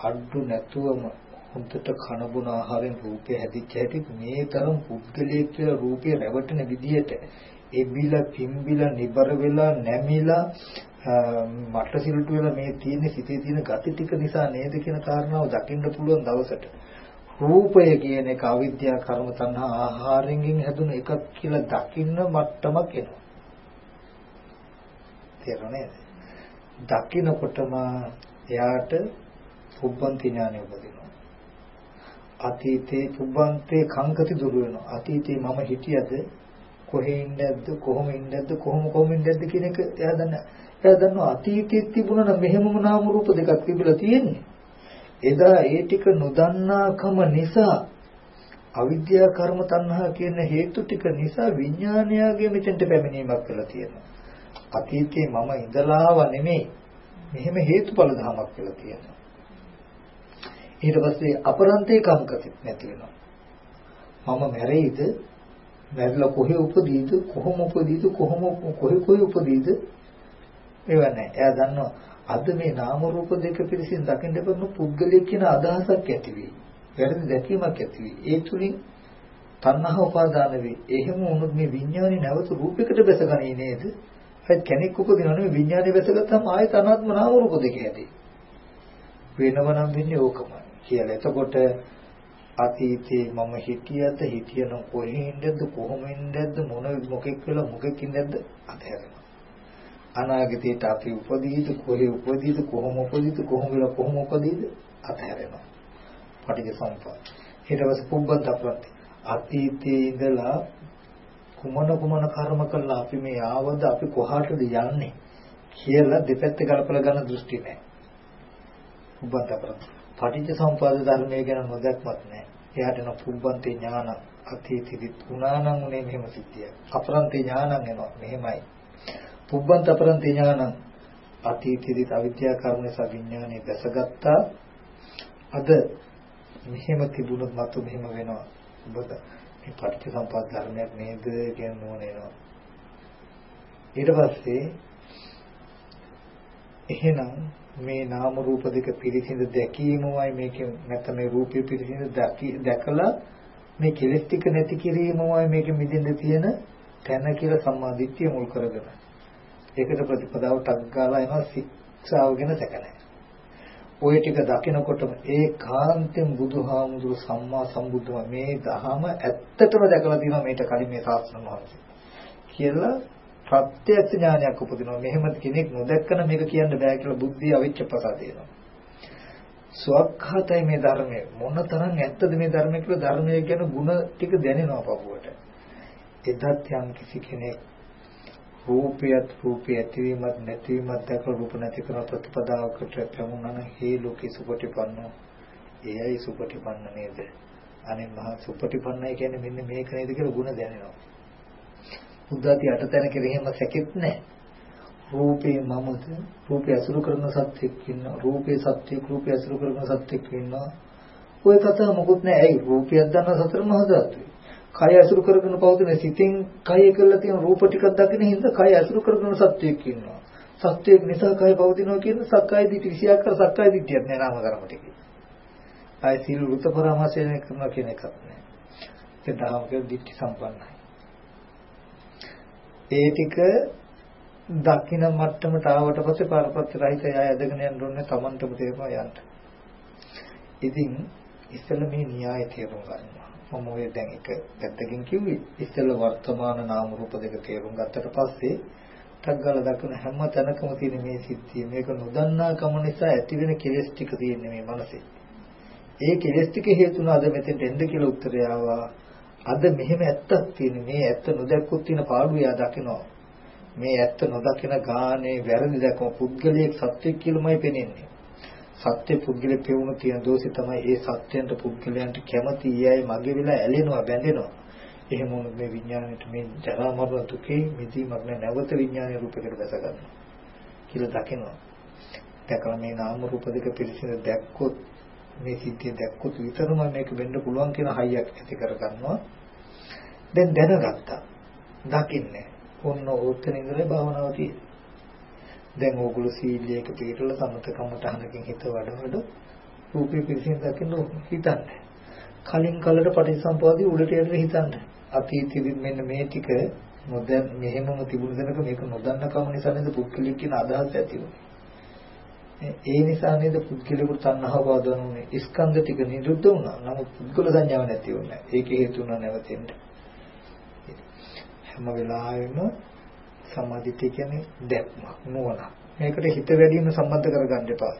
අඩු නැතුවම හොඳට කන බොන ආහාරයෙන් රූපය හැදිච්ච හැටි මේ තරම් පුද්ගලයේ කියලා රූපය රැවටෙන විදිහට එබිලා පිම්බිලා නිබර වෙලා නැමිලා මට සිල්ට වෙලා මේ තියෙන සිතේ තියෙන gati ටික නිසා නේද කියන කාරණාව දකින්න පුළුවන් දවසට. රූපය කියන එක අවිද්‍යා කර්ම තණ්හා ආහාරයෙන් හැදුන එකක් කියලා දකින්න මට්ටමක් එනවා. තේරුණාද දකින්නකොටම එයාට පුබ්බන්ති ඥානය උපදිනවා. අතීතේ පුබ්බන්තේ කංකති දුර වෙනවා. අතීතේ මම හිටියද කොහේ ඉන්නේද කොහොම ඉන්නේද කොහොම කොහොම ඉන්නේද කියන එක එයා දන්නේ එයා දන්නවා අතීතයේ තිබුණා නම් මෙහෙමම නාම රූප දෙකක් තිබිලා තියෙන්නේ. එදා ඒ ටික නොදන්නාකම නිසා අවිද්‍යා කර්ම තණ්හා කියන හේතු ටික නිසා විඥානයගේ මෙතෙන්ට පැමිණීමක් වෙලා තියෙනවා. අතීතයේ මම ඉඳලාව නෙමෙයි. මෙහෙම හේතුඵල ධමයක් වෙලා තියෙනවා. ඊට පස්සේ අපරන්තේ කංකති නැති වෙනවා. මම මැරෙයිද? මැරිලා කොහේ උපදීද? කොහොම උපදීද? කොහොම කොහේ කොහේ උපදීද? ඒව නැහැ. එයා දන්නවා අද මේ නාම රූප දෙක පිළිසින් දකින්න බැරි පුද්ගලයෙක් කියන අදහසක් ඇති වෙයි. වැරදි දැකීමක් ඇති වෙයි. ඒ තුලින් තණ්හා උපාදාන වෙයි. එහෙම වුණොත් මේ විඥානේ නැවත රූපයකට බැසගනී නේද? හරි කෙනෙක් උපදිනවා නෙවෙයි විඥානේ බැසගත්තාම ආයෙත් අනාත්ම නාම රූප දෙක ඇති. වෙනවනම් වෙන්නේ ඕකමයි කියලා. එතකොට අතීතේ මම හිටියද හිටියනම් කොහේ ඉඳද්ද කොහොම ඉඳද්ද මොන මොකෙක් වෙලා මොකෙක් ඉඳද්ද අතහැරෙනවා. අනාගතයට අපි උපදීද කොහේ උපදීද කොහොම උපදීද කොහොම වෙලා කොහොම උපදීද අතහැරෙනවා. පටිච්ච සමුප්පාද. ඊට පස්සේ පුබ්බත් අප්‍රත්‍ය අතීතයේ ඉඳලා කුමන කුමන කර්ම කළා අපි මේ ආවද අපි කොහාටද යන්නේ කියලා දෙපැත්ත ගලපලා ගන්න දෘෂ්ටි නැහැ. පුබ්බත් අප්‍රත්‍ය පටිච්ච සමුප්පාද ධර්මයේ ගැන නොදැක්මත් නැහැ. එයාට න පුබ්බන්තේ ඥාන අතීතෙදි තුනානම් උනේ මෙහෙම සිද්ධිය අප්‍රන්තේ ඥානං එනවා. මෙහෙමයි. පුබ්බන්ත අපරන්ති ඥානං අතීතයේදී අවිද්‍යා කර්ම නිසා විඥානේ දැසගත්තා. අද මෙහෙම තිබුණොත් මතු මෙහෙම වෙනවා. ඔබද මේ පටිච්චසමුප්පාද ධර්මයක් නේද කියන නෝන එනවා ඊට පස්සේ එහෙනම් මේ නාම රූප දෙක පිරිසිඳ දැකීමමයි මේකේ නැත්නම් මේ රූපය පිරිසිඳ දැකලා මේ කෙලෙස් ටික නැති කිරීමමයි මේකෙ මිදෙන්න තියෙන තැන කියලා සම්මාදිට්ඨිය මුල් කරගෙන. ඒකට ප්‍රතිපදාව ටක් ගාලා එනවා ශික්ෂාව ගැන සැක නැහැ. ওই ටික දකිනකොටම ඒ කාන්තෙන් බුදුහාමුදුරු සම්මා සම්බුද්ධම මේ දහම ඇත්තටම දැකලා තියෙනවා මේට කලින් මේ ශාස්ත්‍රණ වහන්සේ. කියලා ප්‍රත්‍යක්ෂ ඥානයක් උපදිනවා. මෙහෙම කෙනෙක් නොදැක්කන මේක කියන්න බෑ කියලා බුද්ධිය අවිච්ඡ ප්‍රසාදේනවා. සුවක්ඛාතයි මේ ධර්මය මොන තරම් ඇත්තද මේ ධර්මය කියලා ධර්මය ගැන ಗುಣ ටික දැනෙනවා පපුවට. එදත් යම් කිසි කෙනෙක් රූපයත් රූපය ඇතිවීමත් නැතිවීමත් දැකලා රූප නැති කරන ප්‍රතිපදාවකට පැමුණා නම් හේ ලෝකේ සුපටිපන්නෝ. එයයි සුපටිපන්න නේද? අනේ මහා සුපටිපන්නයි කියන්නේ මෙන්න මේක නේද කියලා ಗುಣ දැනෙනවා. උද්දාති අටතැන කෙරෙහිම සැකෙත් නැහැ. රූපේ මමද රූපය අසුරු කරන සත්‍යෙක් ඉන්නවා රූපේ සත්‍යෙක් රූපය අසුරු කරන සත්‍යෙක් ඉන්නවා. ඔය කතාව මොකුත් නැහැ. ඇයි? රූපයක් දන්න සතර මහා ධාතුයි කය අසුරු කරගෙන පවතින සිතින් කය කියලා තියෙන රූප ටිකක් දකින හින්දා කය අසුරු කරගෙන සත්‍යයක් ඉන්නවා. සත්‍යයක් නිසා කය පවතිනවා කියන සක්කාය දිට්ඨි විෂයාකර සක්කාය දිට්ඨියක් නෑ නාම ධර්ම ටිකේ. ආය සීල වෘත පරාමාසය කරනවා කියන එකක් නෑ. ඒ දහම කියන දිට්ඨි සම්පන්නයි. ඒ ටික දකින මට්ටමට ආවට පස්සේ පාරපත්‍ය රහිත යය ඇදගෙන යන්න ඕනේ Tamanටම තේරෙනවා යන්න. ඉතින් ඉස්සෙල්ල මේ න්‍යාය තේරුම් ගන්නවා. මම ඔය දැන් එක පැත්තකින් කිව්වේ ඉස්සෙල්ල වර්තමාන නාම රූප දෙක තේරුම් ගත්තට පස්සේ ටග්ගල දක්වන හැම තැනකම තියෙන මේ සිද්ධිය මේක නොදන්නා කම නිසා ඇතිවෙන කෙලෙස් ටික තියෙන්නේ මේ මනසේ. ඒ කෙලෙස් ටික හේතුන අද මෙතෙන්ට එන්න කියලා උත්තරය ආවා. අද මෙහෙම ඇත්තක් තියෙන මේ ඇත්ත නොදැක්කොත් තියෙන පාඩුව යා දකිනවා. මේ ඇත්ත නොදකින ගානේ වැරදි දැකම පුද්ගලයෙක් සත්‍යයක් කියලාමයි පෙනෙන්නේ. සත්‍ය පුද්ගලෙ පෙවුණු තියෙන දෝෂේ තමයි ඒ සත්‍යයන්ට පුද්ගලයන්ට කැමති ඊයයි මගේ වෙලා ඇලෙනවා බැඳෙනවා. එහෙම වුණොත් මේ විඥාණයට මේ ජරා මරණ දුකේ මිදීමක් නැවත විඥානීය රූපයකට දැස ගන්නවා කියලා දකිනවා. දැකලා මේ නාම රූප දෙක පිළිසින දැක්කොත් මේ සිද්ධිය දැක්කොත් විතරම මේක වෙන්න පුළුවන් කියන හයියක් ඇති කරගන්නවා. දැන් දැනගත්තා. දකින්නේ. ඔන්න ඕතන ඉඳලා භාවනාව තියෙන්නේ. දැන් ඕගොල්ලෝ සීලයක පිළිපදලා සමතකම තහනකින් හිත වඩවඩ රූපේ පිළිසින් දකින්න හිතන්නේ. කලින් කලට පටිච්චසම්පාදේ උඩට යන්න හිතන්නේ. අතීතෙදි මෙන්න මේ ටික නොදැන් මෙහෙමම තිබුණ දෙනක මේක නොදන්න කම නිසා නේද පුද්ගලික කියන අදහස ඇති වුනේ. ඒ නිසා නේද පුද්ගලිකට තණ්හාව වදනුනේ. ස්කන්ධ ටික නිරුද්ධ වුණා. නමුත් පුද්ගල සංඥාව නැති වුණා. ඒකේ හේතු වුණා නැවතෙන්න. හැම වෙලාවෙම සම්මාදිට්ඨිය කියන්නේ දැක්මක් නුවණ. මේකට හිත වැඩිම සම්බන්ධ කරගන්න එපා.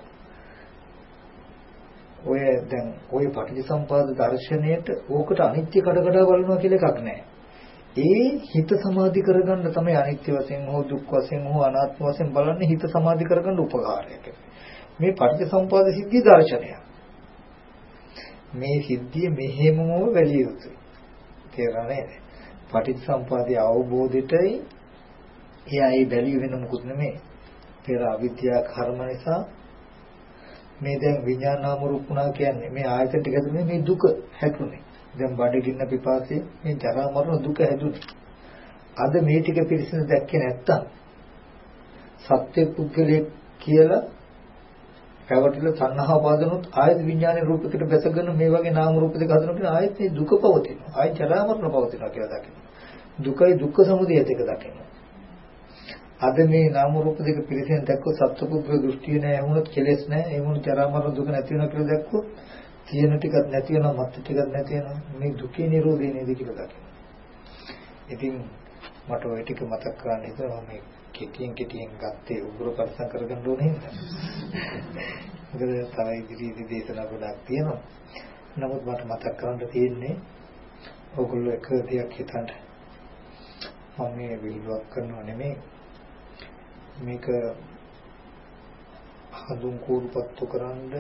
ඔය දැන් ඔය පටිච්චසම්පාද දර්ශනයට ඕකට අනිත්‍ය කඩ කඩ බලනවා කියලා එකක් නැහැ. ඒ හිත සමාධි කරගන්න තමයි අනිත්‍ය වශයෙන් හෝ දුක් වශයෙන් හෝ අනාත්ම වශයෙන් බලන්නේ හිත සමාධි කරගන්න උපකාරයක්. මේ පටිච්චසම්පාද සිද්ධි දර්ශනය. මේ සිද්ධිය මෙහෙමම වැළිය යුතුයි. තේරෙන්නේ නැහැ. පටිච්චසම්පාදයේ අවබෝධයටයි එයා ඒ බැලිය වෙන මොකුත් නෙමෙයි. පෙර අවිද්‍යා කර්ම නිසා මේ දැන් විඥානාම රූපුණා කියන්නේ මේ ආයතන ටික තුනේ මේ දුක හැදුනේ. දැන් බඩගින්න පිපාසය මේ ජරා මරණ දුක හැදුනේ. අද මේ ටික පිළිසින දැක්කේ නැත්තම් සත්‍ය පුද්ගලයෙක් කියලා පැවතිලා තණ්හා පාදනොත් ආයත විඥානයේ රූපයකට බැසගෙන මේ වගේ නාම රූප දෙක හදනකොට ආයත මේ දුක පවතිනවා. ආය ජරා මරණ පවතිනවා කියලා දකිනවා. දුකයි දුක්ඛ සමුදය දෙක දකිනවා. අද මේ නාම රූප දෙක පිළිසෙන් දැක්කොත් සත්පුද්ගල දෘෂ්ටිය නෑ වුණොත් කෙලෙස් නෑ ඒ වුණ ජරා මරණ දුක නැති වෙනවා කියලා දැක්කොත් තියෙන ටිකක් නැති වෙනවා මත් ටිකක් නැති වෙනවා මේ දුකේ නිරෝධය නේද කියලා දකින්න. ඉතින් මට ওই ටික මතක් කරගන්න හිතුවා මේ කෙටියෙන් කෙටියෙන් ගත්තේ උග්‍ර පරිසම් කරගන්න ඕනේ නේද? මොකද තව ඉදිරියේදී දේශනා ගොඩක් තියෙනවා. නමුත් මට මතක් කරන්න තියෙන්නේ ඕගොල්ලෝ එක දෙයක් හිතන්න. මම මේ විහිළුවක් කරනව නෙමෙයි මේක හඳුන් කූරුපත්තු කරන්න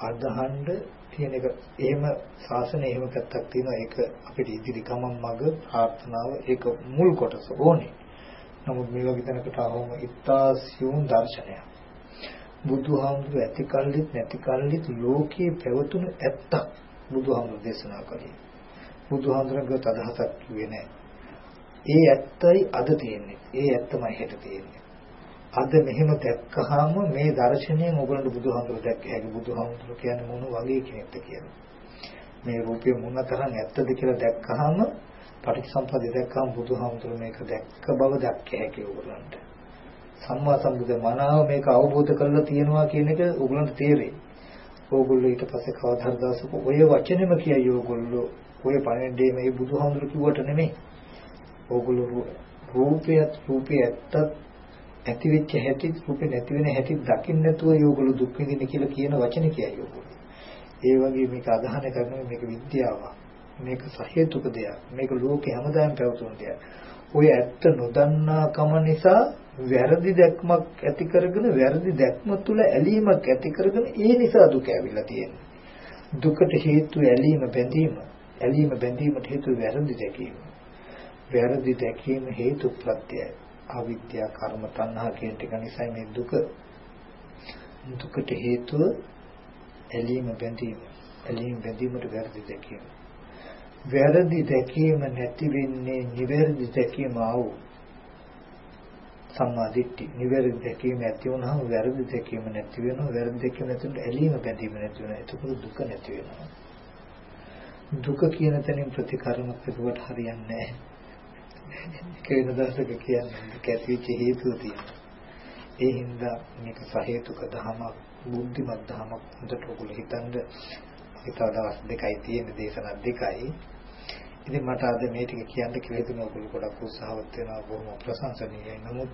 අදහන්න තියෙන එක. එහෙම ශාසනය එහෙම පැත්තක් තියෙනවා. ඒක අපිට ඉදිරි ගමන් මඟ ප්‍රාර්ථනාව ඒක මුල් කොටස ඕනේ. නමුත් මේ වගේ තැනකට ආවම ඉත්තාසියුම් දර්ශනය බුදුහාමුදුර ඇති කල්ලිත් නැති කල්ලිත් ලෝකයේ පැවතුණු ඇත්තක් බුදුහාමුදුර දේශනා කළේ. බුදුහාමුදුරගේ අදහසක් කිව්වේ නැහැ ඒ ඇත්තයි අද තියෙන්නේ. ඒ ඇත්තමයි හෙට තියෙන්නේ. අද මෙහෙම දැක්කහම මේ දර්ශනයෙන් ඔයගොල්ලෝ බුදුහාමුදුරුවෝ දැක්ක හැකි බුදුහාමුදුරුවෝ කියන්නේ මොන වගේ කෙනෙක්ද කියලා. මේ රූපය මොන තරම් ඇත්තද කියලා දැක්කහම පටිච්චසමුප්පාදේ දැක්කහම බුදුහාමුදුරුවෝ මේක දැක්ක බව දැක්ක හැකි ඔයගොල්ලන්ට. සම්මා සම්බුද්ධ මනාව මේක අවබෝධ කරලා තියෙනවා කියන එක ඔයගොල්ලන්ට තේරෙයි. ඕගොල්ලෝ ඊට පස්සේ කවදා හරි දවසක ඔය වචනෙම කියයි ඕගොල්ලෝ ඔය පණිඩේ මේ බුදුහාමුදුරුවෝ කිව්වට නෙමෙයි ඕගොල්ලෝ රූපයත් රූපේ ඇත්තත් ඇති වෙච්ච හැටි රූපේ නැති වෙන හැටි දකින්න නැතුව යෝගොල්ලෝ දුක් විඳින්න කියලා කියන වචනේ කියයි යෝගොල්ලෝ. ඒ වගේ මේක අදහන කරනවා මේක විද්‍යාවක්. මේක සහේතුක දෙයක්. මේක ලෝකේ හැමදාම පැවතුන දෙයක්. ඔය ඇත්ත නොදන්නාකම නිසා වැරදි දැක්මක් ඇති කරගෙන වැරදි දැක්ම තුල ඇලීමක් ඇති කරගෙන ඒ නිසා දුක ඇවිල්ලා තියෙනවා. දුකට හේතු ඇලීම බැඳීම. ඇලීම බැඳීමට හේතු වැරදි දැකීම. වැරදි දැකීම හේතු ප්‍රත්‍යයයි. අවිද්‍යාව කර්ම තණ්හා කියන ටික නිසා මේ දුක දුකට හේතුව ඇලීම බැඳීම. ඇලීම බැඳීමට වැරදි දැකීම. වැරදි දැකීම නැති වෙන්නේ නිවැරදි දැකීම ආව. සම්මා දිට්ඨි නිවැරදි දැකීම ඇති වුණාම වැරදි දැකීම නැති වෙනවා. වැරදි දැකීම නැති වුණාම ඇලීම බැඳීම නැති වෙනවා. එතකොට දුක නැති වෙනවා. දුක කියන තැනින් ප්‍රතිකර්මයක් පිටුවට හරියන්නේ නැහැ. ඒක වෙන දවසක කියන්නේ කැසිච්ච හේතුව තියෙනවා. ඒ හින්දා මේක සහේතුක ධමයක් බුද්ධිමත් ධමයක් හොඳට ඔයගොල්ලෝ හිතනද හිතව දවස් දෙකයි තියෙන දේශනා දෙකයි. ඉතින් මට අද මේ ටික කියන්න කියලා හිතුණා ඔයගොල්ලෝ ගොඩක් උත්සාහවත් වෙනවා බොහොම ප්‍රශංසනීයයි. නමුත්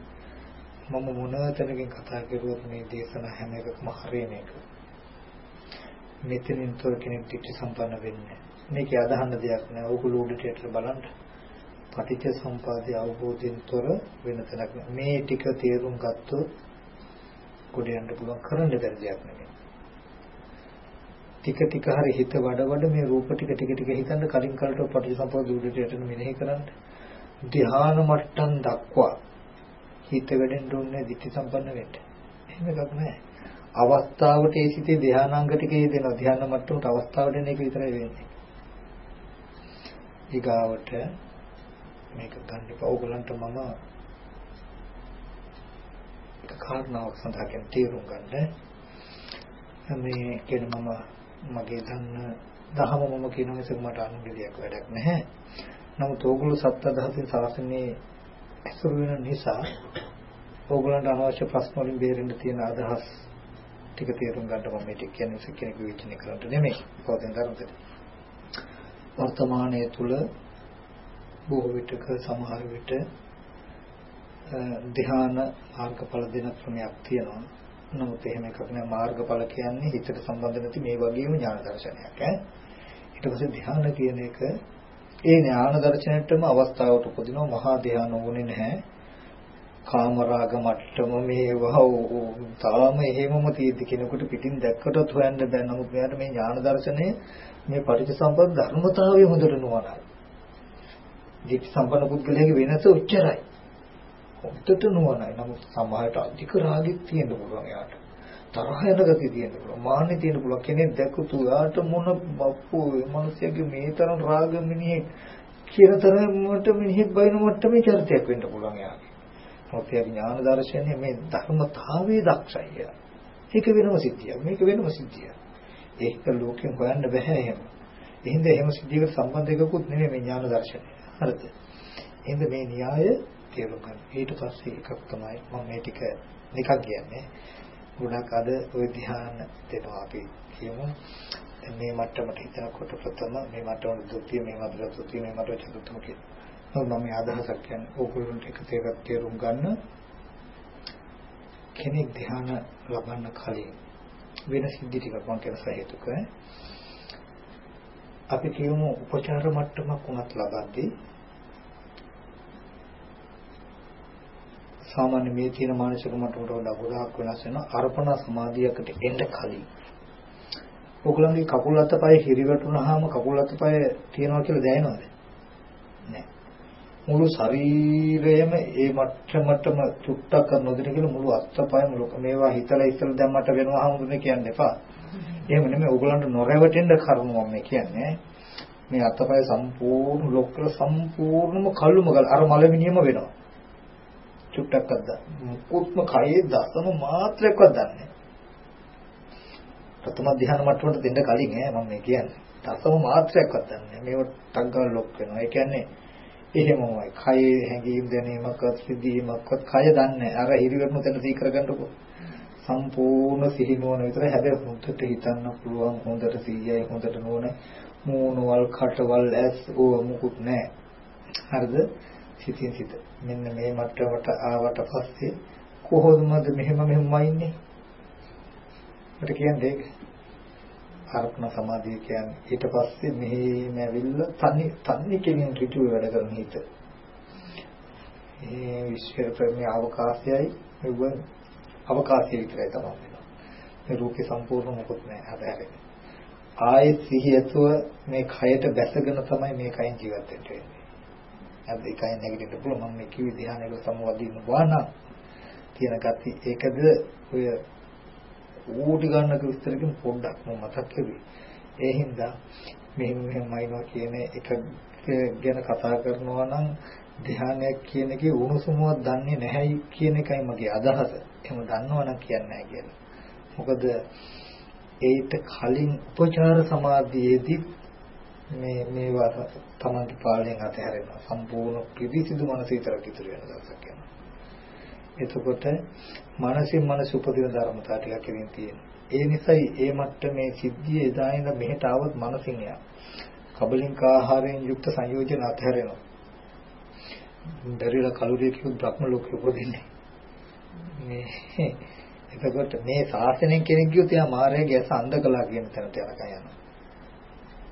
මම මොන තැනකින් කතා කරුවොත් මේ දේශනා හැම එකක්ම හරියන එක. මෙතනින් තොර කෙනෙක් දිට්ඨි සම්පන්න වෙන්නේ. මේකේ අදහන්න දෙයක් නෑ. ඔයගොල්ලෝ උඩට බලන්න. පටිච්ච සම්පදාය අවබෝධයෙන් තොර වෙන තැනක් මේ ටික තේරුම් ගත්තොත් කොට යන්න පුළුවන් කරන්න බැරි දෙයක් නෙමෙයි. ටික ටික හරි හිත වඩ වඩ මේ රූප ටික ටික ටික හිතන්න කලින් කලට පටිච්ච සම්පදාය දුරට යටන මෙනෙහි කරන්න. ධ්‍යාන මට්ටම් දක්වා හිත වැඩෙන්න ඕනේ ධිට්ඨි සම්පන්න වෙන්න. එහෙම එකක් නැහැ. අවස්ථාවට ඒ සිටේ ධානාංග ටිකේ දෙනවා. ධ්‍යාන මට්ටමට අවස්ථාවට එන එක විතරයි වෙන්නේ. ඊගාවට මේක ගන්න එපා. ඕගලන්ට මම එක කාරණාවක් සඳහා කියන තීරුම් ගන්න. මේ කියන මම මගේ දන්න දහම මම කියන නිසා මට අනුගලියක් වැඩක් නැහැ. නමුත් ඕගොල්ලෝ සත්‍ය දහසින් සාසනේ ඇසුරු වෙන නිසා ඕගොල්ලන්ට අවශ්‍ය ප්‍රශ්න වලින් බේරෙන්න තියෙන අදහස් ටික තේරුම් ගන්න මම මේක කියන්නේ කෙනෙකු විචිනේ කරන්න නෙමෙයි. පොතෙන් ධර්මතේ. වර්තමානයේ තුල බොහෝ විටක සමහර විට ධ්‍යාන මාර්ගඵල දෙන ක්‍රමයක් තියෙනවා. නමුත් එහෙම එකක් නෑ මාර්ගඵල කියන්නේ හිතට සම්බන්ධ නැති මේ වගේම ඥාන දර්ශනයක් ඈ. ඊට පස්සේ ධ්‍යාන කියන එක ඒ ඥාන දර්ශනයටම අවස්ථාවට උපදිනවා මහා ධ්‍යාන ඕනේ නැහැ. කාමරාග මට්ටම මේවා තාම එහෙමම තියෙද්දි කෙනෙකුට පිටින් දැක්කටත් හොයන්න බෑ. නමුත් මෙයාට මේ ඥාන දර්ශනය මේ පටිච්චසමුප්පාද ධර්මතාවය හොඳට නුවණයි. දිට්ඨි සම්පන්න පුද්ගලයාගේ වෙනස උච්චරයි. හොද්දට නුවණයි. නමුත් සමහරට අධික රාගෙත් තියෙන්න පුළුවන් යාට. තරහ යන ගතිය තියෙන්න පුළුවන්. මාන්නේ තියෙන්න පුළුවන්. කෙනෙක් දැක්කුතු යාට මොන බප්පෝ මේ මිනිස්යාගේ මේ තරම් රාග මිනිහෙක් කියන තරමට මිනිහෙක් බයින මට්ටමේ චරිතයක් වෙන්න පුළුවන් යාගේ. මොකද ඒ ඥාන දර්ශනය මේ ධර්මතාවයේ දක්ෂයි. ඒක වෙනම සිද්ධියක්. මේක වෙනම සිද්ධියක්. ඒක ලෝකෙන් හොයන්න බෑ එහෙම. එහෙනම් එහෙම සිද්ධියකට සම්බන්ධ එකකුත් නෙමෙයි මේ ඥාන දර්ශනය. හරිද? එහෙනම් මේ න්‍යාය තේරුම් ගන්න. ඊට පස්සේ එකක් තමයි මම මේ ටික නිකක් කියන්නේ. ගොඩක් අද ওই ධ්‍යාන දෙනවා අපි කියමු. මේ මට්ටමට හිතනකොට ප්‍රථම මේ මට්ටමට ද්විතීය මේ මට්ටමට තෘතීය මේ මට්ටමට චතුර්ථම කියනවා. මම මේ අදහසක් කියන්නේ ඕගොල්ලන්ට එක තේරක් තේරුම් ගන්න කෙනෙක් ධ්‍යාන ලබන්න කලින් වෙන සිද්ධි ටිකක් මම කියන සහේතුක අපි කියමු උපචාර මට්ටමක් උනත් ලබද්දී සාමාන්‍ය මේ තියෙන මානසික මට්ටමට වඩා ගොඩාක් වෙනස් වෙනවා අර්පණ සමාධියකට එන්න කලින්. ඔයගොල්ලන්ගේ කකුල් අතපය හිරිවැටුනහම කකුල් අතපය තියනවා කියලා දැනෙනවද? නැහැ. මුළු ශරීරයම ඒ මට්ටමටම චුට්ටක් නොදෙන කියලා මුළු අත්පයම ලොක මේවා හිතලා ඉස්සෙල්ලා දැන් මට වෙනවා හමුදුනේ කියන්න එපා. එහෙම නෙමෙයි ඕගලන්ට නොරැවටෙන්න කරුණු මම කියන්නේ. මේ අතපය සම්පූර්ණ ලොක්කල සම්පූර්ණම කල්ලුම ගල අර මලමිනියම වෙනවා. චුට්ටක්වත් මුකුත්ම කයේ දසම මාත්‍රයක්වත් දන්නේ ප්‍රථම ධ්‍යාන මට්ටමට දෙන්න කලින් ඈ මම මේ කියන්නේ. දසම මාත්‍රයක්වත් දන්නේ මේව ටග්ගල ලොක් වෙනවා. ඒ කියන්නේ එහෙමමයි. කයේ හැඟීම් දැනීමක්වත් සිදීමක්වත් කය දන්නේ අර හිරිවැටුණු තැන සී කරගන්නකො. සම්පූර්ණ සිහිනුවන විතර හැබැයි හොඳට හිතන්න පුළුවන් හොඳට සිහියයි හොඳට නුවණ මූණවල් කටවල් ඇස් ඕව මුකුත් නැහැ. හරිද? සිතින් සිත. මෙන්න මේ මට්ටමට ආවට පස්සේ කොහොමද මෙහෙම මෙහෙමයි ඉන්නේ? මට කියන්නේ ඒක. අර්පණ සමාධිය කියන්නේ ඊට පස්සේ මෙහෙම ඇවිල්ලා තනි තනි කෙනින් ඍජුව වැඩ කරන හිත. මේ විශ්වර ප්‍රමේ අවකාශයයි මෙව අවකාශය විතරයි තමයි වෙනවා. මේ රූපේ සම්පූර්ණ මොකුත් නැහැ අතහැරෙන්නේ. ආයෙත් සිහියතුව මේ කයට බැසගෙන තමයි මේ කයින් ජීවත් වෙන්නේ. අද ඒකයි නැගිටින්න පුළුවන් මම මේ කිව්වේ ධ්‍යානයක සමවදින්න වානා කියන gati ඒකද ඔය ඌටි ගන්නක විස්තරකින් පොඩ්ඩක් මම මතක් කරුවේ. ඒ හින්දා මෙහෙම මෙහෙමයිනවා කියන එක ගැන කතා කරනවා නම් ධ්‍යානයක් කියන එකේ උණුසුමක් දන්නේ නැහැයි කියන එකයි මගේ අදහස. එහෙම දන්නවනම් කියන්නේ නැහැ කියලා. මොකද ඒට කලින් උපචාර සමාධියේදී මේ මේවා තමන්ගේ පාලනයෙන් අතහැරෙනවා. සම්පූර්ණ පිරිසිදු මනස විතරක් ඉතුරු වෙන දවසක් යනවා. එතකොට මානසික මනස උපදින ධර්මතාව ටිකක් ඉතින් තියෙනවා. ඒ නිසායි ඒ මට්ටමේ සිද්ධිය එදා ඉඳන් මෙහෙට આવොත් මනසින් යා. කබලින්ක ආහාරයෙන් යුක්ත සංයෝජන අතහැරෙනවා. දරිල කලුරිය කියු බ්‍රහ්ම ලෝකෙ උපදින්නේ. මේ එතකොට මේ ශාසනයෙන් කෙනෙක් ගියොත් එයා මායාවේ ඇස අන්ධ කළා කියන තැනට යනකම් යනවා.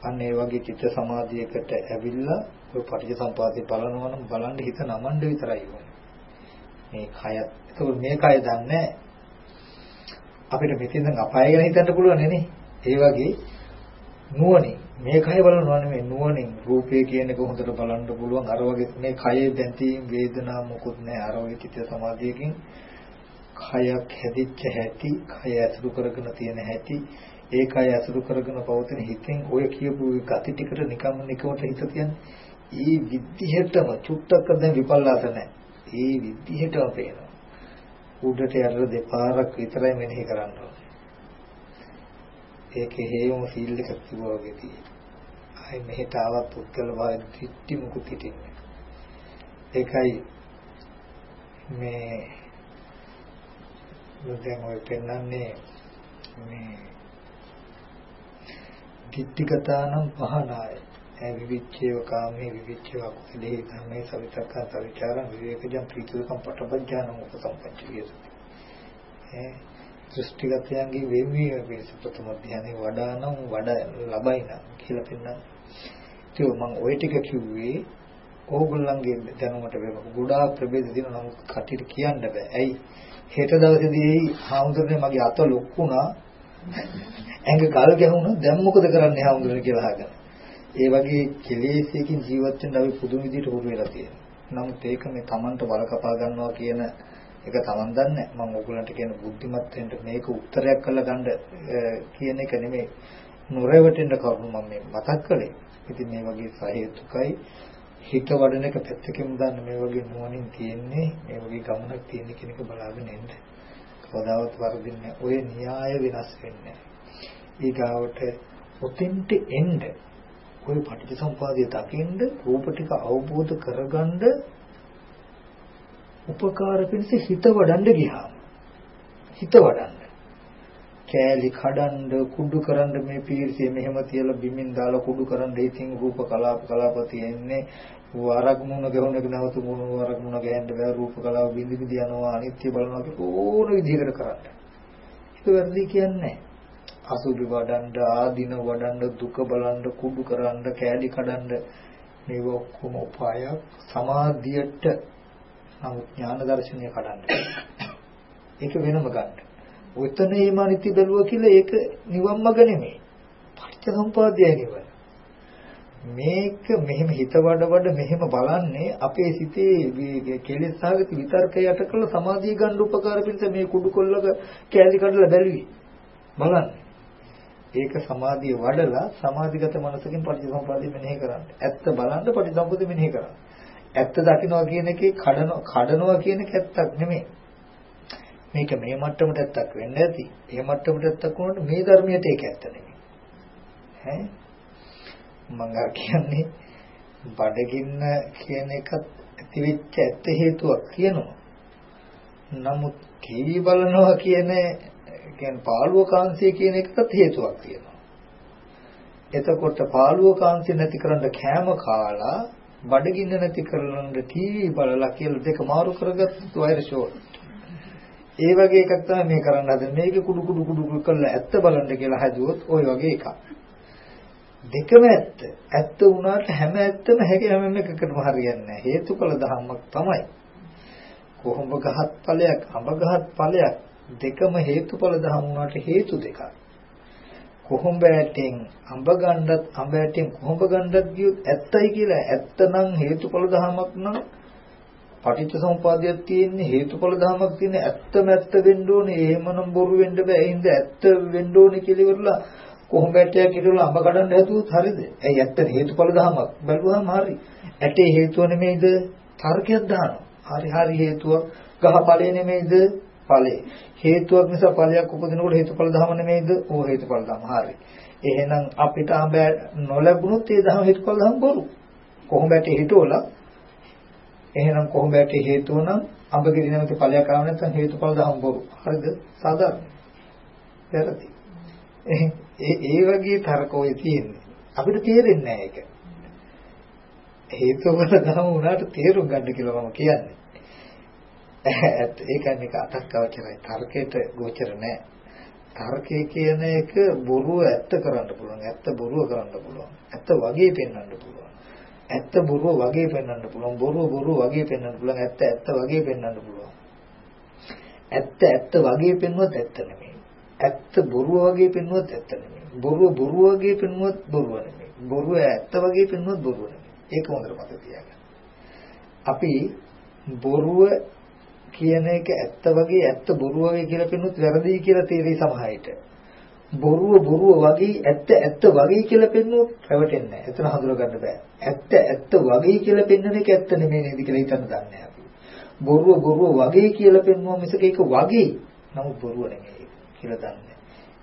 අන්න ඒ වගේ චිත්ත සමාධියකට ඇවිල්ලා ඔය පටිච්ච සම්පදාය බලනවා නම් බලන්න හිත නමන්න විතරයි ඕනේ. මේ කය එතකොට මේ කය දන්නේ අපිට මෙතෙන් අපාය ගැන හිතන්න පුළුවන් නේ. ඒ වගේ නුවණින් මේ කය බලනවා නෙමෙයි නුවණින්. රූපය කියන එක හොඳට බලන්න පුළුවන්. අර වගේ මේ කයේ දැන්තීම් වේදනා මොකුත් නැහැ. අර වගේ චිත්ත සමාධියකින් කයක් හැදිච්ච හැටි කය ඇසුරු කරගෙන තියෙන හැටි ඒ කය ඇසුරු කරගෙන පවතින හිතෙන් ඔය කියපු gati ටිකට නිකම්ම නිකමට හිත තියන්නේ. ඒ විද්ධියටම චුට්ටක් දැන් විපල්ලාස නැහැ. ඒ විද්ධියටම පේනවා. උඩට යටට දෙපාරක් විතරයි මෙනෙහි කරන්න ඕනේ. ඒකේ හේයම ෆීල්ඩ් එකක් තිබුණා වගේ තියෙනවා. ආයි මෙහෙට ආවත් පුද්ගල භාවය දිට්ටි මුකුත් හිටින්නේ ඒකයි මේ දැන් ඔය පෙන්වන්නේ මේ දිට්ඨිගතානම් පහනාය. ඒ විවිච්ඡේව කාමේ විවිච්ඡේව කුසලේ ධම්මේ සවිතක්ක සවිචාරං විවේකජං ප්‍රීතිකම් පටබඥානං උපසම්පච්චියස ඒ දෘෂ්ටිගතයන්ගේ වෙන්වීම පිණිස ප්‍රථම ධ්‍යානෙ වඩා නම් වඩා ලබයි නම් කියලා පෙන්නන. ඒක මම ওই ටික කිව්වේ ඕගොල්ලන්ගේ දැනුමට වෙන ගොඩාක් ප්‍රභේද දින නම් කටියට කියන්න බෑ. ඇයි? හෙට දවසේදී හාමුදුරනේ මගේ අත ලොක්ුණා ඇඟ ගල් ගැහුණා. දැන් මොකද කරන්නේ හාමුදුරනේ කියලා අහගෙන. ඒ වගේ කෙලෙසකින් ජීවත් වෙන්න අපි පුදුම විදිහට හුරු වෙලා තියෙනවා. නමුත් ඒක මේ Tamanට වල කපා ගන්නවා කියන එක Taman දන්නේ මම ඕගොල්ලන්ට කියන බුද්ධිමත් වෙන්න මේක උත්තරයක් කරලා ගන්න කියන එක නෙමෙයි නොරවටෙන්න කරුණු මම මේ මතක් කළේ. ඉතින් මේ වගේ සහේතුකයි හිත වඩන එක පැත්තකින් දාන්න මේ වගේ නුවණින් තියෙන්නේ මේ වගේ ගමනක් තියෙන කෙනෙක් බලාගෙන ඉන්න. කවදාවත් වර්ධින්නේ ඔය න්‍යාය වෙනස් වෙන්නේ ඊගාවට ඔතෙන්ට එන්න ඔය පටිච්චසමුපාදයේ දකින්න රූප ටික අවබෝධ කරගන්න උපකාර පිණිස හිත වඩන්න ගියාම හිත වඩන්න. කෑලි කඩන්න කුඩු කරන්න මේ පීර්සිය මෙහෙම තියලා බිමින් දාලා කුඩු කරන්න ඉතින් රූප කලාප කලාප තියෙන්නේ. වරක් මුණ ගැහුණ එක නැවතු මුණ වරක් මුණ ගැහෙන්න බෑ. රූප කලාප බිඳි බිඳි යනවා අනිත්‍ය බලනවා කියන ඕන විදිහකට කරන්න. ඒක වැරදි කියන්නේ අසුභි වඩන්න ආදින වඩන්න දුක බලන්න කුඩු කරන්න කෑලි කඩන්න මේව ඔක්කොම උපායක්. සමාධියට නමුත් ඥාන දර්ශනය කඩන්න. ඒක වෙනම ගන්න. ඔතන මේ අනිත්‍ය බැලුවා කියලා ඒක නිවන් මඟ නෙමෙයි. පටිච්චසමුපාදයයි නිවන. මේක මෙහෙම හිත වඩ වඩ මෙහෙම බලන්නේ අපේ සිතේ කෙලෙස් සාගත විතර්ක යට කළ සමාධිය ගන්න උපකාර පිණිස මේ කුඩු කොල්ලක කැලි කඩලා බැලුවේ. බලන්න. ඒක සමාධිය වඩලා සමාධිගත මනසකින් පටිච්චසමුපාදය මෙනෙහි කරන්න. ඇත්ත බලන්න පටිච්චසමුපාදය මෙනෙහි කරන්න. ඇත්ත දකින්නවා කියන එකේ කඩනවා කඩනවා කියන එක ඇත්තක් නෙමෙයි. මේක මේ මට්ටමට ඇත්තක් වෙන්න ඇති. මේ මට්ටමට ඇත්තක් වුණොත් මේ ධර්මයට ඒක ඇත්ත නෙමෙයි. ඈ මම කියන්නේ බඩගින්න කියන එකත් ඇතිවෙච්ච ඇත්ත හේතුවක් කියනවා. නමුත් කී බලනවා කියන කියන්නේ පාළුව කාංශය කියන එකත් හේතුවක් තියෙනවා. එතකොට පාළුව කාංශය නැති කරන්න කෑම කාලා බඩගින්න නැති කරන්න ටීවී බලලා කියලා දෙක මාරු කරගත්තොත් වෛරස් ෂෝට්. ඒ වගේ එකක් තමයි මේ කරන්න හදන්නේ. මේක කුඩු කුඩු කුඩු කුඩු කරලා ඇත්ත බලන්න කියලා හදුවොත් ওই වගේ එකක්. දෙකම ඇත්ත. ඇත්ත වුණාට හැම ඇත්තම හැකි හැම එකකටම හරියන්නේ නැහැ. හේතුඵල ධර්මයක් තමයි. කොහොඹ ගහත් ඵලයක්, අඹ ගහත් ඵලයක් දෙකම හේතුඵල ධර්ම වුණාට හේතු දෙකක්. කොහොඹ ඇටෙන් අඹ ගන්නත් අඹ ඇටෙන් කොහොඹ ගන්නත් කියොත් ඇත්තයි කියලා ඇත්තනම් හේතුඵල ධර්මයක් නම් පටිච්ච සමුපාදයක් තියෙන්නේ හේතුඵල ධර්මයක් තියෙන්නේ ඇත්තම ඇත්ත වෙන්න ඕනේ එහෙමනම් බොරු වෙන්න බෑ ඒ හින්දා ඇත්ත වෙන්න ඕනේ කියලා ඉවරලා කොහොඹ ඇටයක් ඉදලා අඹ ගඩන්න හැදුවොත් හරිද? ඇයි ඇත්ත හේතුඵල ධර්මයක් බැලුවාම හරි. ඇටේ හේතුව නෙමෙයිද? තර්කයක් දානවා. හරි හරි හේතුව ගහ ඵලය නෙමෙයිද? ඵලය. හේතුවක් නිසා ඵලයක් උපදිනකොට හේතුඵල ධර්ම නෙමෙයිද? ඕ හේතුඵල ධර්ම. හරි. එහෙනම් අපිට අඹ නොලැබුණොත් ඒ ධර්ම හේතුඵල ධර්ම බොරු. කොහොඹ ඇටේ හිටවලා එහෙනම් කොහොඹ ඇටේ හේතුව නම් අඹ කිරි නැමැති ඵලයක් ආව නැත්නම් හේතුඵල ධර්ම බොරු. හරිද? සාධාරණ. වැරදි. ඒ ඒ වගේ තර්ක ඔය තියෙන්නේ. අපිට තේරෙන්නේ නැහැ ඒක. හේතුවල ධර්ම උනාට තේරුම් ගන්න කියලා මම කියන්නේ. ඇත්ත ඒකන්නේ අතක් අවචරයි. තර්කයට ගෝචර නැහැ. තර්කය කියන එක බොරුව ඇත්ත කරන්න පුළුවන්. ඇත්ත බොරුව කරන්න පුළුවන්. ඇත්ත වගේ පෙන්වන්න පුළුවන්. ඇත්ත බොරුව වගේ පෙන්වන්න පුළුවන්. බොරුව බොරුව වගේ පෙන්වන්න පුළුවන්. ඇත්ත ඇත්ත වගේ පෙන්වන්න පුළුවන්. ඇත්ත ඇත්ත වගේ පෙන්වුවත් ඇත්ත නෙමෙයි. ඇත්ත බොරුව වගේ පෙන්වුවත් ඇත්ත නෙමෙයි. බොරුව බොරුව වගේ පෙන්වුවත් බොරුව නෙමෙයි. බොරුව ඇත්ත වගේ පෙන්වුවත් බොරුව නෙමෙයි. ඒක හොඳට මතක තියාගන්න. අපි බොරුව කියන එක ඇත්ත වගේ ඇත්ත බොරුව වගේ කියලා පෙන්වුවත් වැරදි කියලා තේරෙයි සමහරවිට. බොරුව බොරුව වගේ ඇත්ත ඇත්ත වගේ කියලා පෙන්වුවොත් රැවටෙන්නේ නැහැ. එතන හඳුනා ගන්න බෑ. ඇත්ත ඇත්ත වගේ කියලා පෙන්වන එක ඇත්ත නෙමෙයි නේද කියලා හිතන්න දන්නේ අපි. බොරුව බොරුව වගේ කියලා පෙන්වුවා මිසක ඒක වගේ. නමුත් බොරුව නෙමෙයි. කියලා දන්නේ.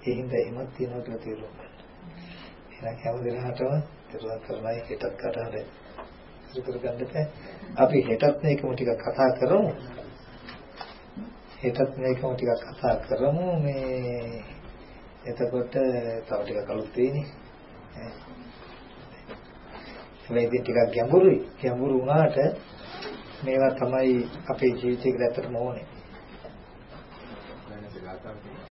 ඒ හින්දා එහෙමත් තියෙනවා කියලා තේරුම් ගන්න. එහෙනම් හැම දිනකටම තේරුම් කරනයි හිතත් කතාවේ ඉතුරු කරගන්න බෑ. අපි හෙටත් මේකම ටිකක් කතා කරමු. හෙටත් මේකම ටිකක් කතා කරමු මේ එතකොට තව ටිකක් අලුත් වෙයිනේ. මේ ඉතින් ටිකක් ගැඹුරුයි. ගැඹුරු වුණාට මේවා තමයි අපේ ජීවිතේකට ඇත්තටම ඕනේ.